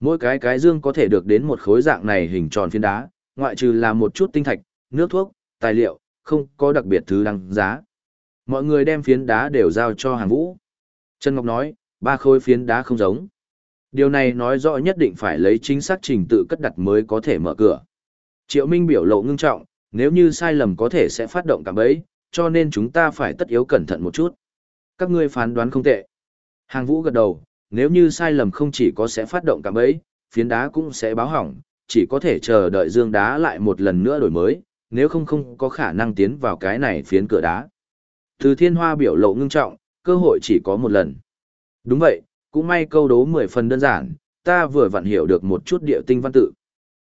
Mỗi cái cái dương có thể được đến một khối dạng này hình tròn phiến đá, ngoại trừ là một chút tinh thạch, nước thuốc, tài liệu, không có đặc biệt thứ đăng giá. Mọi người đem phiến đá đều giao cho hàng vũ. Trần Ngọc nói, ba khối phiến đá không giống. Điều này nói rõ nhất định phải lấy chính xác trình tự cất đặt mới có thể mở cửa. Triệu Minh biểu lộ ngưng trọng, nếu như sai lầm có thể sẽ phát động cả bấy, cho nên chúng ta phải tất yếu cẩn thận một chút. Các ngươi phán đoán không tệ. Hàng vũ gật đầu, nếu như sai lầm không chỉ có sẽ phát động cả bấy, phiến đá cũng sẽ báo hỏng, chỉ có thể chờ đợi dương đá lại một lần nữa đổi mới, nếu không không có khả năng tiến vào cái này phiến cửa đá. Từ thiên hoa biểu lộ ngưng trọng, cơ hội chỉ có một lần. Đúng vậy, cũng may câu đố mười phần đơn giản, ta vừa vặn hiểu được một chút địa tinh văn tự.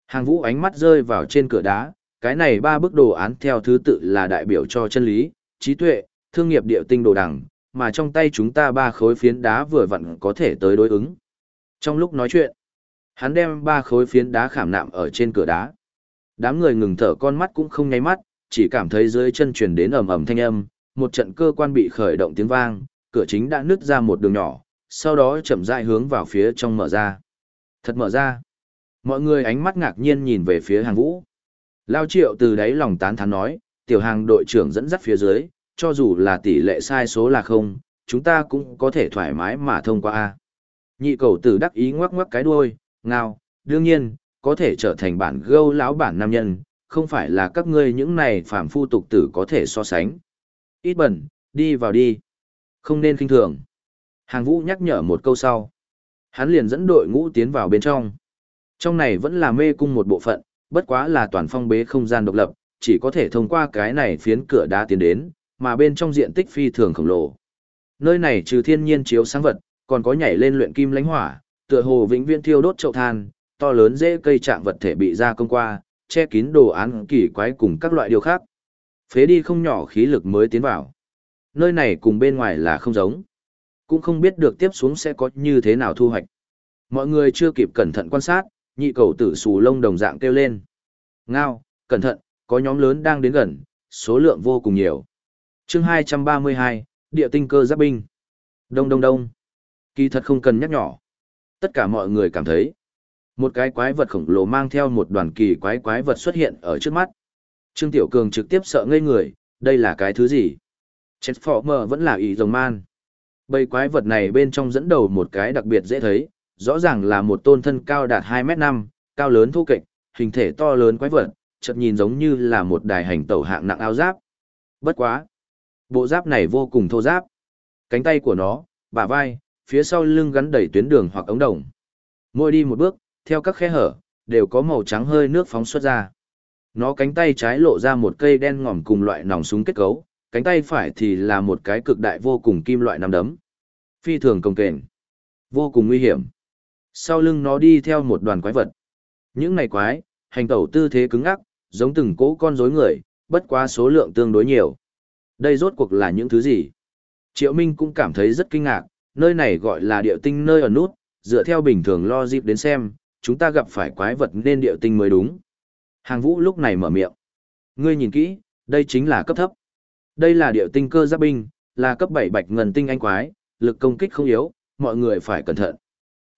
Hàng vũ ánh mắt rơi vào trên cửa đá, cái này ba bức đồ án theo thứ tự là đại biểu cho chân lý, trí tuệ, thương nghiệp địa tinh đồ đằng, mà trong tay chúng ta ba khối phiến đá vừa vặn có thể tới đối ứng. Trong lúc nói chuyện, hắn đem ba khối phiến đá khảm nạm ở trên cửa đá. Đám người ngừng thở con mắt cũng không nháy mắt, chỉ cảm thấy dưới chân truyền đến ầm ầm thanh âm, một trận cơ quan bị khởi động tiếng vang, cửa chính đã nứt ra một đường nhỏ, sau đó chậm rãi hướng vào phía trong mở ra. Thật mở ra. Mọi người ánh mắt ngạc nhiên nhìn về phía hàng vũ. Lao triệu từ đáy lòng tán thán nói, tiểu hàng đội trưởng dẫn dắt phía dưới, cho dù là tỷ lệ sai số là không, chúng ta cũng có thể thoải mái mà thông qua A. Nhị cầu tử đắc ý ngoắc ngoắc cái đuôi, ngao, đương nhiên, có thể trở thành bản gâu lão bản nam nhân, không phải là các ngươi những này phàm phu tục tử có thể so sánh. Ít bẩn, đi vào đi. Không nên kinh thường. Hàng vũ nhắc nhở một câu sau. Hắn liền dẫn đội ngũ tiến vào bên trong. Trong này vẫn là mê cung một bộ phận, bất quá là toàn phong bế không gian độc lập, chỉ có thể thông qua cái này phiến cửa đá tiến đến, mà bên trong diện tích phi thường khổng lồ. Nơi này trừ thiên nhiên chiếu sáng vật, còn có nhảy lên luyện kim lãnh hỏa, tựa hồ vĩnh viễn thiêu đốt chậu than, to lớn dễ cây trạng vật thể bị ra công qua, che kín đồ án kỳ quái cùng các loại điều khác. Phế đi không nhỏ khí lực mới tiến vào. Nơi này cùng bên ngoài là không giống. Cũng không biết được tiếp xuống sẽ có như thế nào thu hoạch. Mọi người chưa kịp cẩn thận quan sát, nhị cầu tử xù lông đồng dạng kêu lên. Ngao, cẩn thận, có nhóm lớn đang đến gần, số lượng vô cùng nhiều. chương 232, địa tinh cơ giáp binh. Đông đông đông. Kỳ thật không cần nhắc nhỏ. Tất cả mọi người cảm thấy. Một cái quái vật khổng lồ mang theo một đoàn kỳ quái quái vật xuất hiện ở trước mắt. Trương Tiểu Cường trực tiếp sợ ngây người, đây là cái thứ gì? Transformer vẫn là ý rồng man. Bầy quái vật này bên trong dẫn đầu một cái đặc biệt dễ thấy, rõ ràng là một tôn thân cao đạt 2m5, cao lớn thô kệch, hình thể to lớn quái vật, chợt nhìn giống như là một đài hành tẩu hạng nặng áo giáp. Bất quá. Bộ giáp này vô cùng thô giáp. Cánh tay của nó, bả vai, phía sau lưng gắn đầy tuyến đường hoặc ống đồng. Mỗi đi một bước, theo các khe hở, đều có màu trắng hơi nước phóng xuất ra. Nó cánh tay trái lộ ra một cây đen ngòm cùng loại nòng súng kết cấu, cánh tay phải thì là một cái cực đại vô cùng kim loại nắm đấm. Phi thường công kềnh. Vô cùng nguy hiểm. Sau lưng nó đi theo một đoàn quái vật. Những này quái, hành tẩu tư thế cứng ngắc, giống từng cỗ con rối người, bất quá số lượng tương đối nhiều. Đây rốt cuộc là những thứ gì? Triệu Minh cũng cảm thấy rất kinh ngạc, nơi này gọi là địa tinh nơi ở nút, dựa theo bình thường lo dịp đến xem, chúng ta gặp phải quái vật nên địa tinh mới đúng. Hàng vũ lúc này mở miệng. Ngươi nhìn kỹ, đây chính là cấp thấp. Đây là địa tinh cơ giáp binh, là cấp 7 bạch ngân tinh anh quái, lực công kích không yếu, mọi người phải cẩn thận.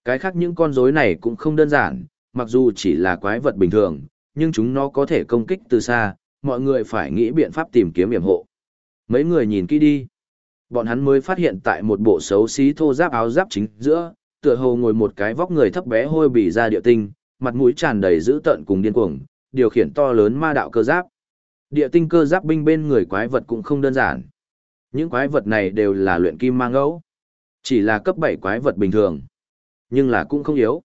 Cái khác những con rối này cũng không đơn giản, mặc dù chỉ là quái vật bình thường, nhưng chúng nó có thể công kích từ xa, mọi người phải nghĩ biện pháp tìm kiếm yểm hộ. Mấy người nhìn kỹ đi. Bọn hắn mới phát hiện tại một bộ xấu xí thô giáp áo giáp chính giữa, tựa hồ ngồi một cái vóc người thấp bé hôi bỉ ra địa tinh, mặt mũi tràn đầy dữ tợn cùng điên cuồng, điều khiển to lớn ma đạo cơ giáp. Địa tinh cơ giáp binh bên người quái vật cũng không đơn giản. Những quái vật này đều là luyện kim mang ngẫu. Chỉ là cấp 7 quái vật bình thường. Nhưng là cũng không yếu.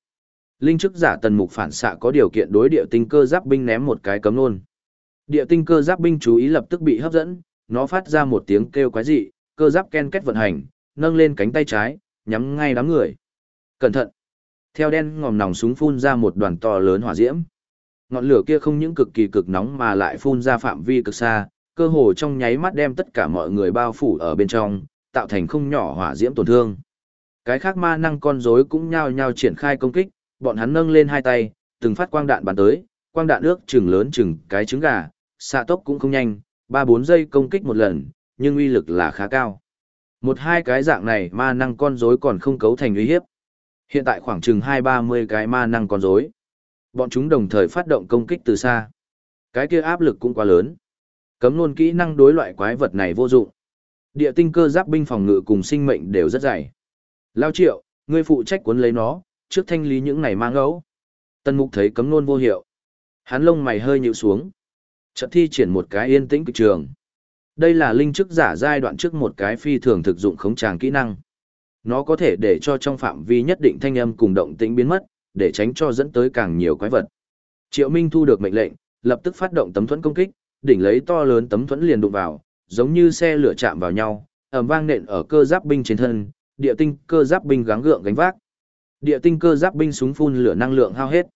Linh chức giả tần mục phản xạ có điều kiện đối địa tinh cơ giáp binh ném một cái cấm nôn. Địa tinh cơ giáp binh chú ý lập tức bị hấp dẫn, nó phát ra một tiếng kêu quái dị, cơ giáp ken kết vận hành, nâng lên cánh tay trái, nhắm ngay đám người. Cẩn thận! Theo đen ngòm nòng súng phun ra một đoàn to lớn hỏa diễm. Ngọn lửa kia không những cực kỳ cực nóng mà lại phun ra phạm vi cực xa, cơ hồ trong nháy mắt đem tất cả mọi người bao phủ ở bên trong, tạo thành không nhỏ hỏa diễm tổn thương. Cái khác ma năng con rối cũng nhao nhao triển khai công kích, bọn hắn nâng lên hai tay, từng phát quang đạn bắn tới, quang đạn ước chừng lớn chừng cái trứng gà, xạ tốc cũng không nhanh, 3-4 giây công kích một lần, nhưng uy lực là khá cao. Một hai cái dạng này ma năng con rối còn không cấu thành uy hiếp. Hiện tại khoảng chừng 2-30 cái ma năng con rối. Bọn chúng đồng thời phát động công kích từ xa. Cái kia áp lực cũng quá lớn. Cấm luôn kỹ năng đối loại quái vật này vô dụng. Địa tinh cơ giáp binh phòng ngự cùng sinh mệnh đều rất dày. Lao triệu, ngươi phụ trách cuốn lấy nó, trước thanh lý những này mang ngẫu. Tân mục thấy cấm nôn vô hiệu. Hắn lông mày hơi nhịu xuống. Trận thi triển một cái yên tĩnh cực trường. Đây là linh chức giả giai đoạn trước một cái phi thường thực dụng khống tràng kỹ năng. Nó có thể để cho trong phạm vi nhất định thanh âm cùng động tĩnh biến mất, để tránh cho dẫn tới càng nhiều quái vật. Triệu Minh thu được mệnh lệnh, lập tức phát động tấm thuẫn công kích, đỉnh lấy to lớn tấm thuẫn liền đụng vào, giống như xe lửa chạm vào nhau, ầm vang nện ở cơ giáp binh trên thân, địa tinh cơ giáp binh gắng gượng gánh vác. Địa tinh cơ giáp binh súng phun lửa năng lượng hao hết.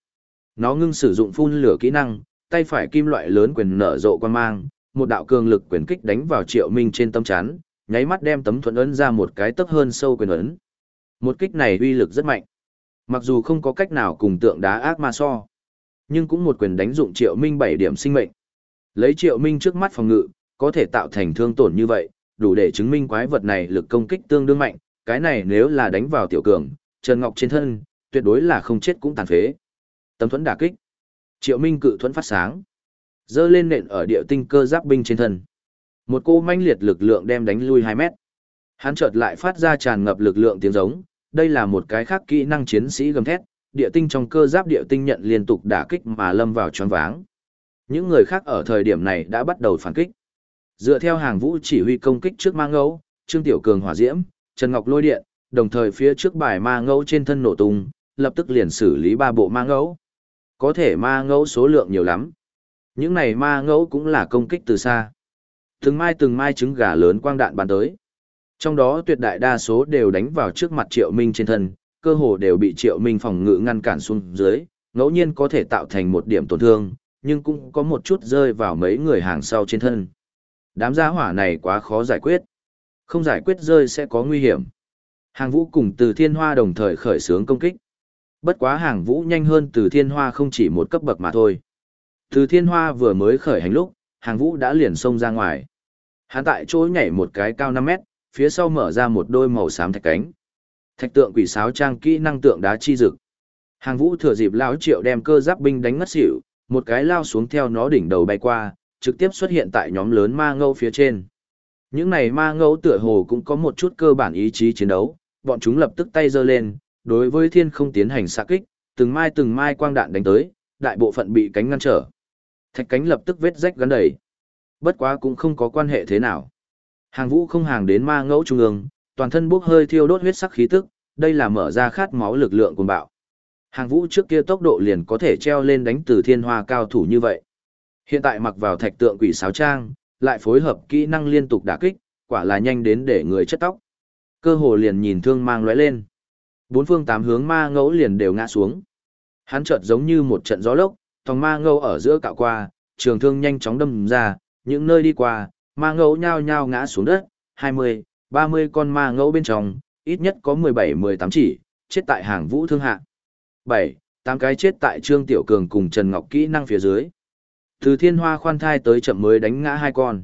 Nó ngưng sử dụng phun lửa kỹ năng, tay phải kim loại lớn quyền nở rộ quan mang, một đạo cường lực quyền kích đánh vào Triệu Minh trên tâm chán, nháy mắt đem tấm thuẫn ấn ra một cái tấp hơn sâu quyền ấn. Một kích này uy lực rất mạnh. Mặc dù không có cách nào cùng tượng đá ác ma so, nhưng cũng một quyền đánh dụng Triệu Minh 7 điểm sinh mệnh. Lấy Triệu Minh trước mắt phòng ngự, có thể tạo thành thương tổn như vậy, đủ để chứng minh quái vật này lực công kích tương đương mạnh, cái này nếu là đánh vào tiểu cường, Trần Ngọc trên thân, tuyệt đối là không chết cũng tàn phế. Tấm thuẫn đả kích. Triệu Minh cự thuẫn phát sáng. Dơ lên nện ở địa tinh cơ giáp binh trên thân. Một cô manh liệt lực lượng đem đánh lui 2 mét. Hắn chợt lại phát ra tràn ngập lực lượng tiếng giống, đây là một cái khác kỹ năng chiến sĩ gầm thét, địa tinh trong cơ giáp địa tinh nhận liên tục đả kích mà lâm vào choáng váng. Những người khác ở thời điểm này đã bắt đầu phản kích. Dựa theo hàng vũ chỉ huy công kích trước ma ngẫu, Trương Tiểu Cường hỏa diễm, Trần Ngọc lôi điện, đồng thời phía trước bài ma ngẫu trên thân nổ tung, lập tức liền xử lý ba bộ ma ngẫu. Có thể ma ngẫu số lượng nhiều lắm. Những này ma ngẫu cũng là công kích từ xa. Từng mai từng mai trứng gà lớn quang đạn bắn tới. Trong đó tuyệt đại đa số đều đánh vào trước mặt Triệu Minh trên thân, cơ hồ đều bị Triệu Minh phòng ngự ngăn cản xuống dưới, ngẫu nhiên có thể tạo thành một điểm tổn thương, nhưng cũng có một chút rơi vào mấy người hàng sau trên thân. Đám gia hỏa này quá khó giải quyết. Không giải quyết rơi sẽ có nguy hiểm. Hàng vũ cùng từ thiên hoa đồng thời khởi xướng công kích. Bất quá hàng vũ nhanh hơn từ thiên hoa không chỉ một cấp bậc mà thôi. Từ thiên hoa vừa mới khởi hành lúc, hàng vũ đã liền xông ra ngoài. Hắn tại chỗ nhảy một cái cao 5 mét, phía sau mở ra một đôi màu xám thạch cánh. Thạch tượng quỷ sáo trang kỹ năng tượng đá chi dực. Hàng vũ thừa dịp lão triệu đem cơ giáp binh đánh ngất xỉu, một cái lao xuống theo nó đỉnh đầu bay qua, trực tiếp xuất hiện tại nhóm lớn ma ngâu phía trên. Những này ma ngâu tựa hồ cũng có một chút cơ bản ý chí chiến đấu, bọn chúng lập tức tay giơ lên, đối với thiên không tiến hành xạ kích, từng mai từng mai quang đạn đánh tới, đại bộ phận bị cánh ngăn trở. Thạch cánh lập tức vết rách gắn đầy. Bất quá cũng không có quan hệ thế nào. Hàng vũ không hàng đến ma ngẫu trung ương, toàn thân bốc hơi thiêu đốt huyết sắc khí tức, đây là mở ra khát máu lực lượng của bạo. Hàng vũ trước kia tốc độ liền có thể treo lên đánh từ thiên hoa cao thủ như vậy. Hiện tại mặc vào thạch tượng quỷ sáo trang, lại phối hợp kỹ năng liên tục đả kích, quả là nhanh đến để người chất tóc. Cơ hồ liền nhìn thương mang lóe lên. Bốn phương tám hướng ma ngẫu liền đều ngã xuống. Hắn chợt giống như một trận gió lốc, thòng ma ngẫu ở giữa cạo qua, trường thương nhanh chóng đâm ra, những nơi đi qua, ma ngẫu nhao nhao ngã xuống đất, 20, 30 con ma ngẫu bên trong, ít nhất có 17-18 chỉ, chết tại hàng vũ thương hạ. 7, 8 cái chết tại Trương Tiểu Cường cùng Trần Ngọc kỹ năng phía dưới. Từ thiên hoa khoan thai tới chậm mới đánh ngã hai con.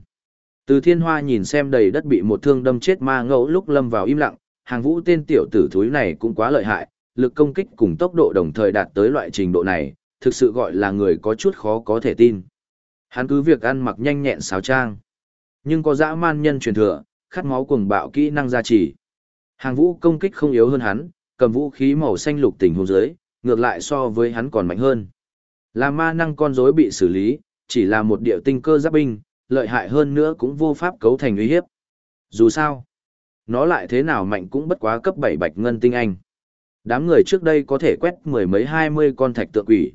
Từ thiên hoa nhìn xem đầy đất bị một thương đâm chết ma ngẫu lúc lâm vào im lặng, hàng vũ tên tiểu tử thúi này cũng quá lợi hại, lực công kích cùng tốc độ đồng thời đạt tới loại trình độ này, thực sự gọi là người có chút khó có thể tin. Hắn cứ việc ăn mặc nhanh nhẹn xáo trang. Nhưng có dã man nhân truyền thừa, khát máu cuồng bạo kỹ năng gia trì. Hàng vũ công kích không yếu hơn hắn, cầm vũ khí màu xanh lục tình hồn dưới, ngược lại so với hắn còn mạnh hơn. Là ma năng con rối bị xử lý, chỉ là một địa tinh cơ giáp binh, lợi hại hơn nữa cũng vô pháp cấu thành uy hiếp. Dù sao, nó lại thế nào mạnh cũng bất quá cấp 7 bạch ngân tinh anh. Đám người trước đây có thể quét mười mấy hai mươi con thạch tượng quỷ.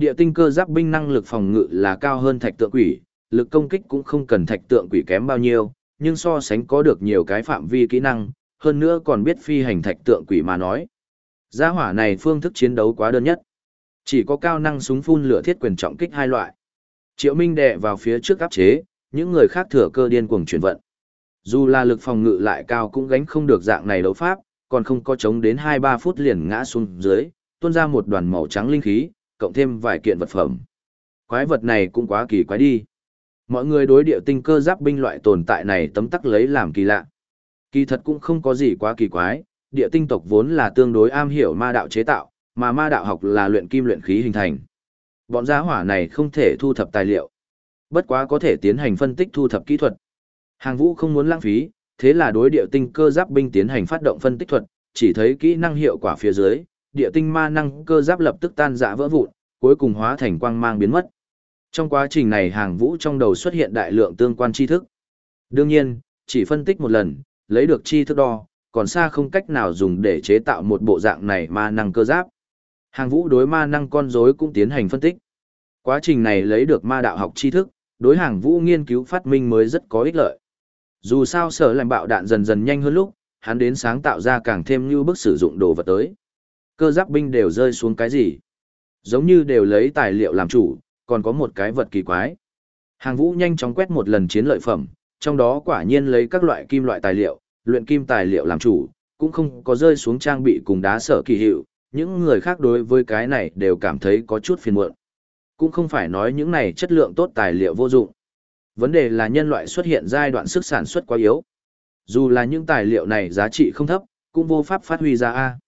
Địa tinh cơ giáp binh năng lực phòng ngự là cao hơn thạch tượng quỷ, lực công kích cũng không cần thạch tượng quỷ kém bao nhiêu, nhưng so sánh có được nhiều cái phạm vi kỹ năng, hơn nữa còn biết phi hành thạch tượng quỷ mà nói. Gia hỏa này phương thức chiến đấu quá đơn nhất. Chỉ có cao năng súng phun lửa thiết quyền trọng kích hai loại. Triệu Minh đè vào phía trước áp chế, những người khác thừa cơ điên cuồng chuyển vận. Dù là lực phòng ngự lại cao cũng gánh không được dạng này đấu pháp, còn không có chống đến 2-3 phút liền ngã xuống dưới, tuôn ra một đoàn màu trắng linh khí, cộng thêm vài kiện vật phẩm. Quái vật này cũng quá kỳ quái đi. Mọi người đối địa tinh cơ giáp binh loại tồn tại này tấm tắc lấy làm kỳ lạ. Kỳ thật cũng không có gì quá kỳ quái, địa tinh tộc vốn là tương đối am hiểu ma đạo chế tạo, mà ma đạo học là luyện kim luyện khí hình thành. Bọn gia hỏa này không thể thu thập tài liệu. Bất quá có thể tiến hành phân tích thu thập kỹ thuật. Hàng vũ không muốn lãng phí, thế là đối địa tinh cơ giáp binh tiến hành phát động phân tích thuật, chỉ thấy kỹ năng hiệu quả phía dưới, địa tinh ma năng cơ giáp lập tức tan rã vỡ vụn, cuối cùng hóa thành quang mang biến mất. Trong quá trình này hàng vũ trong đầu xuất hiện đại lượng tương quan tri thức. Đương nhiên, chỉ phân tích một lần, lấy được tri thức đo, còn xa không cách nào dùng để chế tạo một bộ dạng này ma năng cơ giáp. Hàng vũ đối ma năng con rối cũng tiến hành phân tích. Quá trình này lấy được ma đạo học tri thức, đối hàng vũ nghiên cứu phát minh mới rất có ích lợi. Dù sao sở lành bạo đạn dần dần nhanh hơn lúc, hắn đến sáng tạo ra càng thêm như bức sử dụng đồ vật tới. Cơ giáp binh đều rơi xuống cái gì? Giống như đều lấy tài liệu làm chủ, còn có một cái vật kỳ quái. Hàng vũ nhanh chóng quét một lần chiến lợi phẩm, trong đó quả nhiên lấy các loại kim loại tài liệu, luyện kim tài liệu làm chủ, cũng không có rơi xuống trang bị cùng đá sở kỳ hiệu, những người khác đối với cái này đều cảm thấy có chút phiền muộn. Cũng không phải nói những này chất lượng tốt tài liệu vô dụng. Vấn đề là nhân loại xuất hiện giai đoạn sức sản xuất quá yếu. Dù là những tài liệu này giá trị không thấp, cũng vô pháp phát huy ra A.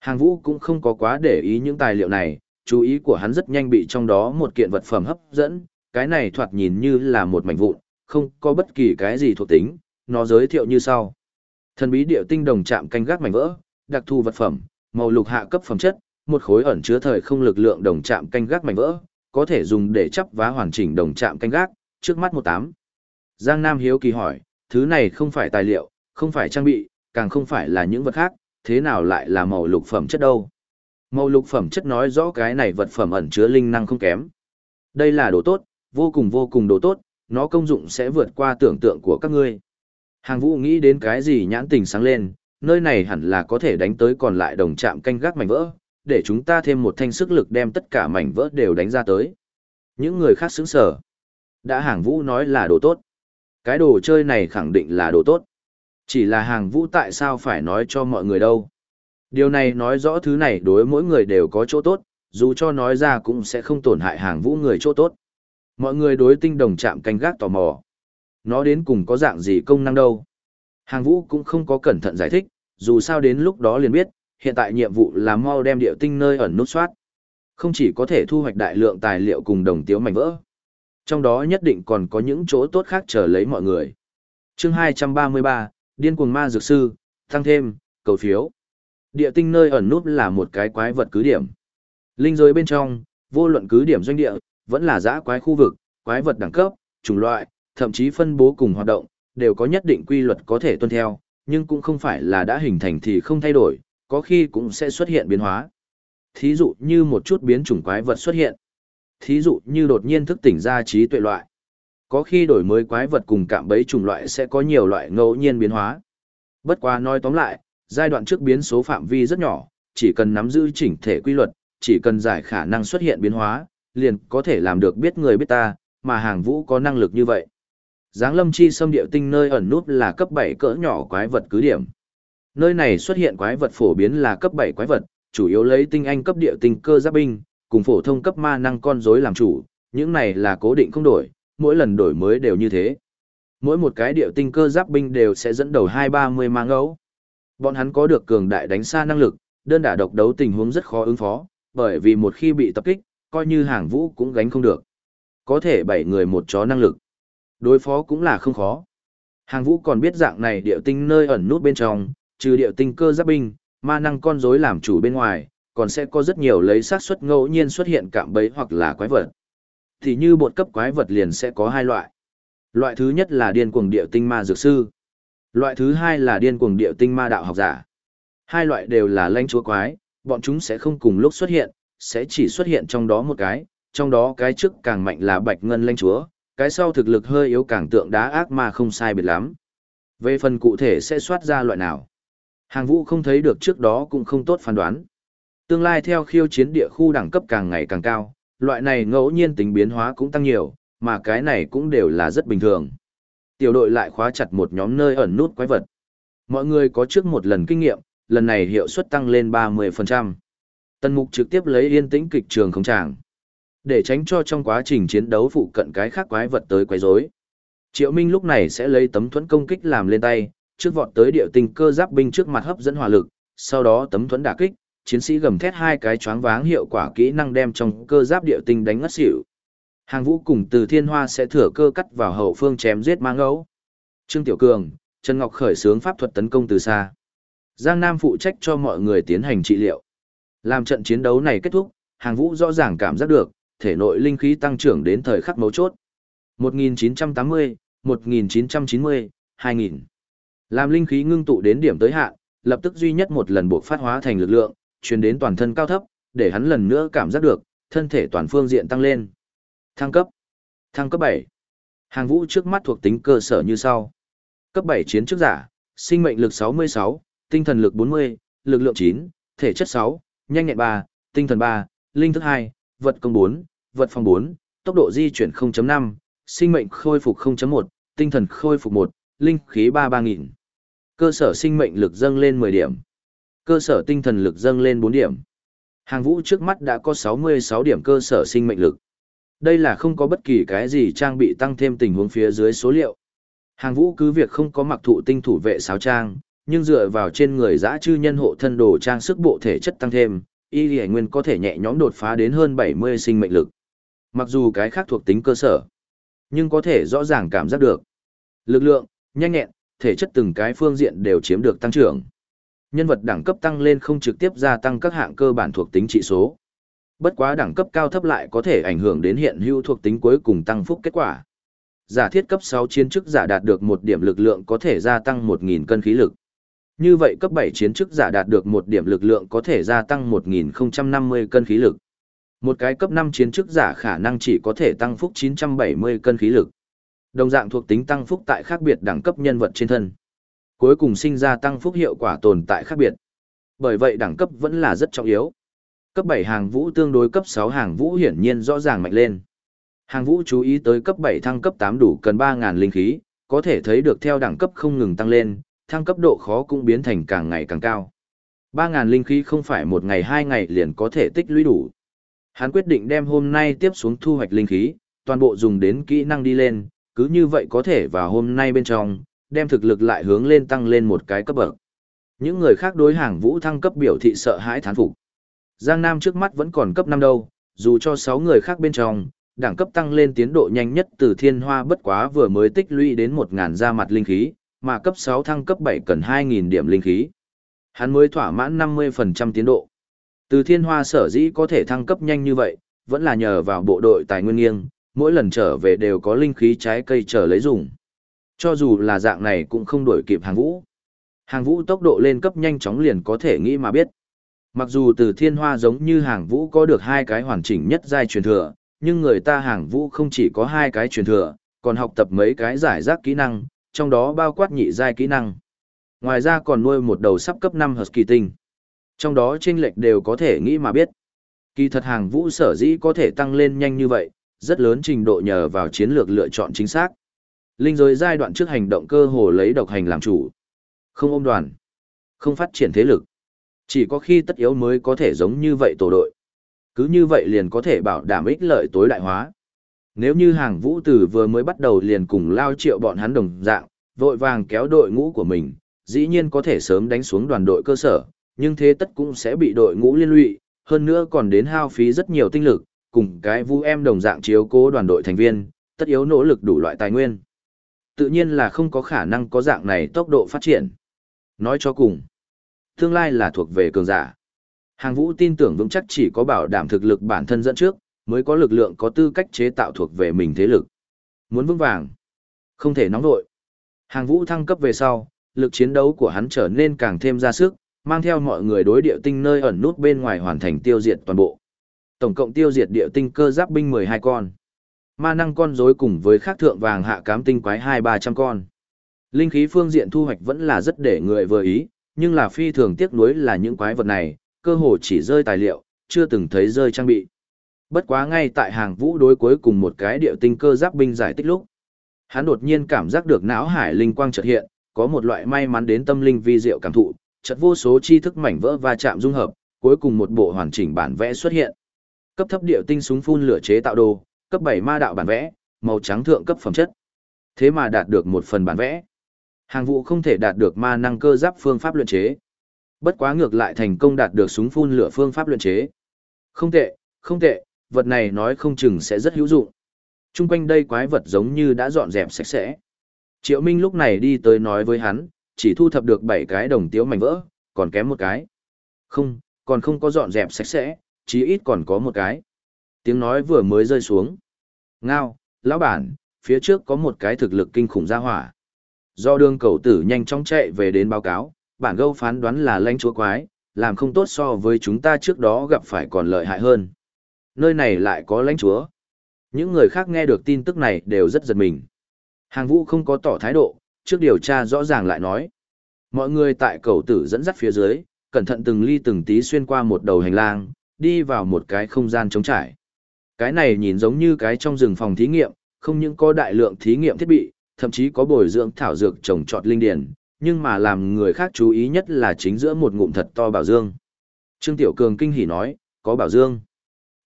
Hàng vũ cũng không có quá để ý những tài liệu này, chú ý của hắn rất nhanh bị trong đó một kiện vật phẩm hấp dẫn, cái này thoạt nhìn như là một mảnh vụn, không có bất kỳ cái gì thuộc tính, nó giới thiệu như sau. Thần bí điệu tinh đồng chạm canh gác mảnh vỡ, đặc thù vật phẩm, màu lục hạ cấp phẩm chất, một khối ẩn chứa thời không lực lượng đồng chạm canh gác mảnh vỡ, có thể dùng để chấp vá hoàn chỉnh đồng chạm canh gác, trước mắt một tám. Giang Nam hiếu kỳ hỏi, thứ này không phải tài liệu, không phải trang bị, càng không phải là những vật khác, thế nào lại là màu lục phẩm chất đâu? Màu lục phẩm chất nói rõ cái này vật phẩm ẩn chứa linh năng không kém. Đây là đồ tốt, vô cùng vô cùng đồ tốt, nó công dụng sẽ vượt qua tưởng tượng của các ngươi. Hàng vũ nghĩ đến cái gì nhãn tình sáng lên, nơi này hẳn là có thể đánh tới còn lại đồng chạm canh gác mảnh vỡ, để chúng ta thêm một thanh sức lực đem tất cả mảnh vỡ đều đánh ra tới. Những người khác sững sở. Đã hàng vũ nói là đồ tốt. Cái đồ chơi này khẳng định là đồ tốt. Chỉ là hàng vũ tại sao phải nói cho mọi người đâu. Điều này nói rõ thứ này đối mỗi người đều có chỗ tốt, dù cho nói ra cũng sẽ không tổn hại hàng vũ người chỗ tốt. Mọi người đối tinh đồng chạm canh gác tò mò. Nó đến cùng có dạng gì công năng đâu. Hàng vũ cũng không có cẩn thận giải thích, dù sao đến lúc đó liền biết, hiện tại nhiệm vụ là mau đem điệu tinh nơi ẩn nút soát. Không chỉ có thể thu hoạch đại lượng tài liệu cùng đồng tiếu mảnh vỡ. Trong đó nhất định còn có những chỗ tốt khác chờ lấy mọi người. chương 233, Điên cuồng ma dược sư, tăng thêm, cầu phiếu. Địa tinh nơi ẩn nút là một cái quái vật cứ điểm. Linh giới bên trong, vô luận cứ điểm doanh địa, vẫn là giã quái khu vực, quái vật đẳng cấp, chủng loại, thậm chí phân bố cùng hoạt động, đều có nhất định quy luật có thể tuân theo, nhưng cũng không phải là đã hình thành thì không thay đổi, có khi cũng sẽ xuất hiện biến hóa. Thí dụ như một chút biến chủng quái vật xuất hiện. Thí dụ như đột nhiên thức tỉnh ra trí tuệ loại. Có khi đổi mới quái vật cùng cạm bẫy chủng loại sẽ có nhiều loại ngẫu nhiên biến hóa. Bất quá nói tóm lại, giai đoạn trước biến số phạm vi rất nhỏ, chỉ cần nắm giữ chỉnh thể quy luật, chỉ cần giải khả năng xuất hiện biến hóa, liền có thể làm được biết người biết ta, mà hàng vũ có năng lực như vậy. Giáng lâm chi xâm địa tinh nơi ẩn nút là cấp 7 cỡ nhỏ quái vật cứ điểm. Nơi này xuất hiện quái vật phổ biến là cấp 7 quái vật, chủ yếu lấy tinh anh cấp địa tinh cơ giáp binh, cùng phổ thông cấp ma năng con rối làm chủ, những này là cố định không đổi, mỗi lần đổi mới đều như thế. Mỗi một cái địa tinh cơ giáp binh đều sẽ dẫn đầu 2-30 mang ngẫu. Bọn hắn có được cường đại đánh xa năng lực, đơn đả độc đấu tình huống rất khó ứng phó, bởi vì một khi bị tập kích, coi như hàng vũ cũng gánh không được. Có thể bảy người một chó năng lực. Đối phó cũng là không khó. Hàng vũ còn biết dạng này địa tinh nơi ẩn nút bên trong, trừ địa tinh cơ giáp binh, ma năng con rối làm chủ bên ngoài, còn sẽ có rất nhiều lấy xác suất ngẫu nhiên xuất hiện cạm bẫy hoặc là quái vật. Thì như bột cấp quái vật liền sẽ có hai loại. Loại thứ nhất là điên cuồng địa tinh ma dược sư. Loại thứ hai là điên cuồng địa tinh ma đạo học giả. Hai loại đều là lãnh chúa quái, bọn chúng sẽ không cùng lúc xuất hiện, sẽ chỉ xuất hiện trong đó một cái, trong đó cái trước càng mạnh là bạch ngân lãnh chúa, cái sau thực lực hơi yếu càng tượng đá ác ma không sai biệt lắm. Về phần cụ thể sẽ soát ra loại nào. Hàng vũ không thấy được trước đó cũng không tốt phán đoán. Tương lai theo khiêu chiến địa khu đẳng cấp càng ngày càng cao, loại này ngẫu nhiên tính biến hóa cũng tăng nhiều, mà cái này cũng đều là rất bình thường. Tiểu đội lại khóa chặt một nhóm nơi ẩn nút quái vật. Mọi người có trước một lần kinh nghiệm, lần này hiệu suất tăng lên 30%. Tân mục trực tiếp lấy yên tĩnh kịch trường không tràng. Để tránh cho trong quá trình chiến đấu phụ cận cái khác quái vật tới quấy rối. Triệu Minh lúc này sẽ lấy tấm thuẫn công kích làm lên tay, trước vọt tới địa tinh cơ giáp binh trước mặt hấp dẫn hỏa lực, sau đó tấm thuẫn đả kích, chiến sĩ gầm thét hai cái choáng váng hiệu quả kỹ năng đem trong cơ giáp địa tinh đánh ngất xỉu. Hàng vũ cùng từ thiên hoa sẽ thừa cơ cắt vào hậu phương chém giết mang ấu. Trương Tiểu Cường, Trần Ngọc khởi xướng pháp thuật tấn công từ xa. Giang Nam phụ trách cho mọi người tiến hành trị liệu. Làm trận chiến đấu này kết thúc, hàng vũ rõ ràng cảm giác được, thể nội linh khí tăng trưởng đến thời khắc mấu chốt. 1980, 1990, 2000. Làm linh khí ngưng tụ đến điểm tới hạn, lập tức duy nhất một lần buộc phát hóa thành lực lượng, truyền đến toàn thân cao thấp, để hắn lần nữa cảm giác được, thân thể toàn phương diện tăng lên. Thăng cấp. Thăng cấp 7. Hàng vũ trước mắt thuộc tính cơ sở như sau. Cấp 7 chiến trước giả, sinh mệnh lực 66, tinh thần lực 40, lực lượng 9, thể chất 6, nhanh nhẹn 3, tinh thần 3, linh thức 2, vật công 4, vật phòng 4, tốc độ di chuyển 0.5, sinh mệnh khôi phục 0.1, tinh thần khôi phục 1, linh khí 3 3000. Cơ sở sinh mệnh lực dâng lên 10 điểm. Cơ sở tinh thần lực dâng lên 4 điểm. Hàng vũ trước mắt đã có 66 điểm cơ sở sinh mệnh lực. Đây là không có bất kỳ cái gì trang bị tăng thêm tình huống phía dưới số liệu. Hàng vũ cứ việc không có mặc thụ tinh thủ vệ sáo trang, nhưng dựa vào trên người giã chư nhân hộ thân đồ trang sức bộ thể chất tăng thêm, y lì nguyên có thể nhẹ nhõm đột phá đến hơn 70 sinh mệnh lực. Mặc dù cái khác thuộc tính cơ sở, nhưng có thể rõ ràng cảm giác được. Lực lượng, nhanh nhẹn, thể chất từng cái phương diện đều chiếm được tăng trưởng. Nhân vật đẳng cấp tăng lên không trực tiếp gia tăng các hạng cơ bản thuộc tính trị số. Bất quá đẳng cấp cao thấp lại có thể ảnh hưởng đến hiện hữu thuộc tính cuối cùng tăng phúc kết quả. Giả thiết cấp 6 chiến chức giả đạt được một điểm lực lượng có thể gia tăng 1.000 cân khí lực. Như vậy cấp 7 chiến chức giả đạt được một điểm lực lượng có thể gia tăng 1.050 cân khí lực. Một cái cấp 5 chiến chức giả khả năng chỉ có thể tăng phúc 970 cân khí lực. Đồng dạng thuộc tính tăng phúc tại khác biệt đẳng cấp nhân vật trên thân. Cuối cùng sinh ra tăng phúc hiệu quả tồn tại khác biệt. Bởi vậy đẳng cấp vẫn là rất trọng yếu. Cấp 7 hàng vũ tương đối cấp 6 hàng vũ hiển nhiên rõ ràng mạnh lên. Hàng vũ chú ý tới cấp 7 thăng cấp 8 đủ cần 3.000 linh khí, có thể thấy được theo đẳng cấp không ngừng tăng lên, thăng cấp độ khó cũng biến thành càng ngày càng cao. 3.000 linh khí không phải một ngày hai ngày liền có thể tích lũy đủ. Hắn quyết định đem hôm nay tiếp xuống thu hoạch linh khí, toàn bộ dùng đến kỹ năng đi lên, cứ như vậy có thể vào hôm nay bên trong, đem thực lực lại hướng lên tăng lên một cái cấp bậc. Những người khác đối hàng vũ thăng cấp biểu thị sợ hãi thán phục. Giang Nam trước mắt vẫn còn cấp 5 đâu, dù cho 6 người khác bên trong, đẳng cấp tăng lên tiến độ nhanh nhất từ thiên hoa bất quá vừa mới tích lũy đến 1.000 ra mặt linh khí, mà cấp 6 thăng cấp 7 cần 2.000 điểm linh khí. Hắn mới thỏa mãn 50% tiến độ. Từ thiên hoa sở dĩ có thể thăng cấp nhanh như vậy, vẫn là nhờ vào bộ đội tài nguyên nghiêng, mỗi lần trở về đều có linh khí trái cây chờ lấy dùng. Cho dù là dạng này cũng không đổi kịp hàng vũ. Hàng vũ tốc độ lên cấp nhanh chóng liền có thể nghĩ mà biết. Mặc dù từ thiên hoa giống như hàng vũ có được hai cái hoàn chỉnh nhất giai truyền thừa, nhưng người ta hàng vũ không chỉ có hai cái truyền thừa, còn học tập mấy cái giải rác kỹ năng, trong đó bao quát nhị giai kỹ năng. Ngoài ra còn nuôi một đầu sắp cấp 5 kỳ tinh. Trong đó chênh lệch đều có thể nghĩ mà biết. Kỳ thật hàng vũ sở dĩ có thể tăng lên nhanh như vậy, rất lớn trình độ nhờ vào chiến lược lựa chọn chính xác. Linh giới giai đoạn trước hành động cơ hồ lấy độc hành làm chủ. Không ôm đoàn, không phát triển thế lực. Chỉ có khi tất yếu mới có thể giống như vậy tổ đội. Cứ như vậy liền có thể bảo đảm ích lợi tối đại hóa. Nếu như hàng vũ tử vừa mới bắt đầu liền cùng lao triệu bọn hắn đồng dạng, vội vàng kéo đội ngũ của mình, dĩ nhiên có thể sớm đánh xuống đoàn đội cơ sở, nhưng thế tất cũng sẽ bị đội ngũ liên lụy, hơn nữa còn đến hao phí rất nhiều tinh lực, cùng cái vu em đồng dạng chiếu cố đoàn đội thành viên, tất yếu nỗ lực đủ loại tài nguyên. Tự nhiên là không có khả năng có dạng này tốc độ phát triển. Nói cho cùng, tương lai là thuộc về cường giả. Hàng vũ tin tưởng vững chắc chỉ có bảo đảm thực lực bản thân dẫn trước, mới có lực lượng có tư cách chế tạo thuộc về mình thế lực. Muốn vững vàng, không thể nóng vội. Hàng vũ thăng cấp về sau, lực chiến đấu của hắn trở nên càng thêm ra sức, mang theo mọi người đối địa tinh nơi ẩn nút bên ngoài hoàn thành tiêu diệt toàn bộ. Tổng cộng tiêu diệt địa tinh cơ giáp binh 12 con. Ma năng con rối cùng với khắc thượng vàng hạ cám tinh quái 2-300 con. Linh khí phương diện thu hoạch vẫn là rất để người vừa ý, nhưng là phi thường tiếc nuối là những quái vật này, cơ hồ chỉ rơi tài liệu, chưa từng thấy rơi trang bị. Bất quá ngay tại hàng vũ đối cuối cùng một cái địa tinh cơ giáp binh giải tích lúc. Hắn đột nhiên cảm giác được não hải linh quang chợt hiện, có một loại may mắn đến tâm linh vi diệu cảm thụ, chợt vô số tri thức mảnh vỡ va chạm dung hợp, cuối cùng một bộ hoàn chỉnh bản vẽ xuất hiện. Cấp thấp địa tinh súng phun lửa chế tạo đồ, cấp 7 ma đạo bản vẽ, màu trắng thượng cấp phẩm chất. Thế mà đạt được một phần bản vẽ. Hàng vụ không thể đạt được ma năng cơ giáp phương pháp luyện chế. Bất quá ngược lại thành công đạt được súng phun lửa phương pháp luyện chế. Không tệ, không tệ, vật này nói không chừng sẽ rất hữu dụng. Trung quanh đây quái vật giống như đã dọn dẹp sạch sẽ. Triệu Minh lúc này đi tới nói với hắn, chỉ thu thập được 7 cái đồng tiếu mảnh vỡ, còn kém một cái. Không, còn không có dọn dẹp sạch sẽ, chí ít còn có một cái. Tiếng nói vừa mới rơi xuống. Ngao, lão bản, phía trước có một cái thực lực kinh khủng ra hỏa. Do đương cầu tử nhanh chóng chạy về đến báo cáo, bản gâu phán đoán là lãnh chúa quái, làm không tốt so với chúng ta trước đó gặp phải còn lợi hại hơn. Nơi này lại có lãnh chúa. Những người khác nghe được tin tức này đều rất giật mình. Hàng vũ không có tỏ thái độ, trước điều tra rõ ràng lại nói. Mọi người tại cầu tử dẫn dắt phía dưới, cẩn thận từng ly từng tí xuyên qua một đầu hành lang, đi vào một cái không gian trống trải. Cái này nhìn giống như cái trong rừng phòng thí nghiệm, không những có đại lượng thí nghiệm thiết bị, thậm chí có bồi dưỡng thảo dược trồng trọt linh điển, nhưng mà làm người khác chú ý nhất là chính giữa một ngụm thật to bảo dương. Trương Tiểu Cường kinh hỉ nói, có bảo dương.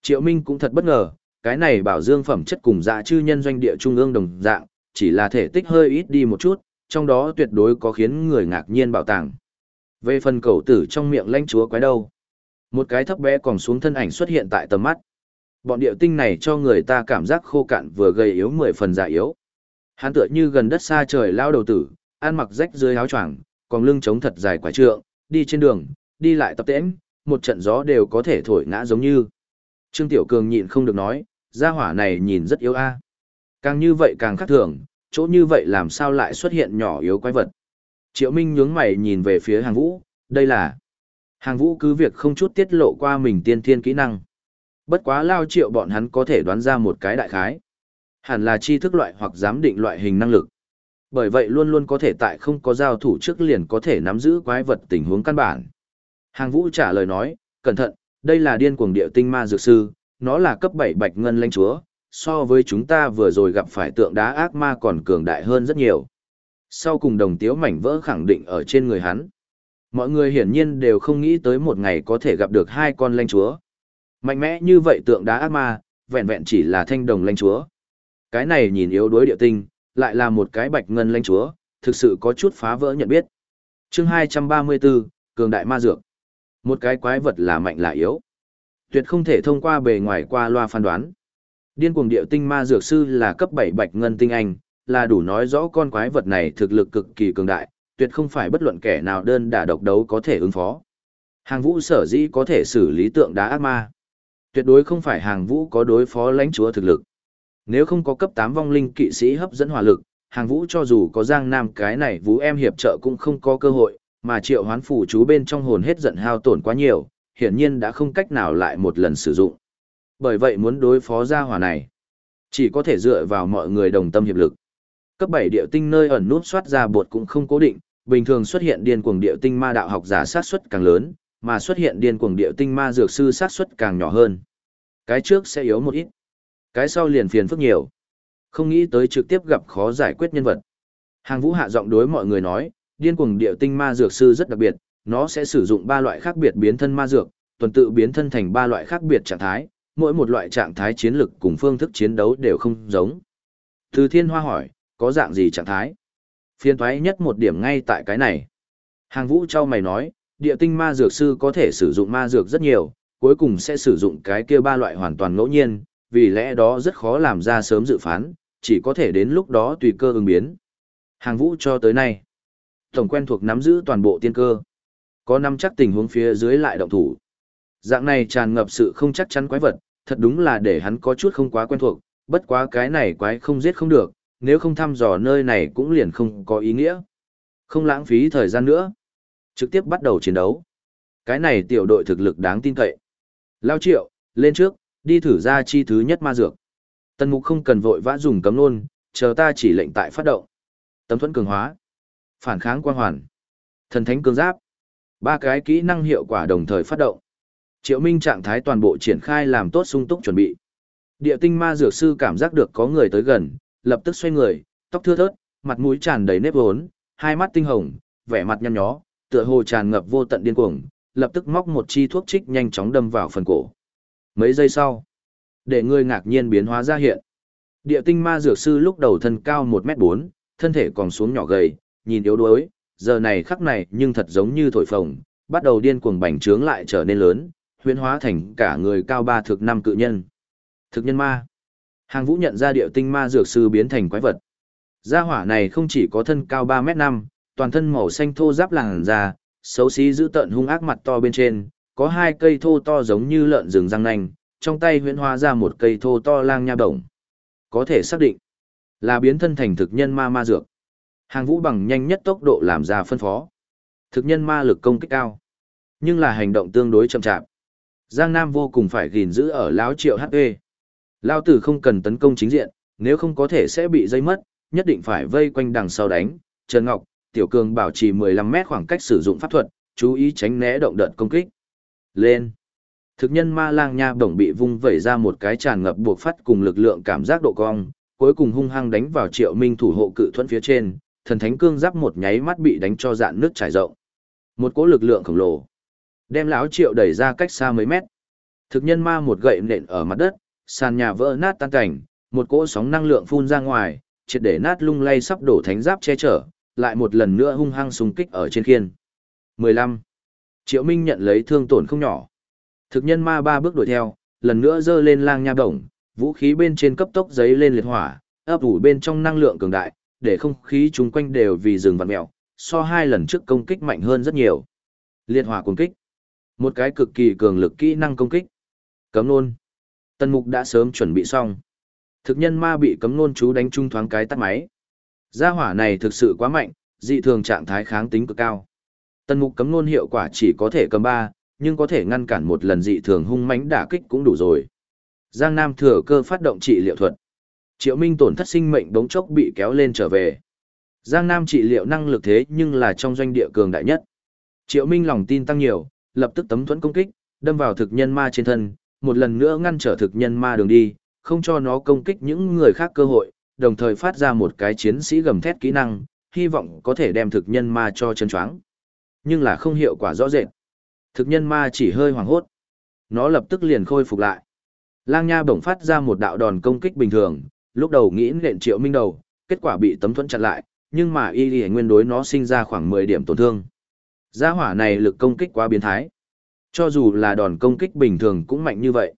Triệu Minh cũng thật bất ngờ, cái này bảo dương phẩm chất cùng dạ chư nhân doanh địa trung ương đồng dạng, chỉ là thể tích hơi ít đi một chút, trong đó tuyệt đối có khiến người ngạc nhiên bảo tàng. Về phần cầu tử trong miệng lãnh chúa quái đâu. Một cái thấp bé còn xuống thân ảnh xuất hiện tại tầm mắt. Bọn điệu tinh này cho người ta cảm giác khô cạn vừa gầy yếu mười phần già yếu. Hắn tựa như gần đất xa trời lao đầu tử, ăn mặc rách dưới áo choàng, còn lưng trống thật dài quả trượng, đi trên đường, đi lại tập tễnh, một trận gió đều có thể thổi ngã giống như. Trương Tiểu Cường nhịn không được nói, gia hỏa này nhìn rất yếu a. Càng như vậy càng khác thường, chỗ như vậy làm sao lại xuất hiện nhỏ yếu quái vật. Triệu Minh nhướng mày nhìn về phía hàng vũ, đây là... Hàng vũ cứ việc không chút tiết lộ qua mình tiên thiên kỹ năng. Bất quá lao triệu bọn hắn có thể đoán ra một cái đại khái. Hẳn là tri thức loại hoặc giám định loại hình năng lực. Bởi vậy luôn luôn có thể tại không có giao thủ trước liền có thể nắm giữ quái vật tình huống căn bản. Hàng vũ trả lời nói, cẩn thận, đây là điên cuồng địa tinh ma dược sư, nó là cấp 7 bạch ngân lãnh chúa, so với chúng ta vừa rồi gặp phải tượng đá ác ma còn cường đại hơn rất nhiều. Sau cùng đồng tiếu mảnh vỡ khẳng định ở trên người hắn. Mọi người hiển nhiên đều không nghĩ tới một ngày có thể gặp được hai con lãnh chúa. Mạnh mẽ như vậy tượng đá ác ma, vẹn vẹn chỉ là thanh đồng lãnh chúa. Cái này nhìn yếu đuối địa tinh, lại là một cái bạch ngân lãnh chúa, thực sự có chút phá vỡ nhận biết. Chương 234, cường đại ma dược. Một cái quái vật là mạnh là yếu. Tuyệt không thể thông qua bề ngoài qua loa phán đoán. Điên cuồng điệu tinh ma dược sư là cấp 7 bạch ngân tinh anh, là đủ nói rõ con quái vật này thực lực cực kỳ cường đại, tuyệt không phải bất luận kẻ nào đơn đả độc đấu có thể ứng phó. Hàng vũ sở dĩ có thể xử lý tượng đá ác ma. Tuyệt đối không phải hàng vũ có đối phó lãnh chúa thực lực. Nếu không có cấp 8 vong linh kỵ sĩ hấp dẫn hỏa lực, hàng vũ cho dù có giang nam cái này vũ em hiệp trợ cũng không có cơ hội, mà triệu hoán phủ chú bên trong hồn hết giận hao tổn quá nhiều, hiển nhiên đã không cách nào lại một lần sử dụng. Bởi vậy muốn đối phó gia hỏa này, chỉ có thể dựa vào mọi người đồng tâm hiệp lực. Cấp 7 điệu tinh nơi ẩn nút soát ra bột cũng không cố định, bình thường xuất hiện điên cuồng điệu tinh ma đạo học giả sát suất càng lớn, mà xuất hiện điên cuồng điệu tinh ma dược sư sát suất càng nhỏ hơn. Cái trước sẽ yếu một ít, cái sau liền phiền phức nhiều. Không nghĩ tới trực tiếp gặp khó giải quyết nhân vật. Hàng Vũ hạ giọng đối mọi người nói, điên cuồng điệu tinh ma dược sư rất đặc biệt, nó sẽ sử dụng ba loại khác biệt biến thân ma dược, tuần tự biến thân thành ba loại khác biệt trạng thái, mỗi một loại trạng thái chiến lực cùng phương thức chiến đấu đều không giống. Từ Thiên Hoa hỏi, có dạng gì trạng thái? Phiên thoái nhất một điểm ngay tại cái này. Hàng Vũ trao mày nói, địa tinh ma dược sư có thể sử dụng ma dược rất nhiều, cuối cùng sẽ sử dụng cái kia ba loại hoàn toàn ngẫu nhiên, vì lẽ đó rất khó làm ra sớm dự phán, chỉ có thể đến lúc đó tùy cơ ứng biến. Hàng Vũ cho tới nay, tổng quen thuộc nắm giữ toàn bộ tiên cơ. Có nắm chắc tình huống phía dưới lại động thủ. Dạng này tràn ngập sự không chắc chắn quái vật, thật đúng là để hắn có chút không quá quen thuộc, bất quá cái này quái không giết không được, nếu không thăm dò nơi này cũng liền không có ý nghĩa. Không lãng phí thời gian nữa. Trực tiếp bắt đầu chiến đấu. Cái này tiểu đội thực lực đáng tin cậy. Lao triệu, lên trước, đi thử ra chi thứ nhất ma dược. Tần mục không cần vội vã dùng cấm nôn, chờ ta chỉ lệnh tại phát động. Tấm thuẫn cường hóa. Phản kháng quang hoàn. Thần thánh cường giáp. Ba cái kỹ năng hiệu quả đồng thời phát động. Triệu Minh trạng thái toàn bộ triển khai làm tốt sung túc chuẩn bị. Địa tinh ma dược sư cảm giác được có người tới gần, lập tức xoay người, tóc thưa thớt, mặt mũi tràn đầy nếp vốn, hai mắt tinh hồng, vẻ mặt nhăn nhó, tựa hồ tràn ngập vô tận điên cuồng, lập tức móc một chi thuốc trích nhanh chóng đâm vào phần cổ. Mấy giây sau, để người ngạc nhiên biến hóa ra hiện. Địa tinh ma dược sư lúc đầu thân cao 1m4, thân thể còn xuống nhỏ gầy, nhìn yếu đuối, giờ này khắc này nhưng thật giống như thổi phồng, bắt đầu điên cuồng bành trướng lại trở nên lớn, huyễn hóa thành cả người cao ba thực năm cự nhân. Thực nhân ma. Hàng vũ nhận ra điệu tinh ma dược sư biến thành quái vật. Gia hỏa này không chỉ có thân cao 3 mét 5, toàn thân màu xanh thô giáp làn da, xấu xí giữ tận hung ác mặt to bên trên, có hai cây thô to giống như lợn rừng răng nanh, trong tay huyễn hóa ra một cây thô to lang nha bổng. Có thể xác định là biến thân thành thực nhân ma ma dược. Hàng vũ bằng nhanh nhất tốc độ làm ra phân phó. Thực nhân ma lực công kích cao, nhưng là hành động tương đối chậm chạp. Giang Nam vô cùng phải gìn giữ ở lão triệu HP. Lao tử không cần tấn công chính diện, nếu không có thể sẽ bị dây mất, nhất định phải vây quanh đằng sau đánh. Trần Ngọc, Tiểu Cường bảo trì 15 mét khoảng cách sử dụng pháp thuật, chú ý tránh né động đợt công kích. Lên. Thực nhân ma lang nha bổng bị vung vẩy ra một cái tràn ngập buộc phát cùng lực lượng cảm giác độ cong, cuối cùng hung hăng đánh vào triệu minh thủ hộ cự thuẫn phía trên, thần thánh cương giáp một nháy mắt bị đánh cho dạn nước trải rộng. Một cỗ lực lượng khổng lồ, đem lão triệu đẩy ra cách xa mấy mét. Thực nhân ma một gậy nện ở mặt đất, sàn nhà vỡ nát tan cảnh, một cỗ sóng năng lượng phun ra ngoài, triệt để nát lung lay sắp đổ thánh giáp che chở, lại một lần nữa hung hăng xung kích ở trên khiên. 15. Triệu Minh nhận lấy thương tổn không nhỏ. Thực nhân ma ba bước đuổi theo, lần nữa giơ lên lang nha đồng, vũ khí bên trên cấp tốc giấy lên liệt hỏa, ấp ủ bên trong năng lượng cường đại, để không khí chung quanh đều vì rừng vặn mèo, so hai lần trước công kích mạnh hơn rất nhiều. Liệt hỏa công kích. Một cái cực kỳ cường lực kỹ năng công kích. Cấm nôn. Tần mục đã sớm chuẩn bị xong. Thực nhân ma bị cấm nôn chú đánh trung thoáng cái tắt máy. Gia hỏa này thực sự quá mạnh, dị thường trạng thái kháng tính cực cao. Tần mục cấm nôn hiệu quả chỉ có thể cầm ba, nhưng có thể ngăn cản một lần dị thường hung mãnh đả kích cũng đủ rồi. Giang Nam thừa cơ phát động trị liệu thuật. Triệu Minh tổn thất sinh mệnh đống chốc bị kéo lên trở về. Giang Nam trị liệu năng lực thế nhưng là trong doanh địa cường đại nhất. Triệu Minh lòng tin tăng nhiều, lập tức tấm thuẫn công kích, đâm vào thực nhân ma trên thân, một lần nữa ngăn trở thực nhân ma đường đi, không cho nó công kích những người khác cơ hội, đồng thời phát ra một cái chiến sĩ gầm thét kỹ năng, hy vọng có thể đem thực nhân ma cho chân choáng. Nhưng là không hiệu quả rõ rệt. Thực nhân ma chỉ hơi hoảng hốt. Nó lập tức liền khôi phục lại. Lang Nha bỗng phát ra một đạo đòn công kích bình thường, lúc đầu nghĩ nện triệu minh đầu, kết quả bị tấm thuẫn chặn lại, nhưng mà y y nguyên đối nó sinh ra khoảng 10 điểm tổn thương. Gia hỏa này lực công kích quá biến thái. Cho dù là đòn công kích bình thường cũng mạnh như vậy.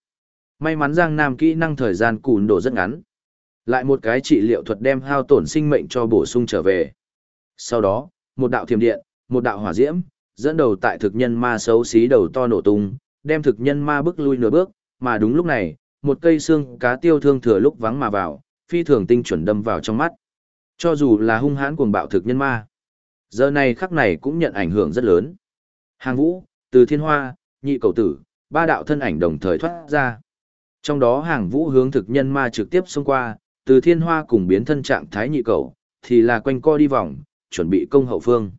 May mắn Giang Nam kỹ năng thời gian cùn đổ rất ngắn. Lại một cái trị liệu thuật đem hao tổn sinh mệnh cho bổ sung trở về. Sau đó, một đạo thiểm điện, một đạo hỏa diễm, dẫn đầu tại thực nhân ma xấu xí đầu to nổ tung, đem thực nhân ma bước lui nửa bước, mà đúng lúc này, một cây xương cá tiêu thương thừa lúc vắng mà vào, phi thường tinh chuẩn đâm vào trong mắt. Cho dù là hung hãn cuồng bạo thực nhân ma, giờ này khắc này cũng nhận ảnh hưởng rất lớn. Hàng vũ, từ thiên hoa, nhị cầu tử, ba đạo thân ảnh đồng thời thoát ra. Trong đó hàng vũ hướng thực nhân ma trực tiếp xông qua, từ thiên hoa cùng biến thân trạng thái nhị cầu, thì là quanh co đi vòng, chuẩn bị công hậu phương.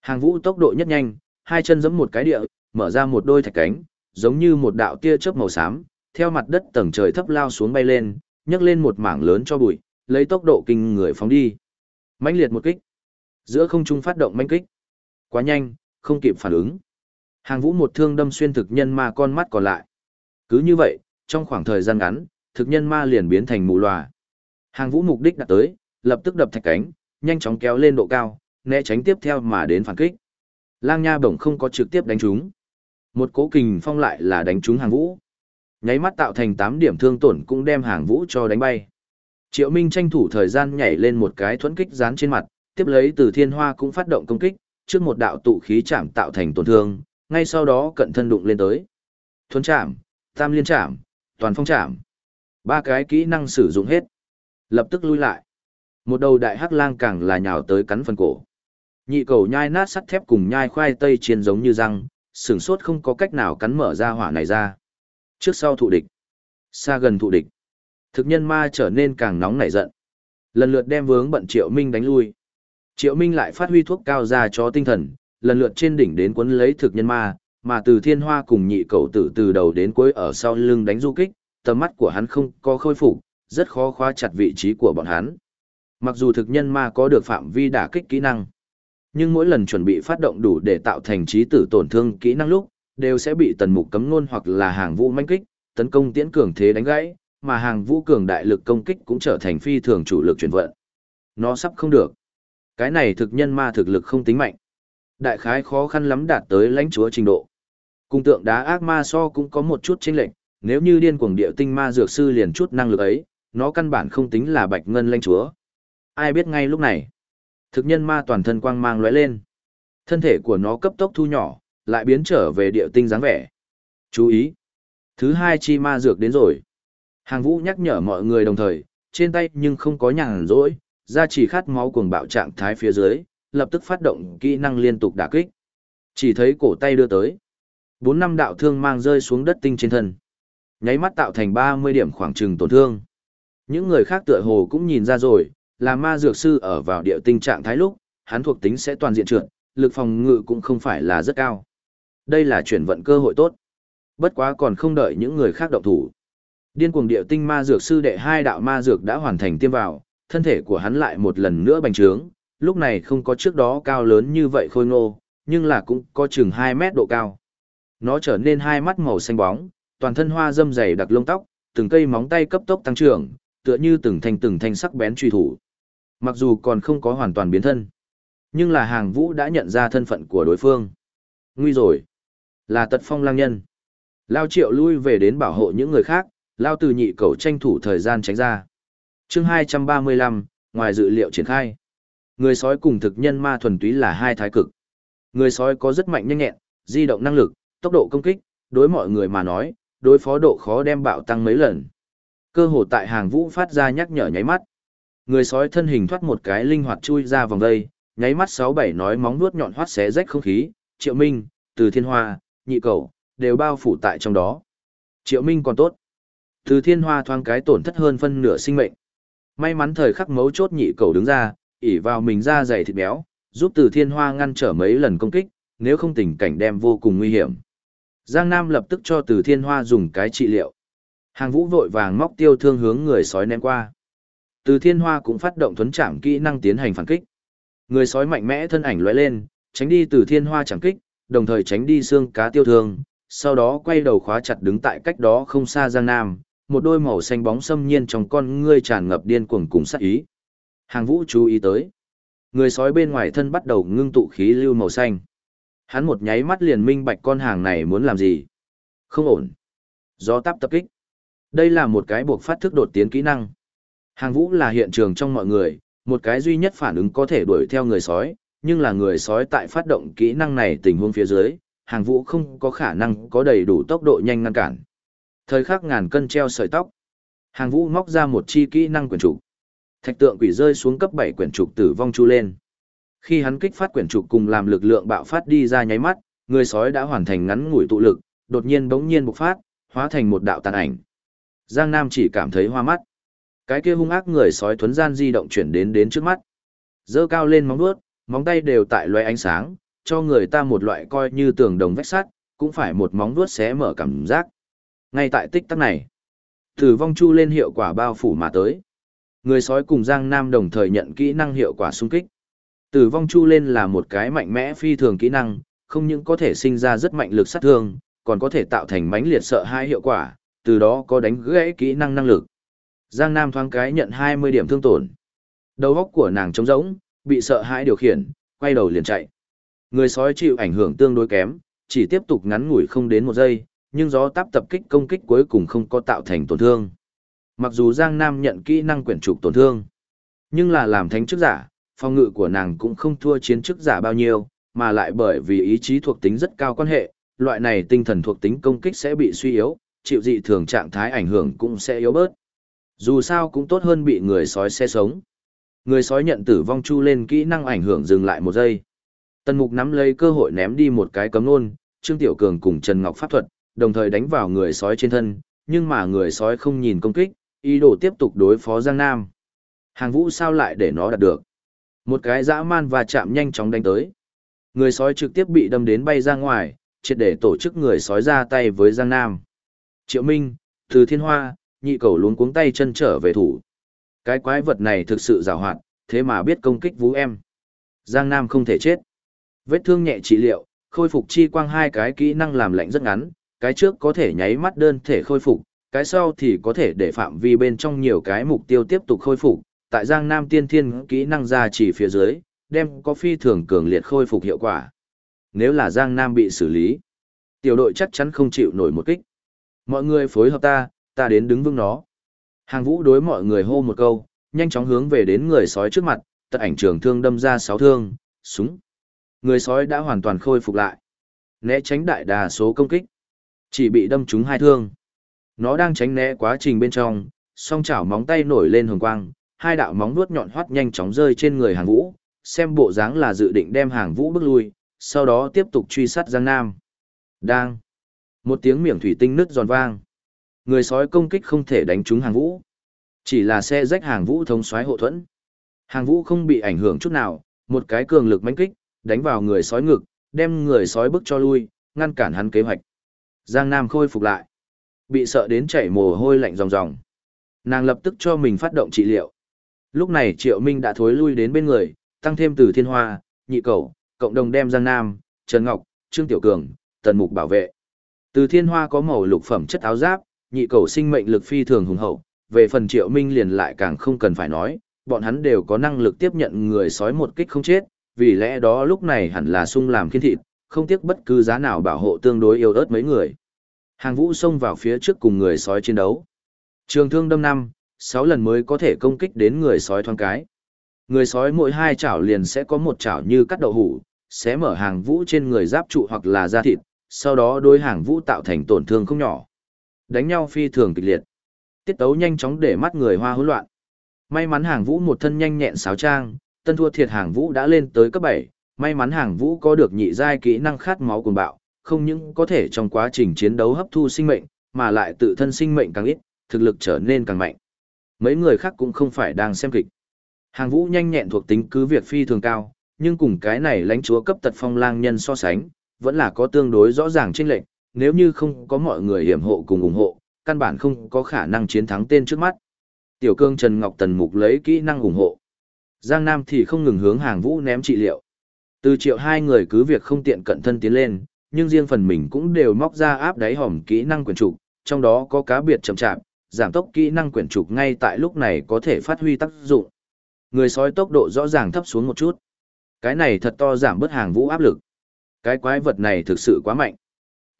Hàng vũ tốc độ nhất nhanh, hai chân giẫm một cái địa, mở ra một đôi thạch cánh, giống như một đạo tia chớp màu xám, theo mặt đất tầng trời thấp lao xuống bay lên, nhấc lên một mảng lớn cho bụi, lấy tốc độ kinh người phóng đi. mãnh liệt một kích. Giữa không trung phát động mãnh kích. Quá nhanh, không kịp phản ứng. Hàng vũ một thương đâm xuyên thực nhân ma con mắt còn lại. Cứ như vậy, trong khoảng thời gian ngắn, thực nhân ma liền biến thành mù lòa. Hàng vũ mục đích đã tới, lập tức đập thạch cánh, nhanh chóng kéo lên độ cao, né tránh tiếp theo mà đến phản kích. Lang Nha bổng không có trực tiếp đánh trúng. Một cố kình phong lại là đánh trúng hàng vũ. Nháy mắt tạo thành 8 điểm thương tổn cũng đem hàng vũ cho đánh bay. Triệu Minh tranh thủ thời gian nhảy lên một cái thuẫn kích dán trên mặt, tiếp lấy từ thiên hoa cũng phát động công kích, trước một đạo tụ khí chạm tạo thành tổn thương, ngay sau đó cận thân đụng lên tới. Thuấn chạm, tam liên chạm, toàn phong chạm. Ba cái kỹ năng sử dụng hết. Lập tức lui lại. Một đầu đại hắc lang càng là nhào tới cắn phần cổ. Nhị cầu nhai nát sắt thép cùng nhai khoai tây chiên giống như răng, sửng sốt không có cách nào cắn mở ra hỏa này ra. Trước sau thụ địch, xa gần thụ địch. Thực nhân ma trở nên càng nóng nảy giận. Lần lượt đem vướng bận Triệu Minh đánh lui. Triệu Minh lại phát huy thuốc cao ra cho tinh thần, lần lượt trên đỉnh đến quấn lấy thực nhân ma, mà từ thiên hoa cùng nhị cầu tử từ đầu đến cuối ở sau lưng đánh du kích, tầm mắt của hắn không có khôi phục, rất khó khóa chặt vị trí của bọn hắn. Mặc dù thực nhân ma có được phạm vi đả kích kỹ năng, nhưng mỗi lần chuẩn bị phát động đủ để tạo thành trí tử tổn thương kỹ năng lúc, đều sẽ bị tần mục cấm ngôn hoặc là hàng vũ manh kích, tấn công tiễn cường thế đánh gãy, mà hàng vũ cường đại lực công kích cũng trở thành phi thường chủ lực chuyển vận. Nó sắp không được. Cái này thực nhân ma thực lực không tính mạnh. Đại khái khó khăn lắm đạt tới lãnh chúa trình độ. Cung tượng đá ác ma so cũng có một chút chênh lệch, nếu như điên cuồng địa tinh ma dược sư liền chút năng lực ấy, nó căn bản không tính là bạch ngân lanh chúa. Ai biết ngay lúc này, thực nhân ma toàn thân quang mang lóe lên. Thân thể của nó cấp tốc thu nhỏ, lại biến trở về địa tinh dáng vẻ. Chú ý! Thứ hai chi ma dược đến rồi. Hàng vũ nhắc nhở mọi người đồng thời, trên tay nhưng không có nhàn rỗi, ra chỉ khát máu cuồng bạo trạng thái phía dưới, lập tức phát động kỹ năng liên tục đả kích. Chỉ thấy cổ tay đưa tới. Bốn năm đạo thương mang rơi xuống đất tinh trên thân. Nháy mắt tạo thành 30 điểm khoảng trừng tổn thương. Những người khác tựa hồ cũng nhìn ra rồi, là ma dược sư ở vào địa tinh trạng thái lúc, hắn thuộc tính sẽ toàn diện trượt, lực phòng ngự cũng không phải là rất cao. Đây là chuyển vận cơ hội tốt. Bất quá còn không đợi những người khác động thủ. Điên cuồng địa tinh ma dược sư đệ hai đạo ma dược đã hoàn thành tiêm vào, thân thể của hắn lại một lần nữa bành trướng, lúc này không có trước đó cao lớn như vậy khôi ngô, nhưng là cũng có chừng 2 mét độ cao. Nó trở nên hai mắt màu xanh bóng, toàn thân hoa dâm dày đặc lông tóc, từng cây móng tay cấp tốc tăng trưởng, tựa như từng thanh từng thanh sắc bén truy thủ. Mặc dù còn không có hoàn toàn biến thân, nhưng là hàng vũ đã nhận ra thân phận của đối phương. Nguy rồi, là tật phong lang nhân. Lao triệu lui về đến bảo hộ những người khác, Lao từ nhị cầu tranh thủ thời gian tránh ra. chương 235, ngoài dự liệu triển khai. Người sói cùng thực nhân ma thuần túy là hai thái cực. Người sói có rất mạnh nhanh nhẹn, di động năng lực, tốc độ công kích, đối mọi người mà nói, đối phó độ khó đem bạo tăng mấy lần. Cơ hồ tại hàng vũ phát ra nhắc nhở nháy mắt. Người sói thân hình thoát một cái linh hoạt chui ra vòng đây, nháy mắt sáu bảy nói móng nuốt nhọn hoắt xé rách không khí, Triệu Minh, Từ Thiên Hoa, Nhị Cầu, đều bao phủ tại trong đó. Triệu Minh còn tốt. Từ Thiên Hoa thoáng cái tổn thất hơn phân nửa sinh mệnh. May mắn thời khắc mấu chốt Nhị Cầu đứng ra, ỉ vào mình ra dày thịt béo, giúp Từ Thiên Hoa ngăn trở mấy lần công kích, nếu không tình cảnh đem vô cùng nguy hiểm. Giang Nam lập tức cho Từ Thiên Hoa dùng cái trị liệu. Hàng vũ vội vàng móc tiêu thương hướng người sói ném qua. Từ Thiên Hoa cũng phát động thuấn chạm kỹ năng tiến hành phản kích. Người sói mạnh mẽ thân ảnh lóe lên, tránh đi Từ Thiên Hoa chẳng kích, đồng thời tránh đi xương cá tiêu thương, sau đó quay đầu khóa chặt đứng tại cách đó không xa Giang Nam, một đôi màu xanh bóng xâm nhiên trong con ngươi tràn ngập điên cuồng cùng sát ý. Hàng vũ chú ý tới. Người sói bên ngoài thân bắt đầu ngưng tụ khí lưu màu xanh. Hắn một nháy mắt liền minh bạch con hàng này muốn làm gì. Không ổn. Do táp tập kích. Đây là một cái buộc phát thức đột tiến kỹ năng. Hàng vũ là hiện trường trong mọi người, một cái duy nhất phản ứng có thể đuổi theo người sói, nhưng là người sói tại phát động kỹ năng này tình huống phía dưới, hàng vũ không có khả năng có đầy đủ tốc độ nhanh ngăn cản. Thời khắc ngàn cân treo sợi tóc. Hàng vũ móc ra một chi kỹ năng quyển trục. Thạch tượng quỷ rơi xuống cấp 7 quyển trục tử vong chu lên. Khi hắn kích phát quyển trục cùng làm lực lượng bạo phát đi ra nháy mắt, người sói đã hoàn thành ngắn ngủi tụ lực, đột nhiên bỗng nhiên bộc phát, hóa thành một đạo tàn ảnh. Giang Nam chỉ cảm thấy hoa mắt. Cái kia hung ác người sói thuấn gian di động chuyển đến đến trước mắt. Dơ cao lên móng vuốt, móng tay đều tại loé ánh sáng, cho người ta một loại coi như tường đồng vách sắt, cũng phải một móng vuốt xé mở cảm giác. Ngay tại tích tắc này, tử vong chu lên hiệu quả bao phủ mà tới. Người sói cùng Giang Nam đồng thời nhận kỹ năng hiệu quả xung kích. Tử vong chu lên là một cái mạnh mẽ phi thường kỹ năng, không những có thể sinh ra rất mạnh lực sát thương, còn có thể tạo thành mãnh liệt sợ hai hiệu quả, từ đó có đánh gãy kỹ năng năng lực. Giang Nam thoáng cái nhận 20 điểm thương tổn. Đầu óc của nàng trống rỗng, bị sợ hãi điều khiển, quay đầu liền chạy. Người sói chịu ảnh hưởng tương đối kém, chỉ tiếp tục ngắn ngủi không đến một giây, nhưng gió táp tập kích công kích cuối cùng không có tạo thành tổn thương. Mặc dù Giang Nam nhận kỹ năng quyển trục tổn thương, nhưng là làm thánh chức giả, phong ngự của nàng cũng không thua chiến chức giả bao nhiêu, mà lại bởi vì ý chí thuộc tính rất cao quan hệ, loại này tinh thần thuộc tính công kích sẽ bị suy yếu, chịu dị thường trạng thái ảnh hưởng cũng sẽ yếu bớt. Dù sao cũng tốt hơn bị người sói xe sống. Người sói nhận tử vong chu lên kỹ năng ảnh hưởng dừng lại một giây. Tần Mục nắm lấy cơ hội ném đi một cái cấm nôn, Trương Tiểu Cường cùng Trần Ngọc pháp thuật, đồng thời đánh vào người sói trên thân, nhưng mà người sói không nhìn công kích, ý đồ tiếp tục đối phó Giang Nam. Hàng vũ sao lại để nó đạt được. Một cái dã man và chạm nhanh chóng đánh tới. Người sói trực tiếp bị đâm đến bay ra ngoài, triệt để tổ chức người sói ra tay với Giang Nam. Triệu Minh, Từ Thiên Hoa, nhị cầu luống cuống tay chân trở về thủ. Cái quái vật này thực sự rào hoạt, thế mà biết công kích vũ em. Giang Nam không thể chết. Vết thương nhẹ trị liệu, khôi phục chi quang hai cái kỹ năng làm lạnh rất ngắn, cái trước có thể nháy mắt đơn thể khôi phục, cái sau thì có thể để phạm vi bên trong nhiều cái mục tiêu tiếp tục khôi phục. Tại Giang Nam tiên thiên kỹ năng ra chỉ phía dưới, đem có phi thường cường liệt khôi phục hiệu quả. Nếu là Giang Nam bị xử lý, tiểu đội chắc chắn không chịu nổi một kích. Mọi người phối hợp ta, ta đến đứng vững nó. Hàng vũ đối mọi người hô một câu, nhanh chóng hướng về đến người sói trước mặt, tật ảnh trường thương đâm ra sáu thương, súng. Người sói đã hoàn toàn khôi phục lại. Né tránh đại đa số công kích. Chỉ bị đâm trúng hai thương. Nó đang tránh né quá trình bên trong, song chảo móng tay nổi lên hồng quang, hai đạo móng vuốt nhọn hoắt nhanh chóng rơi trên người hàng vũ, xem bộ dáng là dự định đem hàng vũ bước lui, sau đó tiếp tục truy sát Giang Nam. Đang. Một tiếng miệng thủy tinh nứt giòn vang. Người sói công kích không thể đánh trúng hàng vũ. Chỉ là xe rách hàng vũ thông xoáy hộ thuẫn. Hàng vũ không bị ảnh hưởng chút nào, một cái cường lực mãnh kích, đánh vào người sói ngực, đem người sói bức cho lui, ngăn cản hắn kế hoạch. Giang Nam khôi phục lại. Bị sợ đến chảy mồ hôi lạnh ròng ròng. Nàng lập tức cho mình phát động trị liệu. Lúc này Triệu Minh đã thối lui đến bên người, tăng thêm từ thiên hoa, nhị cầu, cộng đồng đem Giang Nam, Trần Ngọc, Trương Tiểu Cường, Tần Mục bảo vệ. Từ thiên hoa có màu lục phẩm chất áo giáp, nhị cầu sinh mệnh lực phi thường hùng hậu, về phần Triệu Minh liền lại càng không cần phải nói, bọn hắn đều có năng lực tiếp nhận người sói một kích không chết, vì lẽ đó lúc này hẳn là sung làm kiên thịt, không tiếc bất cứ giá nào bảo hộ tương đối yêu ớt mấy người. Hàng vũ xông vào phía trước cùng người sói chiến đấu. Trường thương đâm năm, sáu lần mới có thể công kích đến người sói thoáng cái. Người sói mỗi hai chảo liền sẽ có một chảo như cắt đậu hủ, sẽ mở hàng vũ trên người giáp trụ hoặc là da thịt, sau đó đối hàng vũ tạo thành tổn thương không nhỏ. Đánh nhau phi thường kịch liệt. Tiết tấu nhanh chóng để mắt người hoa hỗn loạn. May mắn hàng vũ một thân nhanh nhẹn sáo trang, tân thua thiệt hàng vũ đã lên tới cấp 7, may mắn hàng vũ có được nhị giai kỹ năng khát máu cuồng bạo, không những có thể trong quá trình chiến đấu hấp thu sinh mệnh, mà lại tự thân sinh mệnh càng ít, thực lực trở nên càng mạnh. Mấy người khác cũng không phải đang xem kịch. Hàng vũ nhanh nhẹn thuộc tính cứ việc phi thường cao, nhưng cùng cái này lãnh chúa cấp tật phong lang nhân so sánh, vẫn là có tương đối rõ ràng chênh lệch, nếu như không có mọi người hiểm hộ cùng ủng hộ, căn bản không có khả năng chiến thắng tên trước mắt. Tiểu cương Trần Ngọc Tần Mục lấy kỹ năng ủng hộ. Giang Nam thì không ngừng hướng hàng vũ ném trị liệu. Từ triệu hai người cứ việc không tiện cận thân tiến lên, nhưng riêng phần mình cũng đều móc ra áp đáy hòm kỹ năng quyển trục, trong đó có cá biệt chậm chạp, giảm tốc kỹ năng quyển trục ngay tại lúc này có thể phát huy tác dụng. Người sói tốc độ rõ ràng thấp xuống một chút. Cái này thật to giảm bớt hàng vũ áp lực. Cái quái vật này thực sự quá mạnh.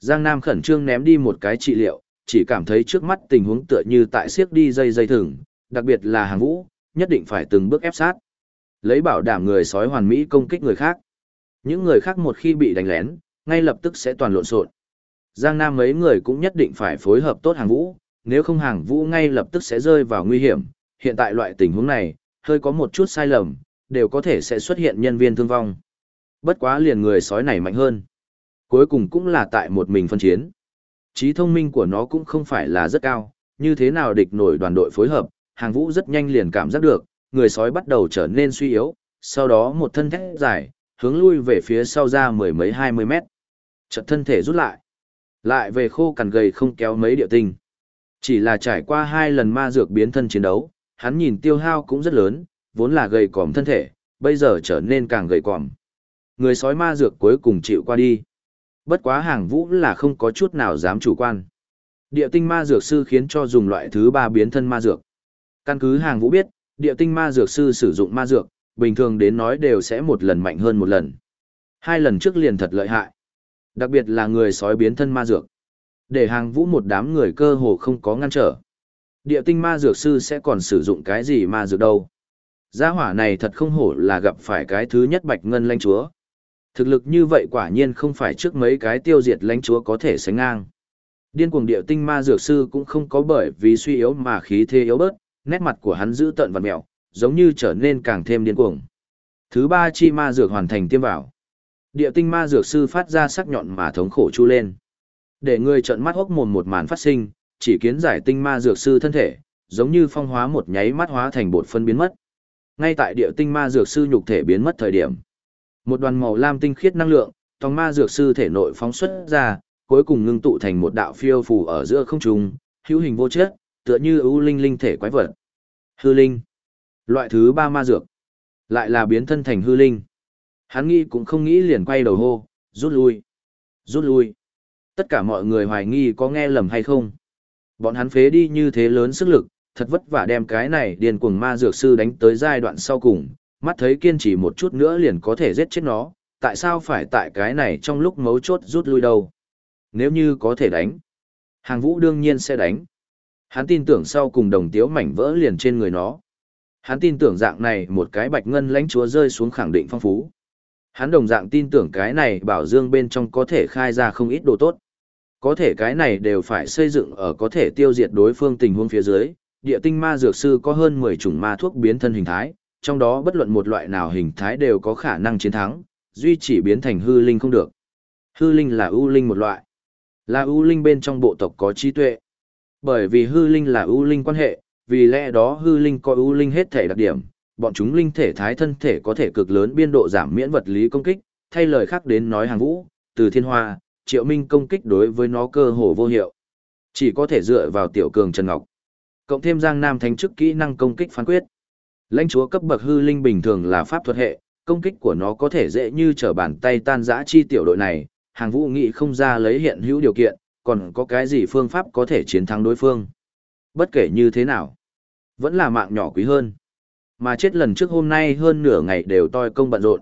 Giang Nam khẩn trương ném đi một cái trị liệu, chỉ cảm thấy trước mắt tình huống tựa như tại siếc đi dây dây thừng, đặc biệt là hàng vũ, nhất định phải từng bước ép sát. Lấy bảo đảm người sói hoàn mỹ công kích người khác. Những người khác một khi bị đánh lén, ngay lập tức sẽ toàn lộn xộn. Giang Nam mấy người cũng nhất định phải phối hợp tốt hàng vũ, nếu không hàng vũ ngay lập tức sẽ rơi vào nguy hiểm. Hiện tại loại tình huống này, hơi có một chút sai lầm, đều có thể sẽ xuất hiện nhân viên thương vong. Bất quá liền người sói này mạnh hơn. Cuối cùng cũng là tại một mình phân chiến. Trí thông minh của nó cũng không phải là rất cao, như thế nào địch nổi đoàn đội phối hợp, hàng vũ rất nhanh liền cảm giác được, người sói bắt đầu trở nên suy yếu, sau đó một thân thét dài, hướng lui về phía sau ra mười mấy hai mươi mét. Chợt thân thể rút lại. Lại về khô cằn gầy không kéo mấy địa tinh. Chỉ là trải qua hai lần ma dược biến thân chiến đấu, hắn nhìn tiêu hao cũng rất lớn, vốn là gầy còm thân thể, bây giờ trở nên càng gầy còm. Người sói ma dược cuối cùng chịu qua đi. Bất quá hàng vũ là không có chút nào dám chủ quan. Địa tinh ma dược sư khiến cho dùng loại thứ ba biến thân ma dược. Căn cứ hàng vũ biết, địa tinh ma dược sư sử dụng ma dược, bình thường đến nói đều sẽ một lần mạnh hơn một lần. Hai lần trước liền thật lợi hại. Đặc biệt là người sói biến thân ma dược. Để hàng vũ một đám người cơ hồ không có ngăn trở. Địa tinh ma dược sư sẽ còn sử dụng cái gì ma dược đâu. Gia hỏa này thật không hổ là gặp phải cái thứ nhất bạch ngân lanh chúa. Thực lực như vậy quả nhiên không phải trước mấy cái tiêu diệt lãnh chúa có thể sánh ngang. Điên cuồng điệu tinh ma dược sư cũng không có bởi vì suy yếu mà khí thế yếu bớt, nét mặt của hắn giữ tợn và mẹo, giống như trở nên càng thêm điên cuồng. Thứ ba chi ma dược hoàn thành tiêm vào. Địa tinh ma dược sư phát ra sắc nhọn mà thống khổ chu lên. Để người trợn mắt hốc mồm một màn phát sinh, chỉ kiến giải tinh ma dược sư thân thể, giống như phong hóa một nháy mắt hóa thành bột phân biến mất. Ngay tại địa tinh ma dược sư nhục thể biến mất thời điểm, một đoàn màu lam tinh khiết năng lượng, tòng ma dược sư thể nội phóng xuất ra, cuối cùng ngưng tụ thành một đạo phiêu phù ở giữa không trung, hữu hình vô chất, tựa như ưu linh linh thể quái vật. Hư linh. Loại thứ ba ma dược. Lại là biến thân thành hư linh. Hắn nghĩ cũng không nghĩ liền quay đầu hô, rút lui. Rút lui. Tất cả mọi người hoài nghi có nghe lầm hay không. Bọn hắn phế đi như thế lớn sức lực, thật vất vả đem cái này điền cuồng ma dược sư đánh tới giai đoạn sau cùng, mắt thấy kiên trì một chút nữa liền có thể giết chết nó, tại sao phải tại cái này trong lúc mấu chốt rút lui đâu? Nếu như có thể đánh, hàng vũ đương nhiên sẽ đánh. Hắn tin tưởng sau cùng đồng tiếu mảnh vỡ liền trên người nó. Hắn tin tưởng dạng này một cái bạch ngân lãnh chúa rơi xuống khẳng định phong phú. Hắn đồng dạng tin tưởng cái này bảo dương bên trong có thể khai ra không ít đồ tốt. Có thể cái này đều phải xây dựng ở có thể tiêu diệt đối phương tình huống phía dưới. Địa tinh ma dược sư có hơn 10 chủng ma thuốc biến thân hình thái, trong đó bất luận một loại nào hình thái đều có khả năng chiến thắng, duy chỉ biến thành hư linh không được. Hư linh là ưu linh một loại, là ưu linh bên trong bộ tộc có trí tuệ. Bởi vì hư linh là ưu linh quan hệ, vì lẽ đó hư linh có ưu linh hết thể đặc điểm, bọn chúng linh thể thái thân thể có thể cực lớn biên độ giảm miễn vật lý công kích, thay lời khác đến nói hàng vũ, từ thiên hoa, triệu minh công kích đối với nó cơ hồ vô hiệu. Chỉ có thể dựa vào tiểu cường Trần Ngọc. Cộng thêm Giang Nam thành chức kỹ năng công kích phán quyết. Lãnh chúa cấp bậc hư linh bình thường là pháp thuật hệ, công kích của nó có thể dễ như trở bàn tay tan rã chi tiểu đội này, hàng vũ nghị không ra lấy hiện hữu điều kiện, còn có cái gì phương pháp có thể chiến thắng đối phương. Bất kể như thế nào, vẫn là mạng nhỏ quý hơn. Mà chết lần trước hôm nay hơn nửa ngày đều toi công bận rộn.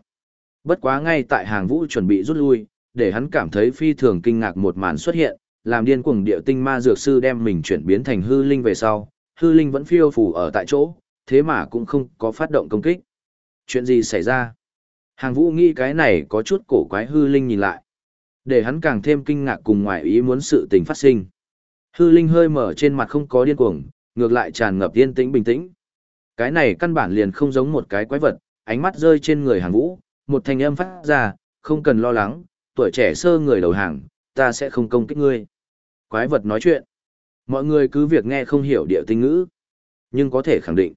Bất quá ngay tại hàng vũ chuẩn bị rút lui, để hắn cảm thấy phi thường kinh ngạc một màn xuất hiện, làm điên cuồng địa tinh ma dược sư đem mình chuyển biến thành hư linh về sau, hư linh vẫn phiêu phù ở tại chỗ, thế mà cũng không có phát động công kích. Chuyện gì xảy ra? Hàng vũ nghĩ cái này có chút cổ quái hư linh nhìn lại. Để hắn càng thêm kinh ngạc cùng ngoài ý muốn sự tình phát sinh. Hư linh hơi mở trên mặt không có điên cuồng, ngược lại tràn ngập yên tĩnh bình tĩnh. Cái này căn bản liền không giống một cái quái vật, ánh mắt rơi trên người hàng vũ, một thanh âm phát ra, không cần lo lắng, tuổi trẻ sơ người đầu hàng, ta sẽ không công kích ngươi. Quái vật nói chuyện. Mọi người cứ việc nghe không hiểu địa tinh ngữ, nhưng có thể khẳng định.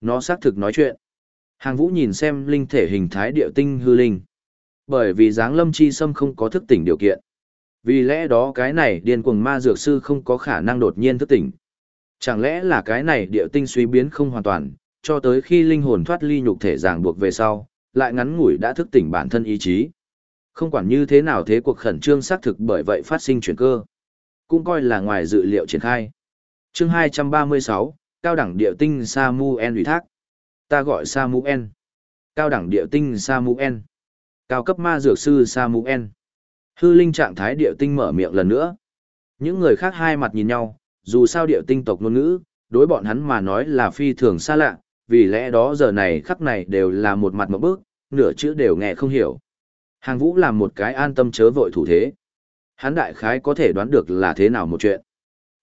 Nó xác thực nói chuyện. Hàng vũ nhìn xem linh thể hình thái địa tinh hư linh. Bởi vì dáng lâm chi sâm không có thức tỉnh điều kiện. Vì lẽ đó cái này điên cuồng ma dược sư không có khả năng đột nhiên thức tỉnh. Chẳng lẽ là cái này địa tinh suy biến không hoàn toàn, cho tới khi linh hồn thoát ly nhục thể ràng buộc về sau, lại ngắn ngủi đã thức tỉnh bản thân ý chí. Không quản như thế nào thế cuộc khẩn trương xác thực bởi vậy phát sinh chuyển cơ. Cũng coi là ngoài dự liệu triển khai. chương 236, Cao đẳng địa tinh Samuel ủy thác. Ta gọi Samuel. Cao đẳng địa tinh Samuel. Cao cấp ma dược sư Samuel. Hư linh trạng thái địa tinh mở miệng lần nữa. Những người khác hai mặt nhìn nhau, dù sao địa tinh tộc ngôn ngữ, đối bọn hắn mà nói là phi thường xa lạ, vì lẽ đó giờ này khắc này đều là một mặt một bước, nửa chữ đều nghe không hiểu. Hàng vũ làm một cái an tâm chớ vội thủ thế. Hắn đại khái có thể đoán được là thế nào một chuyện.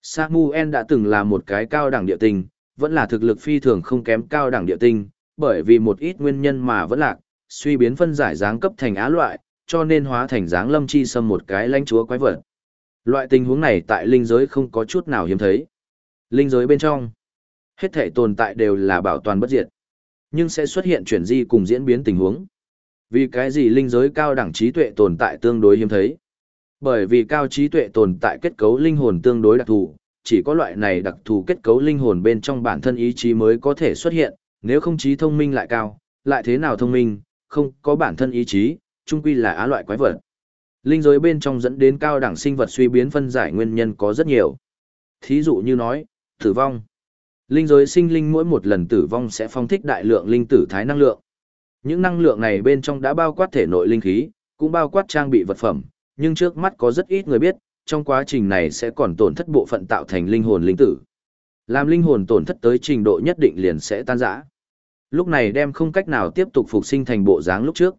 Samuel đã từng là một cái cao đẳng địa tinh, vẫn là thực lực phi thường không kém cao đẳng địa tinh, bởi vì một ít nguyên nhân mà vẫn lạc, suy biến phân giải dáng cấp thành á loại, cho nên hóa thành dáng lâm chi xâm một cái lãnh chúa quái vật. Loại tình huống này tại linh giới không có chút nào hiếm thấy. Linh giới bên trong, hết thể tồn tại đều là bảo toàn bất diệt, nhưng sẽ xuất hiện chuyển di cùng diễn biến tình huống. Vì cái gì linh giới cao đẳng trí tuệ tồn tại tương đối hiếm thấy? Bởi vì cao trí tuệ tồn tại kết cấu linh hồn tương đối đặc thù, chỉ có loại này đặc thù kết cấu linh hồn bên trong bản thân ý chí mới có thể xuất hiện, nếu không trí thông minh lại cao, lại thế nào thông minh, không có bản thân ý chí, chung quy là á loại quái vật. Linh giới bên trong dẫn đến cao đẳng sinh vật suy biến phân giải nguyên nhân có rất nhiều. Thí dụ như nói, tử vong. Linh giới sinh linh mỗi một lần tử vong sẽ phong thích đại lượng linh tử thái năng lượng. Những năng lượng này bên trong đã bao quát thể nội linh khí, cũng bao quát trang bị vật phẩm, nhưng trước mắt có rất ít người biết, trong quá trình này sẽ còn tổn thất bộ phận tạo thành linh hồn linh tử. Làm linh hồn tổn thất tới trình độ nhất định liền sẽ tan rã. Lúc này đem không cách nào tiếp tục phục sinh thành bộ dáng lúc trước.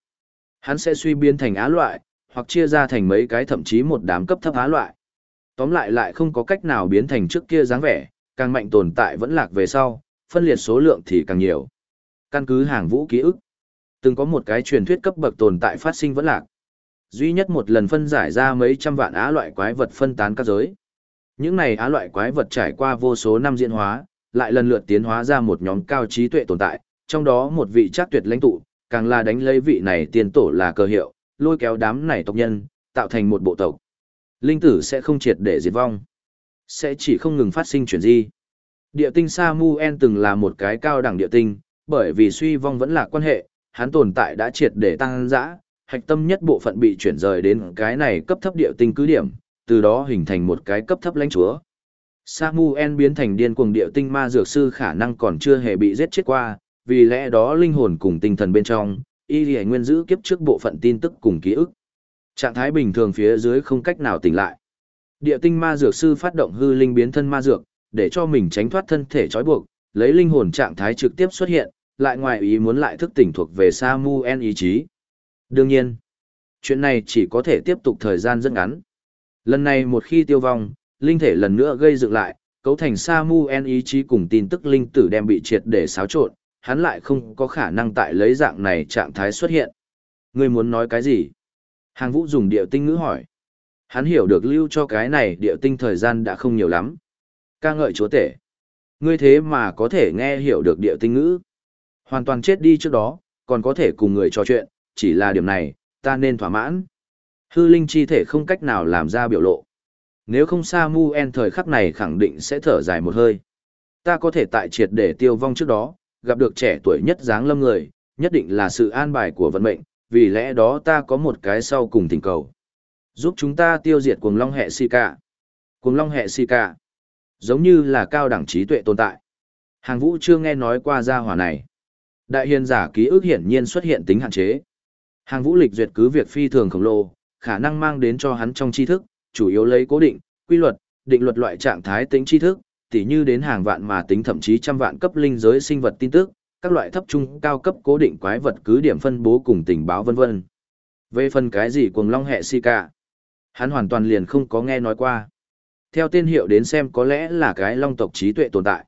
Hắn sẽ suy biến thành á loại, hoặc chia ra thành mấy cái thậm chí một đám cấp thấp á loại. Tóm lại lại không có cách nào biến thành trước kia dáng vẻ, càng mạnh tồn tại vẫn lạc về sau, phân liệt số lượng thì càng nhiều. Căn cứ hàng vũ ký ức, từng có một cái truyền thuyết cấp bậc tồn tại phát sinh vẫn lạc. Duy nhất một lần phân giải ra mấy trăm vạn á loại quái vật phân tán các giới. Những này á loại quái vật trải qua vô số năm diễn hóa, lại lần lượt tiến hóa ra một nhóm cao trí tuệ tồn tại, trong đó một vị chắc tuyệt lãnh tụ, càng là đánh lấy vị này tiền tổ là cơ hiệu, lôi kéo đám này tộc nhân, tạo thành một bộ tộc. Linh tử sẽ không triệt để diệt vong, sẽ chỉ không ngừng phát sinh chuyển di. Địa tinh Samuel từng là một cái cao đẳng địa tinh, bởi vì suy vong vẫn là quan hệ, hắn tồn tại đã triệt để tăng dã, hạch tâm nhất bộ phận bị chuyển rời đến cái này cấp thấp địa tinh cứ điểm, từ đó hình thành một cái cấp thấp lãnh chúa. Samuel biến thành điên cuồng địa tinh ma dược sư khả năng còn chưa hề bị giết chết qua, vì lẽ đó linh hồn cùng tinh thần bên trong, y lì nguyên giữ kiếp trước bộ phận tin tức cùng ký ức. Trạng thái bình thường phía dưới không cách nào tỉnh lại. Địa tinh ma dược sư phát động hư linh biến thân ma dược, để cho mình tránh thoát thân thể trói buộc, lấy linh hồn trạng thái trực tiếp xuất hiện, lại ngoài ý muốn lại thức tỉnh thuộc về Samuel ý chí. Đương nhiên, chuyện này chỉ có thể tiếp tục thời gian rất ngắn. Lần này một khi tiêu vong, linh thể lần nữa gây dựng lại, cấu thành Samuel ý chí cùng tin tức linh tử đem bị triệt để xáo trộn, hắn lại không có khả năng tại lấy dạng này trạng thái xuất hiện. Ngươi muốn nói cái gì? Hàng vũ dùng điệu tinh ngữ hỏi. Hắn hiểu được lưu cho cái này điệu tinh thời gian đã không nhiều lắm. ca ngợi chúa tể. Ngươi thế mà có thể nghe hiểu được điệu tinh ngữ. Hoàn toàn chết đi trước đó, còn có thể cùng người trò chuyện, chỉ là điểm này, ta nên thỏa mãn. Hư linh chi thể không cách nào làm ra biểu lộ. Nếu không sa mu en thời khắc này khẳng định sẽ thở dài một hơi. Ta có thể tại triệt để tiêu vong trước đó, gặp được trẻ tuổi nhất dáng lâm người, nhất định là sự an bài của vận mệnh, vì lẽ đó ta có một cái sau cùng thỉnh cầu. Giúp chúng ta tiêu diệt cuồng long hệ si cả Cuồng long hệ si cả Giống như là cao đẳng trí tuệ tồn tại. Hàng vũ chưa nghe nói qua gia hỏa này. Đại hiền giả ký ức hiển nhiên xuất hiện tính hạn chế. Hàng vũ lịch duyệt cứ việc phi thường khổng lồ, khả năng mang đến cho hắn trong tri thức, chủ yếu lấy cố định, quy luật, định luật loại trạng thái tính tri thức, tỉ như đến hàng vạn mà tính thậm chí trăm vạn cấp linh giới sinh vật tin tức, các loại thấp trung cao cấp cố định quái vật cứ điểm phân bố cùng tình báo vân vân. Về phần cái gì cuồng long hệ si cả, hắn hoàn toàn liền không có nghe nói qua. Theo tên hiệu đến xem có lẽ là cái long tộc trí tuệ tồn tại.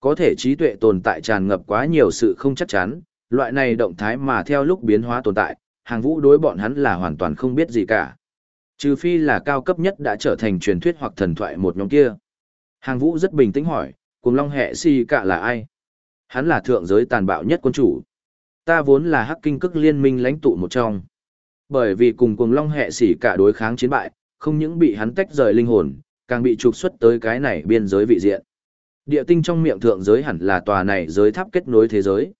Có thể trí tuệ tồn tại tràn ngập quá nhiều sự không chắc chắn, loại này động thái mà theo lúc biến hóa tồn tại, hàng vũ đối bọn hắn là hoàn toàn không biết gì cả. Trừ phi là cao cấp nhất đã trở thành truyền thuyết hoặc thần thoại một nhóm kia. Hàng vũ rất bình tĩnh hỏi, cùng long hệ si cả là ai? Hắn là thượng giới tàn bạo nhất quân chủ. Ta vốn là hắc kinh cức liên minh lãnh tụ một trong. Bởi vì cùng cùng long hệ xỉ cả đối kháng chiến bại, không những bị hắn tách rời linh hồn, càng bị trục xuất tới cái này biên giới vị diện. Địa tinh trong miệng thượng giới hẳn là tòa này giới tháp kết nối thế giới.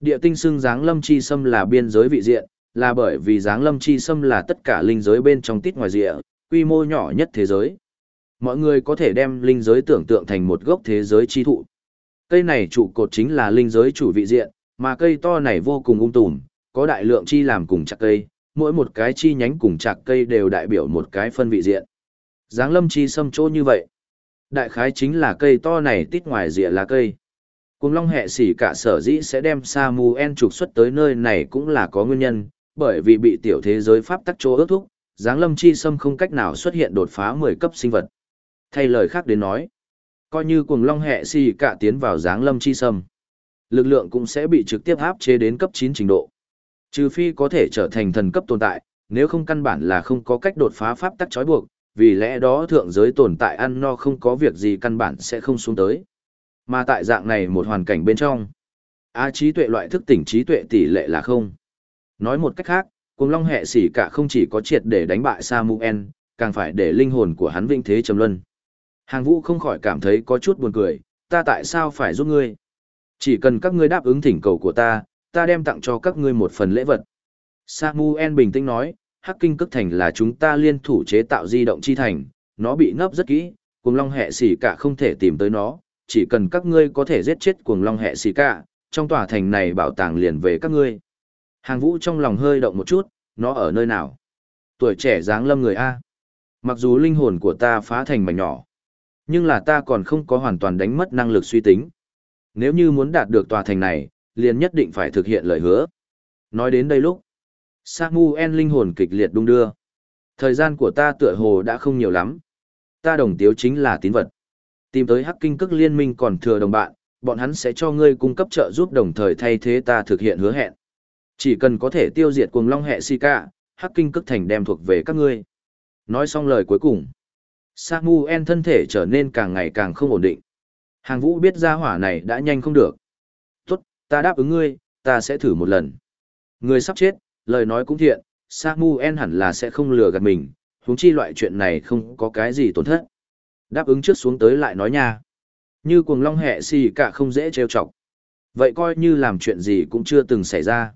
Địa tinh xưng dáng lâm chi xâm là biên giới vị diện, là bởi vì dáng lâm chi xâm là tất cả linh giới bên trong tít ngoài rịa, quy mô nhỏ nhất thế giới. Mọi người có thể đem linh giới tưởng tượng thành một gốc thế giới chi thụ. Cây này trụ cột chính là linh giới chủ vị diện, mà cây to này vô cùng ung tùm, có đại lượng chi làm cùng chặt cây, mỗi một cái chi nhánh cùng chặt cây đều đại biểu một cái phân vị diện. Giáng lâm chi xâm chỗ như vậy. Đại khái chính là cây to này tít ngoài rìa là cây. Cùng long hệ xỉ cả sở dĩ sẽ đem Samuel trục xuất tới nơi này cũng là có nguyên nhân, bởi vì bị tiểu thế giới pháp tắc chỗ ước thúc, Giáng lâm chi sâm không cách nào xuất hiện đột phá 10 cấp sinh vật. Thay lời khác đến nói, coi như cuồng long hệ xì cả tiến vào Giáng lâm chi sâm, lực lượng cũng sẽ bị trực tiếp áp chế đến cấp 9 trình độ. Trừ phi có thể trở thành thần cấp tồn tại, nếu không căn bản là không có cách đột phá pháp tắc trói buộc, vì lẽ đó thượng giới tồn tại ăn no không có việc gì căn bản sẽ không xuống tới. Mà tại dạng này một hoàn cảnh bên trong, A trí tuệ loại thức tỉnh trí tuệ tỷ lệ là không. Nói một cách khác, cùng long hệ xỉ cả không chỉ có triệt để đánh bại Samuel, càng phải để linh hồn của hắn vinh thế trầm luân. Hàng vũ không khỏi cảm thấy có chút buồn cười, ta tại sao phải giúp ngươi? Chỉ cần các ngươi đáp ứng thỉnh cầu của ta, ta đem tặng cho các ngươi một phần lễ vật. Samuel bình tĩnh nói, Hắc Kinh Cức Thành là chúng ta liên thủ chế tạo di động chi thành, nó bị ngấp rất kỹ, cuồng long hệ xỉ cả không thể tìm tới nó, chỉ cần các ngươi có thể giết chết cuồng long hệ xỉ cả, trong tòa thành này bảo tàng liền về các ngươi. Hàng vũ trong lòng hơi động một chút, nó ở nơi nào? Tuổi trẻ dáng lâm người A. Mặc dù linh hồn của ta phá thành mảnh nhỏ, nhưng là ta còn không có hoàn toàn đánh mất năng lực suy tính. Nếu như muốn đạt được tòa thành này, liền nhất định phải thực hiện lời hứa. Nói đến đây lúc, Samuel linh hồn kịch liệt đung đưa. Thời gian của ta tựa hồ đã không nhiều lắm. Ta đồng tiếu chính là tín vật. Tìm tới hắc kinh cức liên minh còn thừa đồng bạn, bọn hắn sẽ cho ngươi cung cấp trợ giúp đồng thời thay thế ta thực hiện hứa hẹn. Chỉ cần có thể tiêu diệt cuồng long hệ si cả, hắc kinh cức thành đem thuộc về các ngươi. Nói xong lời cuối cùng. Samuel thân thể trở nên càng ngày càng không ổn định. Hàng vũ biết ra hỏa này đã nhanh không được. Tốt, ta đáp ứng ngươi, ta sẽ thử một lần. Người sắp chết, lời nói cũng thiện, Samuel hẳn là sẽ không lừa gạt mình, huống chi loại chuyện này không có cái gì tổn thất. Đáp ứng trước xuống tới lại nói nha. Như cuồng long hệ xì cả không dễ trêu chọc. Vậy coi như làm chuyện gì cũng chưa từng xảy ra.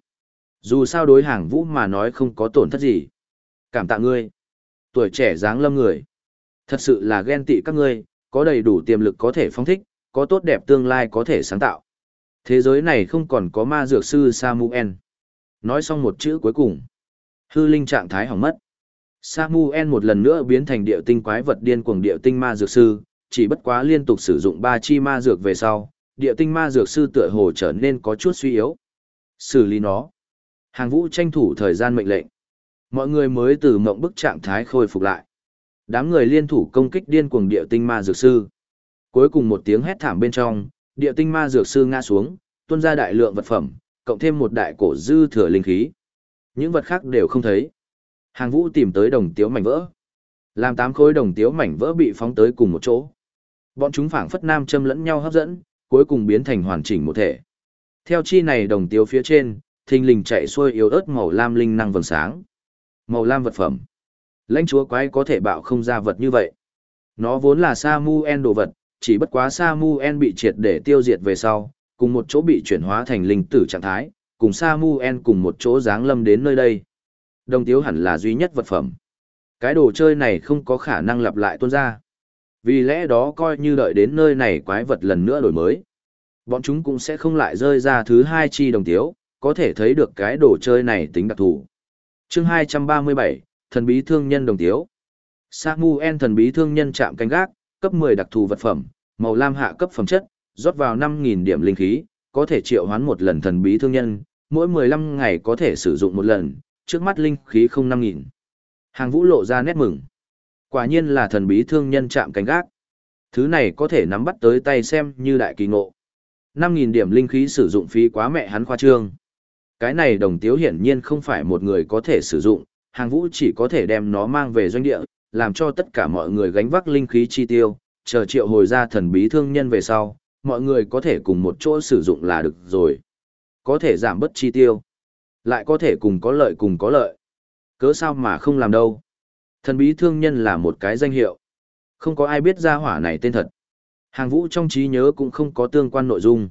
Dù sao đối hàng vũ mà nói không có tổn thất gì. Cảm tạ ngươi. Tuổi trẻ dáng lâm người. Thật sự là ghen tị các ngươi, có đầy đủ tiềm lực có thể phóng thích, có tốt đẹp tương lai có thể sáng tạo. Thế giới này không còn có ma dược sư Samuel. Nói xong một chữ cuối cùng. Hư linh trạng thái hỏng mất. Samuel một lần nữa biến thành điệu tinh quái vật điên cuồng điệu tinh ma dược sư, chỉ bất quá liên tục sử dụng ba chi ma dược về sau, điệu tinh ma dược sư tựa hồ trở nên có chút suy yếu. Xử lý nó. Hàng vũ tranh thủ thời gian mệnh lệnh. Mọi người mới từ mộng bức trạng thái khôi phục lại. Đám người liên thủ công kích điên cuồng địa tinh ma dược sư. Cuối cùng một tiếng hét thảm bên trong, địa tinh ma dược sư ngã xuống, tuôn ra đại lượng vật phẩm, cộng thêm một đại cổ dư thừa linh khí. Những vật khác đều không thấy. Hàng vũ tìm tới đồng tiếu mảnh vỡ. Làm tám khối đồng tiếu mảnh vỡ bị phóng tới cùng một chỗ. Bọn chúng phảng phất nam châm lẫn nhau hấp dẫn, cuối cùng biến thành hoàn chỉnh một thể. Theo chi này đồng tiếu phía trên, thình lình chạy xuôi yếu ớt màu lam linh năng vầng sáng. Màu lam vật phẩm. Lãnh chúa quái có thể bạo không ra vật như vậy. Nó vốn là Samuel đồ vật, chỉ bất quá Samuel bị triệt để tiêu diệt về sau, cùng một chỗ bị chuyển hóa thành linh tử trạng thái, cùng Samuel cùng một chỗ dáng lâm đến nơi đây. Đồng tiếu hẳn là duy nhất vật phẩm. Cái đồ chơi này không có khả năng lặp lại tuôn ra. Vì lẽ đó coi như đợi đến nơi này quái vật lần nữa đổi mới. Bọn chúng cũng sẽ không lại rơi ra thứ hai chi đồng tiếu, có thể thấy được cái đồ chơi này tính đặc thù. chương 237, thần bí thương nhân đồng tiếu. Samuel thần bí thương nhân chạm canh gác, cấp 10 đặc thù vật phẩm, màu lam hạ cấp phẩm chất, rót vào 5.000 điểm linh khí, có thể triệu hoán một lần thần bí thương nhân, mỗi 15 ngày có thể sử dụng một lần, trước mắt linh khí không 5.000. Hàng vũ lộ ra nét mừng. Quả nhiên là thần bí thương nhân chạm cánh gác. Thứ này có thể nắm bắt tới tay xem như đại kỳ ngộ. 5.000 điểm linh khí sử dụng phí quá mẹ hắn khoa trương. Cái này đồng tiếu hiển nhiên không phải một người có thể sử dụng, hàng vũ chỉ có thể đem nó mang về doanh địa, làm cho tất cả mọi người gánh vác linh khí chi tiêu, chờ triệu hồi ra thần bí thương nhân về sau, mọi người có thể cùng một chỗ sử dụng là được rồi. Có thể giảm bớt chi tiêu. Lại có thể cùng có lợi cùng có lợi. Cớ sao mà không làm đâu. Thần bí thương nhân là một cái danh hiệu. Không có ai biết ra hỏa này tên thật. Hàng vũ trong trí nhớ cũng không có tương quan nội dung.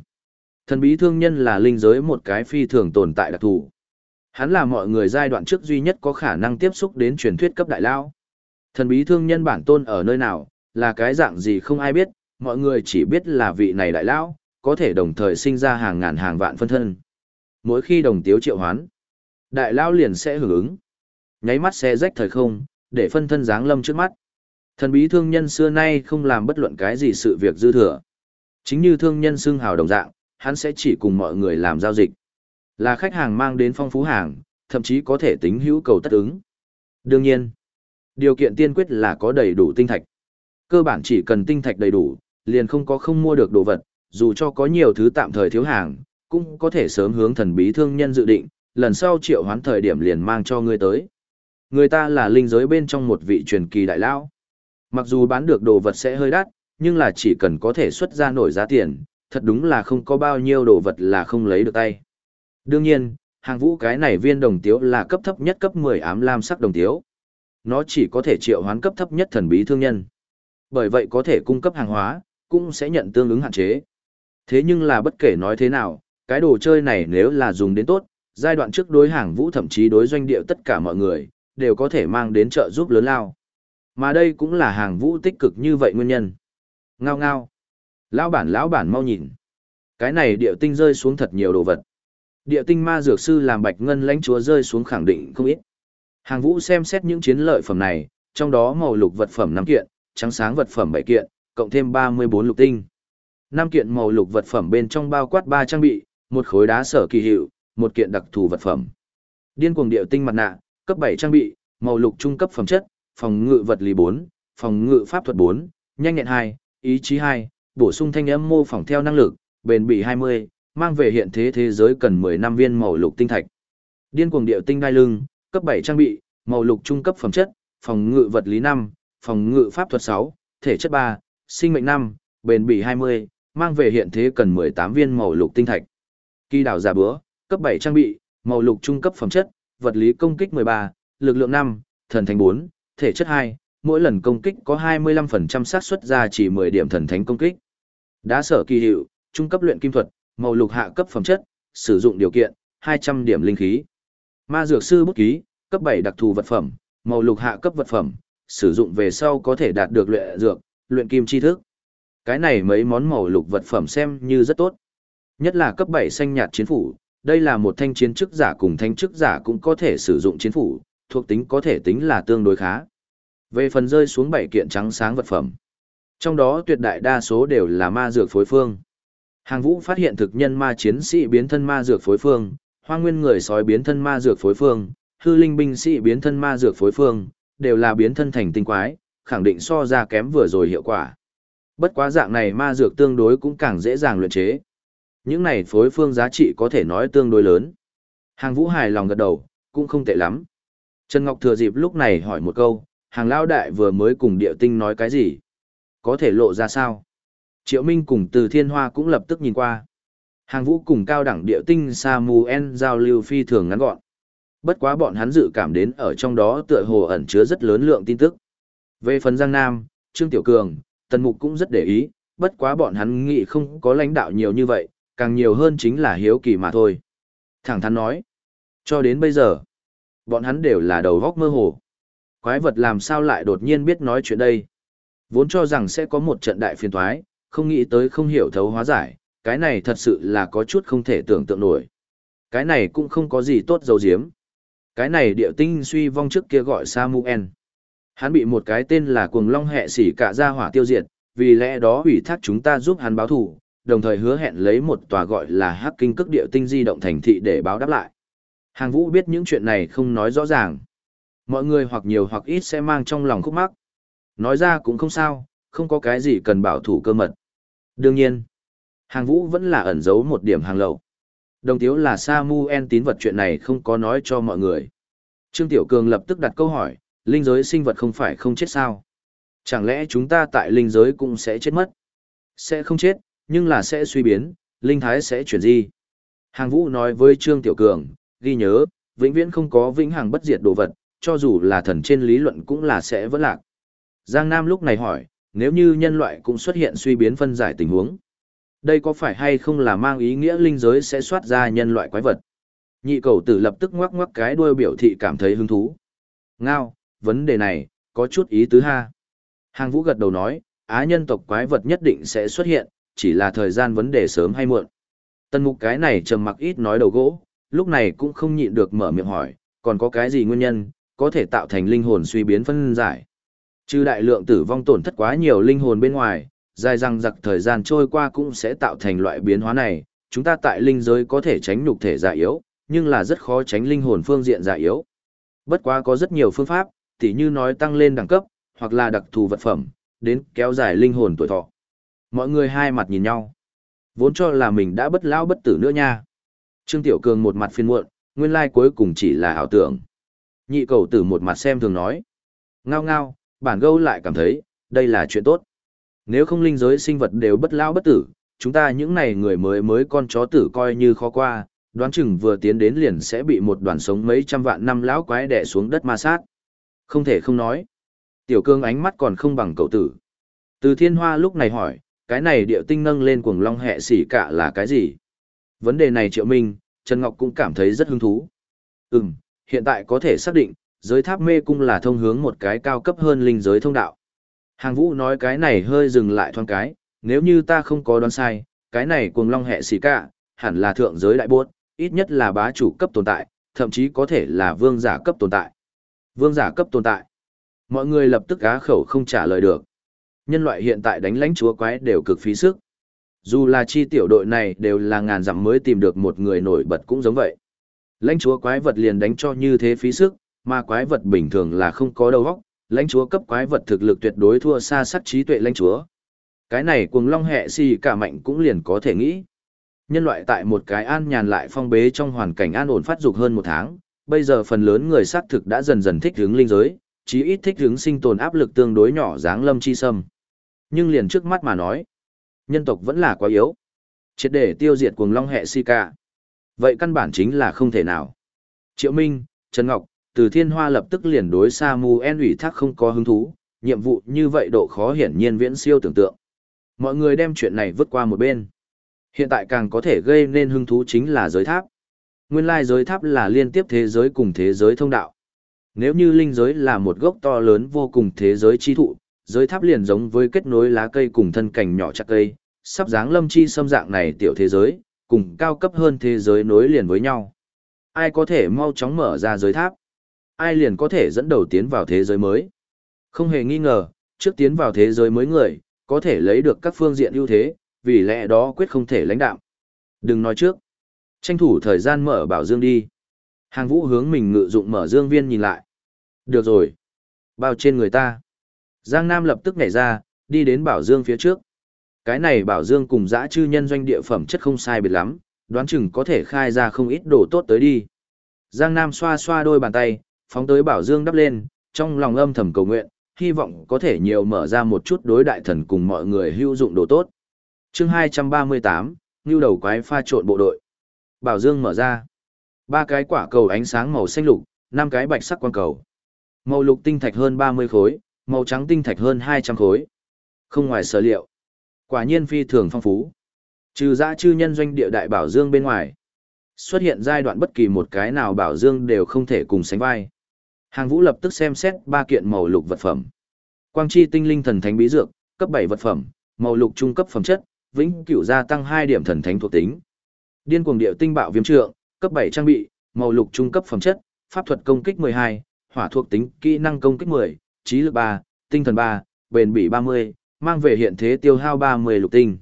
Thần bí thương nhân là linh giới một cái phi thường tồn tại đặc thù. Hắn là mọi người giai đoạn trước duy nhất có khả năng tiếp xúc đến truyền thuyết cấp đại lao. Thần bí thương nhân bản tôn ở nơi nào, là cái dạng gì không ai biết, mọi người chỉ biết là vị này đại lao, có thể đồng thời sinh ra hàng ngàn hàng vạn phân thân. Mỗi khi đồng tiếu triệu hoán, đại lao liền sẽ hưởng ứng. Nháy mắt xe rách thời không, để phân thân dáng lâm trước mắt. Thần bí thương nhân xưa nay không làm bất luận cái gì sự việc dư thừa. Chính như thương nhân xưng hào đồng dạng, hắn sẽ chỉ cùng mọi người làm giao dịch. Là khách hàng mang đến phong phú hàng, thậm chí có thể tính hữu cầu tất ứng. Đương nhiên, điều kiện tiên quyết là có đầy đủ tinh thạch. Cơ bản chỉ cần tinh thạch đầy đủ, liền không có không mua được đồ vật, dù cho có nhiều thứ tạm thời thiếu hàng, cũng có thể sớm hướng thần bí thương nhân dự định, lần sau triệu hoán thời điểm liền mang cho ngươi tới. Người ta là linh giới bên trong một vị truyền kỳ đại lão. Mặc dù bán được đồ vật sẽ hơi đắt, nhưng là chỉ cần có thể xuất ra nổi giá tiền, thật đúng là không có bao nhiêu đồ vật là không lấy được tay. Đương nhiên, hàng vũ cái này viên đồng tiếu là cấp thấp nhất cấp 10 ám lam sắc đồng tiếu. Nó chỉ có thể triệu hoán cấp thấp nhất thần bí thương nhân. Bởi vậy có thể cung cấp hàng hóa, cũng sẽ nhận tương ứng hạn chế. Thế nhưng là bất kể nói thế nào, cái đồ chơi này nếu là dùng đến tốt, giai đoạn trước đối hàng vũ thậm chí đối doanh địa tất cả mọi người, đều có thể mang đến trợ giúp lớn lao. Mà đây cũng là hàng vũ tích cực như vậy nguyên nhân. Ngao ngao. Lão bản lão bản mau nhìn. Cái này địa tinh rơi xuống thật nhiều đồ vật. Địa tinh ma dược sư làm bạch ngân lãnh chúa rơi xuống khẳng định không ít. Hàng vũ xem xét những chiến lợi phẩm này, trong đó màu lục vật phẩm 5 kiện, trắng sáng vật phẩm 7 kiện, cộng thêm 34 lục tinh. 5 kiện màu lục vật phẩm bên trong bao quát 3 trang bị, một khối đá sở kỳ hiệu, một kiện đặc thù vật phẩm. Điên cuồng điệu tinh mặt nạ, cấp 7 trang bị, màu lục trung cấp phẩm chất, phòng ngự vật lý 4, phòng ngự pháp thuật 4, nhanh nhẹn 2, ý chí 2, bổ sung thanh âm mô phỏng theo năng lực, bền bỉ 20, mang về hiện thế thế giới cần 10 năm viên màu lục tinh thạch. Điên cuồng điệu tinh đai lưng, cấp 7 trang bị, màu lục trung cấp phẩm chất, phòng ngự vật lý 5, phòng ngự pháp thuật 6, thể chất 3, sinh mệnh 5, bền bỉ 20, mang về hiện thế cần 18 viên màu lục tinh thạch. Kỳ đảo giả bữa, cấp 7 trang bị, màu lục trung cấp phẩm chất, vật lý công kích 13, lực lượng 5, thần thánh 4, thể chất 2, mỗi lần công kích có 25% xác suất ra chỉ 10 điểm thần thánh công kích. Đá sở kỳ hiệu, trung cấp luyện kim thuật, màu lục hạ cấp phẩm chất, sử dụng điều kiện, 200 điểm linh khí. Ma dược sư bút ký, cấp 7 đặc thù vật phẩm, màu lục hạ cấp vật phẩm, sử dụng về sau có thể đạt được luyện dược, luyện kim tri thức. Cái này mấy món màu lục vật phẩm xem như rất tốt. Nhất là cấp 7 xanh nhạt chiến phủ, đây là một thanh chiến chức giả cùng thanh chức giả cũng có thể sử dụng chiến phủ, thuộc tính có thể tính là tương đối khá. Về phần rơi xuống bảy kiện trắng sáng vật phẩm. Trong đó tuyệt đại đa số đều là ma dược phối phương. Hàng vũ phát hiện thực nhân ma chiến sĩ biến thân ma dược phối phương, hoa nguyên người sói biến thân ma dược phối phương, hư linh binh sĩ biến thân ma dược phối phương, đều là biến thân thành tinh quái, khẳng định so ra kém vừa rồi hiệu quả. Bất quá dạng này ma dược tương đối cũng càng dễ dàng luyện chế. Những này phối phương giá trị có thể nói tương đối lớn. Hàng vũ hài lòng gật đầu, cũng không tệ lắm. Trần Ngọc thừa dịp lúc này hỏi một câu, hàng lao đại vừa mới cùng địa tinh nói cái gì? Có thể lộ ra sao? Triệu Minh cùng từ thiên hoa cũng lập tức nhìn qua. Hàng vũ cùng cao đẳng địa tinh Samuel giao lưu phi thường ngắn gọn. Bất quá bọn hắn dự cảm đến ở trong đó tựa hồ ẩn chứa rất lớn lượng tin tức. Về phần Giang Nam, Trương Tiểu Cường, Tần Mục cũng rất để ý, bất quá bọn hắn nghĩ không có lãnh đạo nhiều như vậy, càng nhiều hơn chính là hiếu kỳ mà thôi. Thẳng thắn nói, cho đến bây giờ, bọn hắn đều là đầu góc mơ hồ. Quái vật làm sao lại đột nhiên biết nói chuyện đây? Vốn cho rằng sẽ có một trận đại phiền thoái, không nghĩ tới không hiểu thấu hóa giải, cái này thật sự là có chút không thể tưởng tượng nổi. Cái này cũng không có gì tốt dấu diếm. Cái này địa tinh suy vong trước kia gọi Samuel. Hắn bị một cái tên là cuồng long hệ sỉ cả ra hỏa tiêu diệt, vì lẽ đó ủy thác chúng ta giúp hắn báo thù, đồng thời hứa hẹn lấy một tòa gọi là hắc kinh cước địa tinh di động thành thị để báo đáp lại. Hàng vũ biết những chuyện này không nói rõ ràng. Mọi người hoặc nhiều hoặc ít sẽ mang trong lòng khúc mắc. Nói ra cũng không sao, không có cái gì cần bảo thủ cơ mật. Đương nhiên, hàng vũ vẫn là ẩn giấu một điểm hàng lậu. Đồng tiếu là Samuel tín vật chuyện này không có nói cho mọi người. Trương Tiểu Cường lập tức đặt câu hỏi, linh giới sinh vật không phải không chết sao? Chẳng lẽ chúng ta tại linh giới cũng sẽ chết mất? Sẽ không chết, nhưng là sẽ suy biến, linh thái sẽ chuyển di. Hàng vũ nói với Trương Tiểu Cường, ghi nhớ, vĩnh viễn không có vĩnh hằng bất diệt đồ vật, cho dù là thần trên lý luận cũng là sẽ vẫn lạc. Giang Nam lúc này hỏi, nếu như nhân loại cũng xuất hiện suy biến phân giải tình huống, đây có phải hay không là mang ý nghĩa linh giới sẽ soát ra nhân loại quái vật? Nhị cầu tử lập tức ngoắc ngoắc cái đuôi biểu thị cảm thấy hứng thú. Ngao, vấn đề này, có chút ý tứ ha. Hàng vũ gật đầu nói, á nhân tộc quái vật nhất định sẽ xuất hiện, chỉ là thời gian vấn đề sớm hay muộn. Tần mục cái này trầm mặc ít nói đầu gỗ, lúc này cũng không nhịn được mở miệng hỏi, còn có cái gì nguyên nhân, có thể tạo thành linh hồn suy biến phân giải. Trừ đại lượng tử vong tổn thất quá nhiều linh hồn bên ngoài, dài răng giặc thời gian trôi qua cũng sẽ tạo thành loại biến hóa này, chúng ta tại linh giới có thể tránh nhục thể già yếu, nhưng là rất khó tránh linh hồn phương diện già yếu. Bất quá có rất nhiều phương pháp, tỉ như nói tăng lên đẳng cấp, hoặc là đặc thù vật phẩm, đến kéo dài linh hồn tuổi thọ. Mọi người hai mặt nhìn nhau. Vốn cho là mình đã bất lão bất tử nữa nha. Trương Tiểu Cường một mặt phiền muộn, nguyên lai cuối cùng chỉ là ảo tưởng. Nhị cầu tử một mặt xem thường nói. Ngao ngao, bản gâu lại cảm thấy, đây là chuyện tốt. Nếu không linh giới sinh vật đều bất lão bất tử, chúng ta những này người mới mới con chó tử coi như khó qua, đoán chừng vừa tiến đến liền sẽ bị một đoàn sống mấy trăm vạn năm lão quái đè xuống đất ma sát. Không thể không nói. Tiểu cương ánh mắt còn không bằng cậu tử. Từ thiên hoa lúc này hỏi, cái này điệu tinh nâng lên cuồng long hệ xỉ cả là cái gì? Vấn đề này triệu minh, Trần Ngọc cũng cảm thấy rất hứng thú. Ừm, hiện tại có thể xác định, giới tháp mê cung là thông hướng một cái cao cấp hơn linh giới thông đạo. Hàng vũ nói cái này hơi dừng lại thoáng cái, nếu như ta không có đoán sai, cái này cuồng long hệ xì cả, hẳn là thượng giới đại buốt, ít nhất là bá chủ cấp tồn tại, thậm chí có thể là vương giả cấp tồn tại. Vương giả cấp tồn tại. Mọi người lập tức á khẩu không trả lời được. Nhân loại hiện tại đánh lãnh chúa quái đều cực phí sức. Dù là chi tiểu đội này đều là ngàn dặm mới tìm được một người nổi bật cũng giống vậy. Lãnh chúa quái vật liền đánh cho như thế phí sức, mà quái vật bình thường là không có đầu óc, lãnh chúa cấp quái vật thực lực tuyệt đối thua xa sắc trí tuệ lãnh chúa. Cái này cuồng long hệ si cả mạnh cũng liền có thể nghĩ. Nhân loại tại một cái an nhàn lại phong bế trong hoàn cảnh an ổn phát dục hơn một tháng, bây giờ phần lớn người xác thực đã dần dần thích hướng linh giới, chí ít thích hướng sinh tồn áp lực tương đối nhỏ dáng lâm chi sâm. Nhưng liền trước mắt mà nói, nhân tộc vẫn là quá yếu. Triệt để tiêu diệt cuồng long hệ si cả. Vậy căn bản chính là không thể nào. Triệu Minh, Trần Ngọc, từ thiên hoa lập tức liền đối sa mu en ủy thác không có hứng thú, nhiệm vụ như vậy độ khó hiển nhiên viễn siêu tưởng tượng. Mọi người đem chuyện này vứt qua một bên. Hiện tại càng có thể gây nên hứng thú chính là giới tháp. Nguyên lai giới tháp là liên tiếp thế giới cùng thế giới thông đạo. Nếu như linh giới là một gốc to lớn vô cùng thế giới chi thụ, giới tháp liền giống với kết nối lá cây cùng thân cành nhỏ chặt cây, sắp dáng lâm chi xâm dạng này tiểu thế giới, cùng cao cấp hơn thế giới nối liền với nhau. Ai có thể mau chóng mở ra giới tháp? Ai liền có thể dẫn đầu tiến vào thế giới mới? Không hề nghi ngờ, trước tiến vào thế giới mới người, có thể lấy được các phương diện ưu thế, vì lẽ đó quyết không thể lãnh đạo. Đừng nói trước. Tranh thủ thời gian mở bảo dương đi. Hàng vũ hướng mình ngự dụng mở dương viên nhìn lại. Được rồi. Bao trên người ta. Giang Nam lập tức nhảy ra, đi đến bảo dương phía trước. Cái này bảo dương cùng dã chư nhân doanh địa phẩm chất không sai biệt lắm, đoán chừng có thể khai ra không ít đồ tốt tới đi. Giang Nam xoa xoa đôi bàn tay, phóng tới bảo dương đắp lên, trong lòng âm thầm cầu nguyện, hy vọng có thể nhiều mở ra một chút đối đại thần cùng mọi người hữu dụng đồ tốt. chương 238, Ngưu đầu quái pha trộn bộ đội. Bảo dương mở ra. Ba cái quả cầu ánh sáng màu xanh lục, năm cái bạch sắc quang cầu. Màu lục tinh thạch hơn 30 khối, màu trắng tinh thạch hơn 200 khối. Không ngoài sở liệu. Quả nhiên phi thường phong phú. Trừ dã chư nhân doanh địa đại bảo dương bên ngoài. Xuất hiện giai đoạn bất kỳ một cái nào bảo dương đều không thể cùng sánh vai. Hàng vũ lập tức xem xét ba kiện màu lục vật phẩm. Quang chi tinh linh thần thánh bí dược, cấp 7 vật phẩm, màu lục trung cấp phẩm chất, vĩnh cửu gia tăng 2 điểm thần thánh thuộc tính. Điên cuồng điệu tinh bạo viêm trượng, cấp 7 trang bị, màu lục trung cấp phẩm chất, pháp thuật công kích 12, hỏa thuộc tính, kỹ năng công kích 10, trí lực 3, tinh thần 3, bền bỉ 30, mang về hiện thế tiêu hao 30 lục tinh.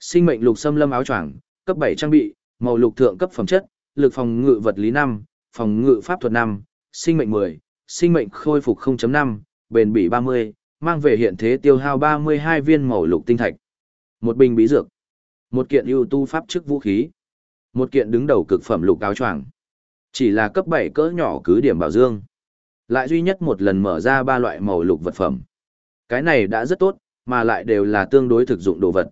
Sinh mệnh lục xâm lâm áo choàng, cấp 7 trang bị, màu lục thượng cấp phẩm chất, lực phòng ngự vật lý 5, phòng ngự pháp thuật 5, sinh mệnh 10, sinh mệnh khôi phục 0.5, bền bỉ 30, mang về hiện thế tiêu hao 32 viên màu lục tinh thạch. Một bình bí dược, một kiện ưu tu pháp chức vũ khí, một kiện đứng đầu cực phẩm lục áo choàng. Chỉ là cấp 7 cỡ nhỏ cứ điểm bảo dương. Lại duy nhất một lần mở ra ba loại màu lục vật phẩm. Cái này đã rất tốt, mà lại đều là tương đối thực dụng đồ vật.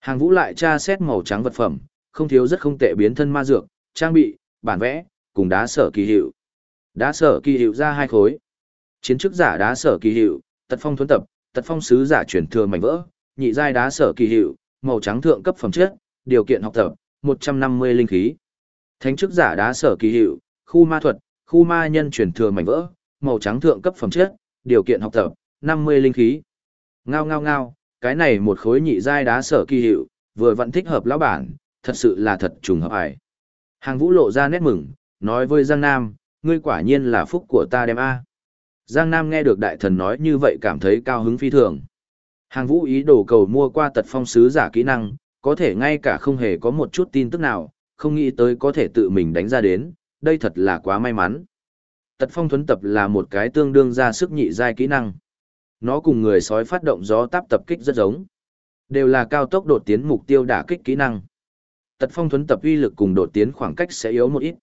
Hàng vũ lại tra xét màu trắng vật phẩm, không thiếu rất không tệ biến thân ma dược, trang bị, bản vẽ, cùng đá sở kỳ hiệu. Đá sở kỳ hiệu ra hai khối. Chiến chức giả đá sở kỳ hiệu, tật phong thuấn tập, tật phong sứ giả chuyển thừa mảnh vỡ, nhị giai đá sở kỳ hiệu, màu trắng thượng cấp phẩm chất, điều kiện học tập, 150 linh khí. Thánh chức giả đá sở kỳ hiệu, khu ma thuật, khu ma nhân chuyển thừa mảnh vỡ, màu trắng thượng cấp phẩm chất, điều kiện học tập, 50 linh khí. Ngao ngao ngao, cái này một khối nhị giai đá sở kỳ hiệu, vừa vẫn thích hợp lão bản, thật sự là thật trùng hợp ải. Hàng vũ lộ ra nét mừng, nói với Giang Nam, ngươi quả nhiên là phúc của ta đem A. Giang Nam nghe được đại thần nói như vậy cảm thấy cao hứng phi thường. Hàng vũ ý đồ cầu mua qua tật phong sứ giả kỹ năng, có thể ngay cả không hề có một chút tin tức nào, không nghĩ tới có thể tự mình đánh ra đến, đây thật là quá may mắn. Tật phong thuấn tập là một cái tương đương ra sức nhị giai kỹ năng. Nó cùng người sói phát động gió táp tập kích rất giống. Đều là cao tốc đột tiến mục tiêu đả kích kỹ năng. Tật phong thuấn tập uy lực cùng đột tiến khoảng cách sẽ yếu một ít.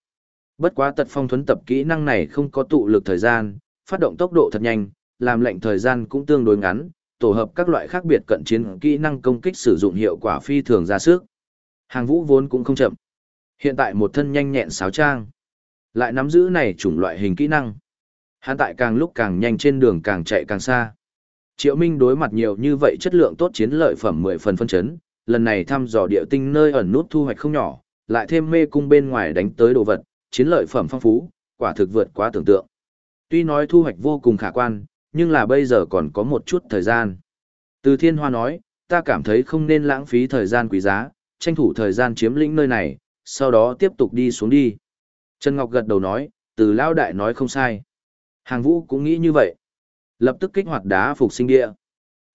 Bất quá tật phong thuấn tập kỹ năng này không có tụ lực thời gian, phát động tốc độ thật nhanh, làm lệnh thời gian cũng tương đối ngắn, tổ hợp các loại khác biệt cận chiến kỹ năng công kích sử dụng hiệu quả phi thường ra sức. Hàng vũ vốn cũng không chậm. Hiện tại một thân nhanh nhẹn sáo trang. Lại nắm giữ này chủng loại hình kỹ năng. Hắn tại càng lúc càng nhanh trên đường càng chạy càng xa. Triệu Minh đối mặt nhiều như vậy chất lượng tốt chiến lợi phẩm 10 phần phân chấn, lần này thăm dò địa tinh nơi ẩn nút thu hoạch không nhỏ, lại thêm mê cung bên ngoài đánh tới đồ vật, chiến lợi phẩm phong phú, quả thực vượt quá tưởng tượng. Tuy nói thu hoạch vô cùng khả quan, nhưng là bây giờ còn có một chút thời gian. Từ Thiên Hoa nói, ta cảm thấy không nên lãng phí thời gian quý giá, tranh thủ thời gian chiếm lĩnh nơi này, sau đó tiếp tục đi xuống đi. Trần Ngọc gật đầu nói, từ Lao Đại nói không sai. Hàng Vũ cũng nghĩ như vậy. Lập tức kích hoạt đá phục sinh bia.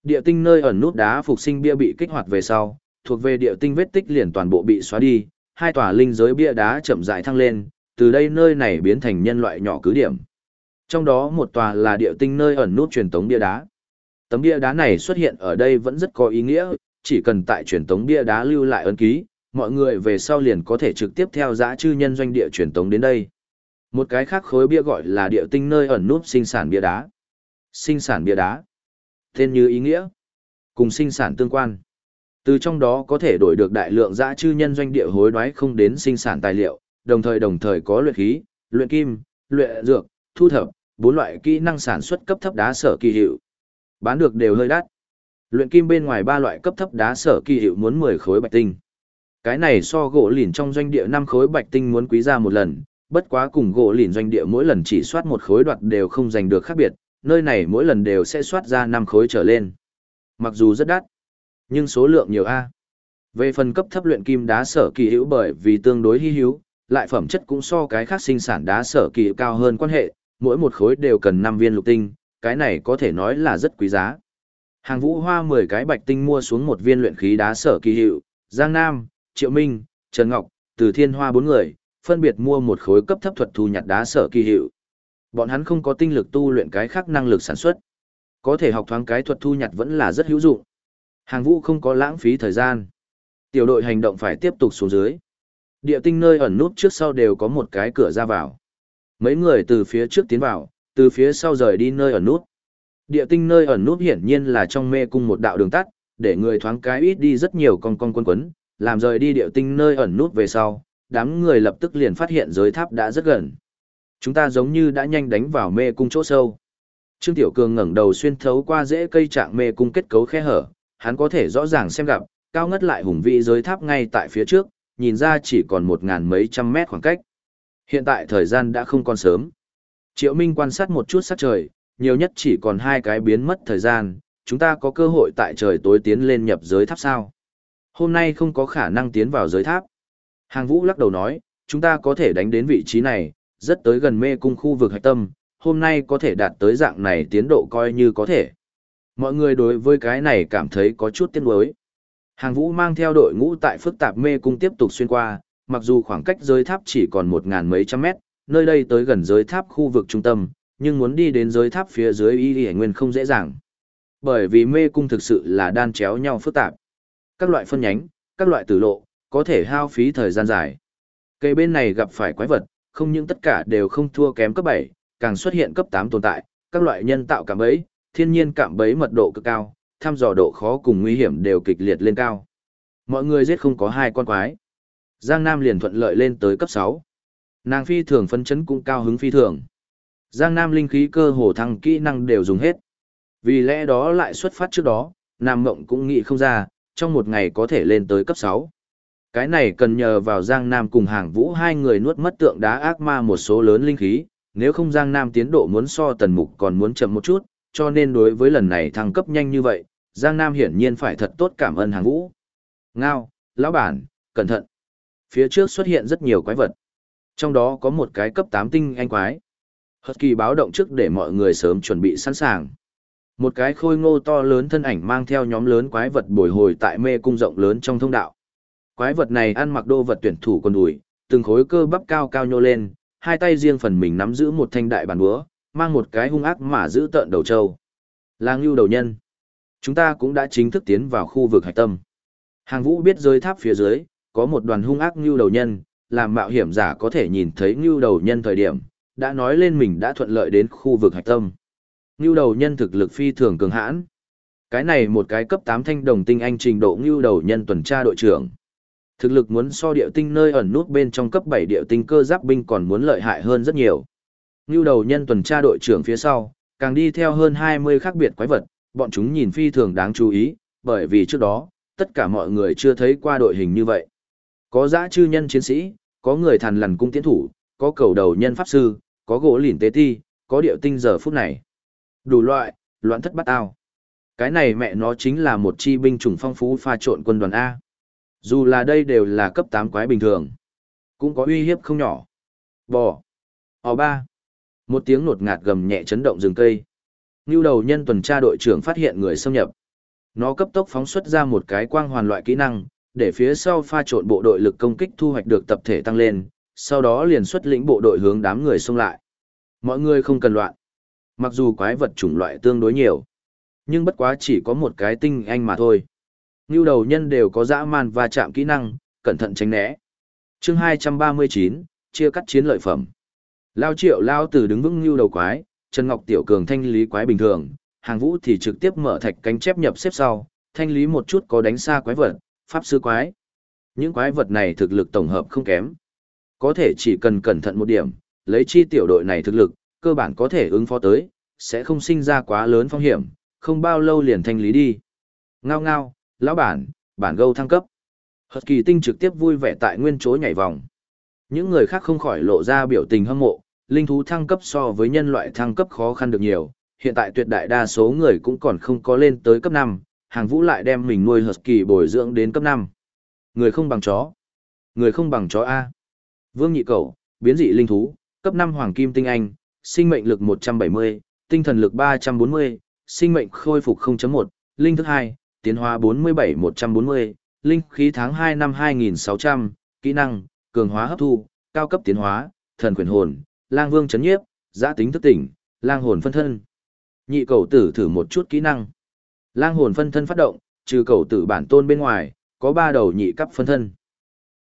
Địa tinh nơi ẩn nút đá phục sinh bia bị kích hoạt về sau, thuộc về địa tinh vết tích liền toàn bộ bị xóa đi, hai tòa linh giới bia đá chậm rãi thăng lên, từ đây nơi này biến thành nhân loại nhỏ cứ điểm. Trong đó một tòa là địa tinh nơi ẩn nút truyền tống bia đá. Tấm bia đá này xuất hiện ở đây vẫn rất có ý nghĩa, chỉ cần tại truyền tống bia đá lưu lại ấn ký, mọi người về sau liền có thể trực tiếp theo dã chư nhân doanh địa truyền tống đến đây. Một cái khác khối bia gọi là địa tinh nơi ẩn nút sinh sản bia đá. Sinh sản bia đá. Tên như ý nghĩa. Cùng sinh sản tương quan. Từ trong đó có thể đổi được đại lượng dã chư nhân doanh địa hối đoái không đến sinh sản tài liệu, đồng thời đồng thời có luyện khí, luyện kim, luyện dược, thu thập, bốn loại kỹ năng sản xuất cấp thấp đá sở kỳ hiệu. Bán được đều hơi đắt. Luyện kim bên ngoài ba loại cấp thấp đá sở kỳ hiệu muốn 10 khối bạch tinh. Cái này so gỗ lìn trong doanh địa 5 khối bạch tinh muốn quý ra một lần, bất quá cùng gỗ lìn doanh địa mỗi lần chỉ soát một khối đoạt đều không giành được khác biệt, nơi này mỗi lần đều sẽ soát ra 5 khối trở lên. Mặc dù rất đắt, nhưng số lượng nhiều A. Về phần cấp thấp luyện kim đá sở kỳ hữu bởi vì tương đối hy hữu, lại phẩm chất cũng so cái khác sinh sản đá sở kỳ cao hơn quan hệ, mỗi một khối đều cần 5 viên lục tinh, cái này có thể nói là rất quý giá. Hàng vũ hoa 10 cái bạch tinh mua xuống một viên luyện khí đá sở kỳ hiệu, Giang Nam, Triệu Minh, Trần Ngọc, từ thiên hoa bốn người, phân biệt mua một khối cấp thấp thuật thu nhặt đá sở kỳ hiệu. Bọn hắn không có tinh lực tu luyện cái khác năng lực sản xuất. Có thể học thoáng cái thuật thu nhặt vẫn là rất hữu dụng. Hàng vũ không có lãng phí thời gian. Tiểu đội hành động phải tiếp tục xuống dưới. Địa tinh nơi ẩn nút trước sau đều có một cái cửa ra vào. Mấy người từ phía trước tiến vào, từ phía sau rời đi nơi ẩn nút. Địa tinh nơi ẩn nút hiển nhiên là trong mê cung một đạo đường tắt, để người thoáng cái ít đi rất nhiều con con quân quấn, làm rời đi địa tinh nơi ẩn nút về sau, đám người lập tức liền phát hiện giới tháp đã rất gần. Chúng ta giống như đã nhanh đánh vào mê cung chỗ sâu. Trương Tiểu Cường ngẩng đầu xuyên thấu qua rễ cây trạng mê cung kết cấu khe hở, hắn có thể rõ ràng xem gặp, cao ngất lại hùng vĩ giới tháp ngay tại phía trước, nhìn ra chỉ còn một ngàn mấy trăm mét khoảng cách. Hiện tại thời gian đã không còn sớm. Triệu Minh quan sát một chút sát trời, nhiều nhất chỉ còn hai cái biến mất thời gian, chúng ta có cơ hội tại trời tối tiến lên nhập giới tháp sao. Hôm nay không có khả năng tiến vào giới tháp. Hàng Vũ lắc đầu nói, chúng ta có thể đánh đến vị trí này, rất tới gần mê cung khu vực hạch tâm, hôm nay có thể đạt tới dạng này tiến độ coi như có thể. Mọi người đối với cái này cảm thấy có chút tiếc nuối. Hàng Vũ mang theo đội ngũ tại phức tạp mê cung tiếp tục xuyên qua, mặc dù khoảng cách giới tháp chỉ còn một ngàn mấy trăm mét, nơi đây tới gần giới tháp khu vực trung tâm, nhưng muốn đi đến giới tháp phía dưới y y nguyên không dễ dàng. Bởi vì mê cung thực sự là đan chéo nhau phức tạp. Các loại phân nhánh, các loại tử lộ, có thể hao phí thời gian dài. Cây bên này gặp phải quái vật, không những tất cả đều không thua kém cấp 7, càng xuất hiện cấp 8 tồn tại, các loại nhân tạo cảm ấy, thiên nhiên cảm bấy mật độ cực cao, thăm dò độ khó cùng nguy hiểm đều kịch liệt lên cao. Mọi người giết không có hai con quái. Giang Nam liền thuận lợi lên tới cấp 6. Nàng phi thường phấn chấn cũng cao hứng phi thường. Giang Nam linh khí cơ hồ thăng kỹ năng đều dùng hết. Vì lẽ đó lại xuất phát trước đó, Nam Mộng cũng nghĩ không ra, trong một ngày có thể lên tới cấp 6. Cái này cần nhờ vào Giang Nam cùng hàng vũ hai người nuốt mất tượng đá ác ma một số lớn linh khí, nếu không Giang Nam tiến độ muốn so tần mục còn muốn chậm một chút, cho nên đối với lần này thăng cấp nhanh như vậy, Giang Nam hiển nhiên phải thật tốt cảm ơn hàng vũ. Ngao, lão bản, cẩn thận. Phía trước xuất hiện rất nhiều quái vật. Trong đó có một cái cấp 8 tinh anh quái. Hật kỳ báo động trước để mọi người sớm chuẩn bị sẵn sàng. Một cái khôi ngô to lớn thân ảnh mang theo nhóm lớn quái vật bồi hồi tại mê cung rộng lớn trong thông đạo. Quái vật này ăn mặc đô vật tuyển thủ quần đùi, từng khối cơ bắp cao cao nhô lên, hai tay riêng phần mình nắm giữ một thanh đại bàn búa, mang một cái hung ác mà giữ tợn đầu trâu. Là ngưu đầu nhân. Chúng ta cũng đã chính thức tiến vào khu vực hạch tâm. Hàng vũ biết rơi tháp phía dưới, có một đoàn hung ác ngưu đầu nhân, làm mạo hiểm giả có thể nhìn thấy ngưu đầu nhân thời điểm, đã nói lên mình đã thuận lợi đến khu vực hạch tâm. Ngưu đầu nhân thực lực phi thường cường hãn. Cái này một cái cấp 8 thanh đồng tinh anh trình độ ngưu đầu nhân tuần tra đội trưởng. Thực lực muốn so điệu tinh nơi ẩn nút bên trong cấp 7 điệu tinh cơ giáp binh còn muốn lợi hại hơn rất nhiều. Ngưu đầu nhân tuần tra đội trưởng phía sau, càng đi theo hơn 20 khác biệt quái vật, bọn chúng nhìn phi thường đáng chú ý, bởi vì trước đó, tất cả mọi người chưa thấy qua đội hình như vậy. Có dã chư nhân chiến sĩ, có người thần lằn cung tiến thủ, có cầu đầu nhân pháp sư, có gỗ lìn tế ti, có điệu tinh giờ phút này. Đủ loại, loạn thất bắt ao. Cái này mẹ nó chính là một chi binh chủng phong phú pha trộn quân đoàn A. Dù là đây đều là cấp 8 quái bình thường, cũng có uy hiếp không nhỏ. Bò. o ba một tiếng nột ngạt gầm nhẹ chấn động rừng cây. Ngưu đầu nhân tuần tra đội trưởng phát hiện người xâm nhập. Nó cấp tốc phóng xuất ra một cái quang hoàn loại kỹ năng, để phía sau pha trộn bộ đội lực công kích thu hoạch được tập thể tăng lên, sau đó liền xuất lĩnh bộ đội hướng đám người xông lại. Mọi người không cần loạn. Mặc dù quái vật chủng loại tương đối nhiều, nhưng bất quá chỉ có một cái tinh anh mà thôi. Ngưu đầu nhân đều có dã man và chạm kỹ năng, cẩn thận tránh né. chương 239, chia cắt chiến lợi phẩm. Lao triệu lao từ đứng vững như đầu quái, Trần Ngọc Tiểu Cường thanh lý quái bình thường, hàng vũ thì trực tiếp mở thạch cánh chép nhập xếp sau, thanh lý một chút có đánh xa quái vật, pháp sư quái. Những quái vật này thực lực tổng hợp không kém. Có thể chỉ cần cẩn thận một điểm, lấy chi tiểu đội này thực lực, cơ bản có thể ứng phó tới, sẽ không sinh ra quá lớn phong hiểm, không bao lâu liền thanh lý đi. Ngao ngao, lão bản, bản gâu thăng cấp. Hật kỳ tinh trực tiếp vui vẻ tại nguyên chỗ nhảy vòng. Những người khác không khỏi lộ ra biểu tình hâm mộ, linh thú thăng cấp so với nhân loại thăng cấp khó khăn được nhiều, hiện tại tuyệt đại đa số người cũng còn không có lên tới cấp 5, hàng vũ lại đem mình nuôi Husky bồi dưỡng đến cấp 5. Người không bằng chó. Người không bằng chó A. Vương nhị cầu, biến dị linh thú, cấp 5 hoàng kim tinh anh, sinh mệnh lực 170, tinh thần lực 340, sinh mệnh khôi phục 0.1, linh thức 2, tiến hóa 47-140, linh khí tháng 2 năm 2600, kỹ năng, cường hóa hấp thu, cao cấp tiến hóa, thần quyền hồn, lang vương chấn nhiếp, giã tính thức tỉnh, lang hồn phân thân. Nhị cầu tử thử một chút kỹ năng. Lang hồn phân thân phát động, trừ cầu tử bản tôn bên ngoài, có ba đầu nhị cấp phân thân.